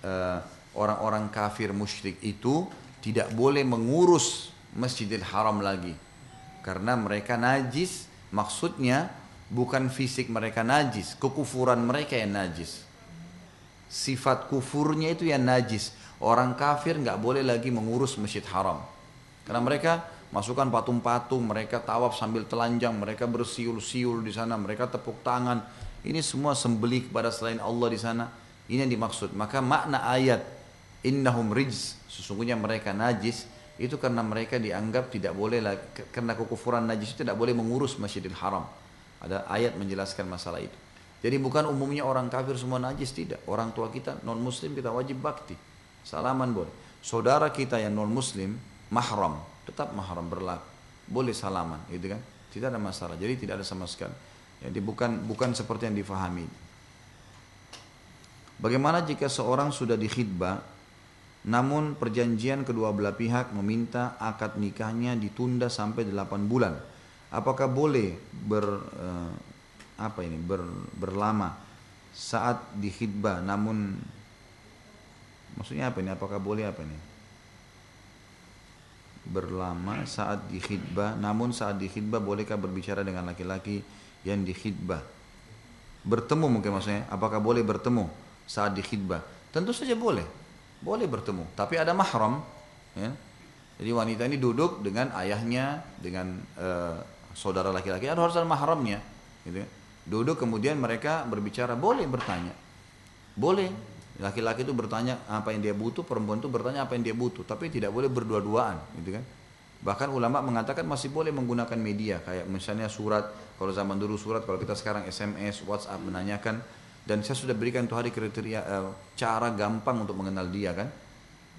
[SPEAKER 1] eh, orang-orang uh, kafir musyrik itu tidak boleh mengurus Masjidil Haram lagi karena mereka najis, maksudnya bukan fisik mereka najis, kekufuran mereka yang najis. Sifat kufurnya itu yang najis. Orang kafir nggak boleh lagi mengurus masjid haram. Karena mereka masukkan patung-patung, mereka tawaf sambil telanjang, mereka bersiul-siul di sana, mereka tepuk tangan. Ini semua sembeli kepada selain Allah di sana. Ini yang dimaksud. Maka makna ayat innahum rijz, sesungguhnya mereka najis, itu karena mereka dianggap tidak boleh karena kekufuran najis itu tidak boleh mengurus Masjidil Haram. Ada ayat menjelaskan masalah itu. Jadi bukan umumnya orang kafir semua najis tidak. Orang tua kita non muslim kita wajib bakti. Salaman boleh. Saudara kita yang non muslim mahram tetap mahram berlaku. Boleh salaman gitu kan. Tidak ada masalah. Jadi tidak ada sama sekali. Jadi bukan bukan seperti yang difahami. Bagaimana jika seorang sudah dikhidbah namun perjanjian kedua belah pihak meminta akad nikahnya ditunda sampai 8 bulan. Apakah boleh ber eh, apa ini ber, berlama saat dikhidbah namun maksudnya apa ini? Apakah boleh apa ini? Berlama saat dikhidbah namun saat dikhidbah bolehkah berbicara dengan laki-laki yang dikhidbah bertemu mungkin maksudnya apakah boleh bertemu saat dikhidbah tentu saja boleh boleh bertemu tapi ada mahram ya. jadi wanita ini duduk dengan ayahnya dengan uh, saudara laki-laki ada harus ada mahramnya gitu ya. duduk kemudian mereka berbicara boleh bertanya. Boleh. Laki-laki itu bertanya apa yang dia butuh perempuan itu bertanya apa yang dia butuh tapi tidak boleh berdua-duaan gitu kan. Bahkan ulama mengatakan masih boleh menggunakan media kayak misalnya surat kalau zaman dulu surat kalau kita sekarang SMS WhatsApp menanyakan. Dan saya sudah berikan tuh hari kriteria uh, cara gampang untuk mengenal dia kan.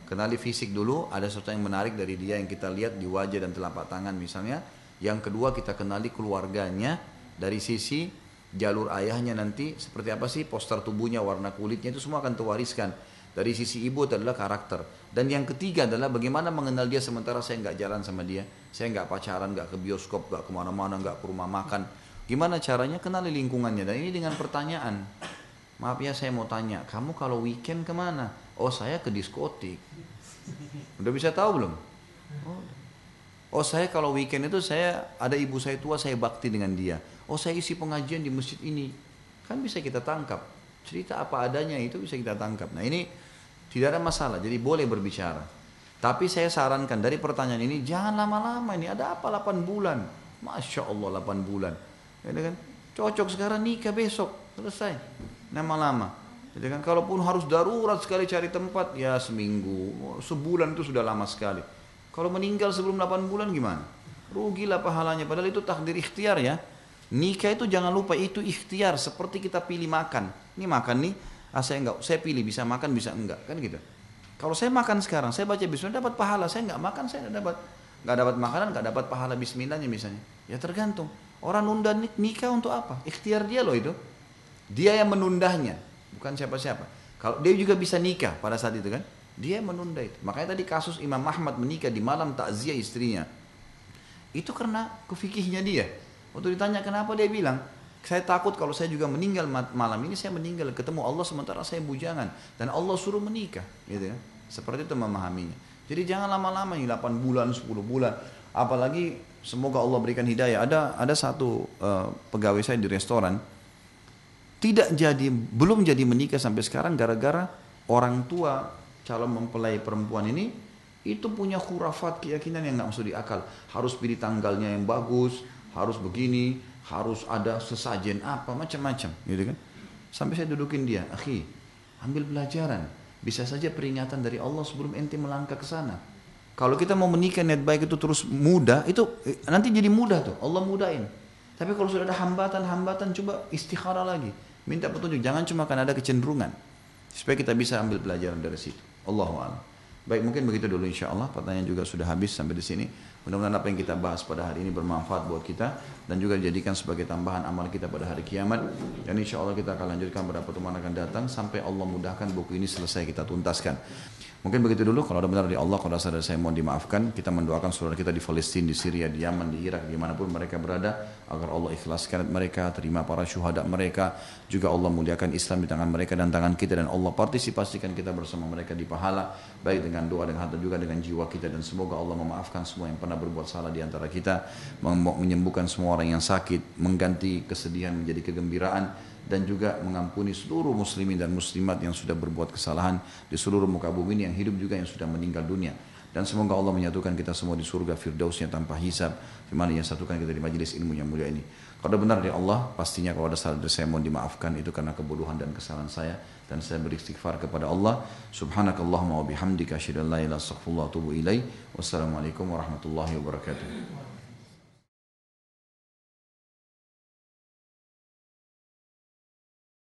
[SPEAKER 1] Kenali fisik dulu ada sesuatu yang menarik dari dia yang kita lihat di wajah dan telapak tangan misalnya Yang kedua kita kenali keluarganya dari sisi jalur ayahnya nanti seperti apa sih poster tubuhnya, warna kulitnya itu semua akan terwariskan. Dari sisi ibu adalah karakter. Dan yang ketiga adalah bagaimana mengenal dia sementara saya nggak jalan sama dia. Saya nggak pacaran, nggak ke bioskop, nggak ke mana-mana, nggak ke rumah makan. Gimana caranya kenali lingkungannya. Dan ini dengan pertanyaan. Maaf ya saya mau tanya, kamu kalau weekend ke mana? Oh saya ke diskotik. Udah bisa tahu belum? Oh, oh saya kalau weekend itu saya ada ibu saya tua saya bakti dengan dia. Oh saya isi pengajian di masjid ini. Kan bisa kita tangkap. Cerita apa adanya itu bisa kita tangkap. Nah ini tidak ada masalah, jadi boleh berbicara. Tapi saya sarankan dari pertanyaan ini jangan lama-lama ini. Ada apa 8 bulan? Masya Allah 8 bulan. Ya kan? Cocok sekarang nikah besok. Selesai lama-lama. Jadi kan kalaupun harus darurat sekali cari tempat ya seminggu, sebulan itu sudah lama sekali. Kalau meninggal sebelum 8 bulan gimana? Rugilah pahalanya padahal itu takdir ikhtiar ya. Nikah itu jangan lupa itu ikhtiar seperti kita pilih makan. Ini makan nih, ah saya enggak, saya pilih bisa makan bisa enggak kan gitu. Kalau saya makan sekarang, saya baca bismillah dapat pahala. Saya enggak makan, saya enggak dapat enggak dapat makanan, enggak dapat pahala bismillahnya misalnya. Ya tergantung. Orang nunda nikah untuk apa? Ikhtiar dia loh itu. Dia yang menundahnya, bukan siapa-siapa. Kalau dia juga bisa nikah pada saat itu kan, dia menunda itu. Makanya tadi kasus Imam Ahmad menikah di malam takziah istrinya. Itu karena kefikihnya dia. Waktu ditanya kenapa dia bilang, saya takut kalau saya juga meninggal malam ini saya meninggal ketemu Allah sementara saya bujangan dan Allah suruh menikah, gitu kan. Seperti itu memahaminya. Jadi jangan lama-lama ini 8 bulan, 10 bulan. Apalagi semoga Allah berikan hidayah. Ada ada satu uh, pegawai saya di restoran, tidak jadi belum jadi menikah sampai sekarang gara-gara orang tua calon mempelai perempuan ini itu punya khurafat keyakinan yang nggak masuk di akal. Harus pilih tanggalnya yang bagus harus begini harus ada sesajen apa macam-macam gitu kan? Sampai saya dudukin dia akhi ambil pelajaran. Bisa saja peringatan dari Allah sebelum ente melangkah ke sana. Kalau kita mau menikah niat baik itu terus mudah itu eh, nanti jadi mudah tuh Allah mudahin tapi kalau sudah ada hambatan-hambatan coba istikharah lagi. Minta petunjuk, jangan cuma karena ada kecenderungan. Supaya kita bisa ambil pelajaran dari situ. Allahu Baik, mungkin begitu dulu insya Allah. Pertanyaan juga sudah habis sampai di sini. Mudah-mudahan apa yang kita bahas pada hari ini bermanfaat buat kita dan juga dijadikan sebagai tambahan amal kita pada hari kiamat. Dan insya Allah kita akan lanjutkan pada pertemuan akan datang sampai Allah mudahkan buku ini selesai kita tuntaskan. Mungkin begitu dulu, kalau ada benar dari Allah, kalau ada saya mohon dimaafkan. Kita mendoakan saudara kita di Palestina, di Syria, di Yaman, di Irak, di mana pun mereka berada. Agar Allah ikhlaskan mereka, terima para syuhada mereka. Juga Allah muliakan Islam di tangan mereka dan tangan kita. Dan Allah partisipasikan kita bersama mereka di pahala. Baik dengan doa, dengan harta juga dengan jiwa kita. Dan semoga Allah memaafkan semua yang pernah berbuat salah di antara kita. Menyembuhkan semua orang yang sakit. Mengganti kesedihan menjadi kegembiraan dan juga mengampuni seluruh muslimin dan muslimat yang sudah berbuat kesalahan di seluruh muka bumi ini yang hidup juga yang sudah meninggal dunia. Dan semoga Allah menyatukan kita semua di surga firdausnya tanpa hisab. Di mana yang satukan kita di majelis ilmu yang mulia ini. Kalau benar dari Allah pastinya kalau ada salah dari saya mohon dimaafkan. Itu karena kebodohan dan kesalahan saya. Dan saya beristighfar kepada Allah. Subhanakallahumma wa bihamdika asyhadu an la ilaha illa wassalamualaikum warahmatullahi wabarakatuh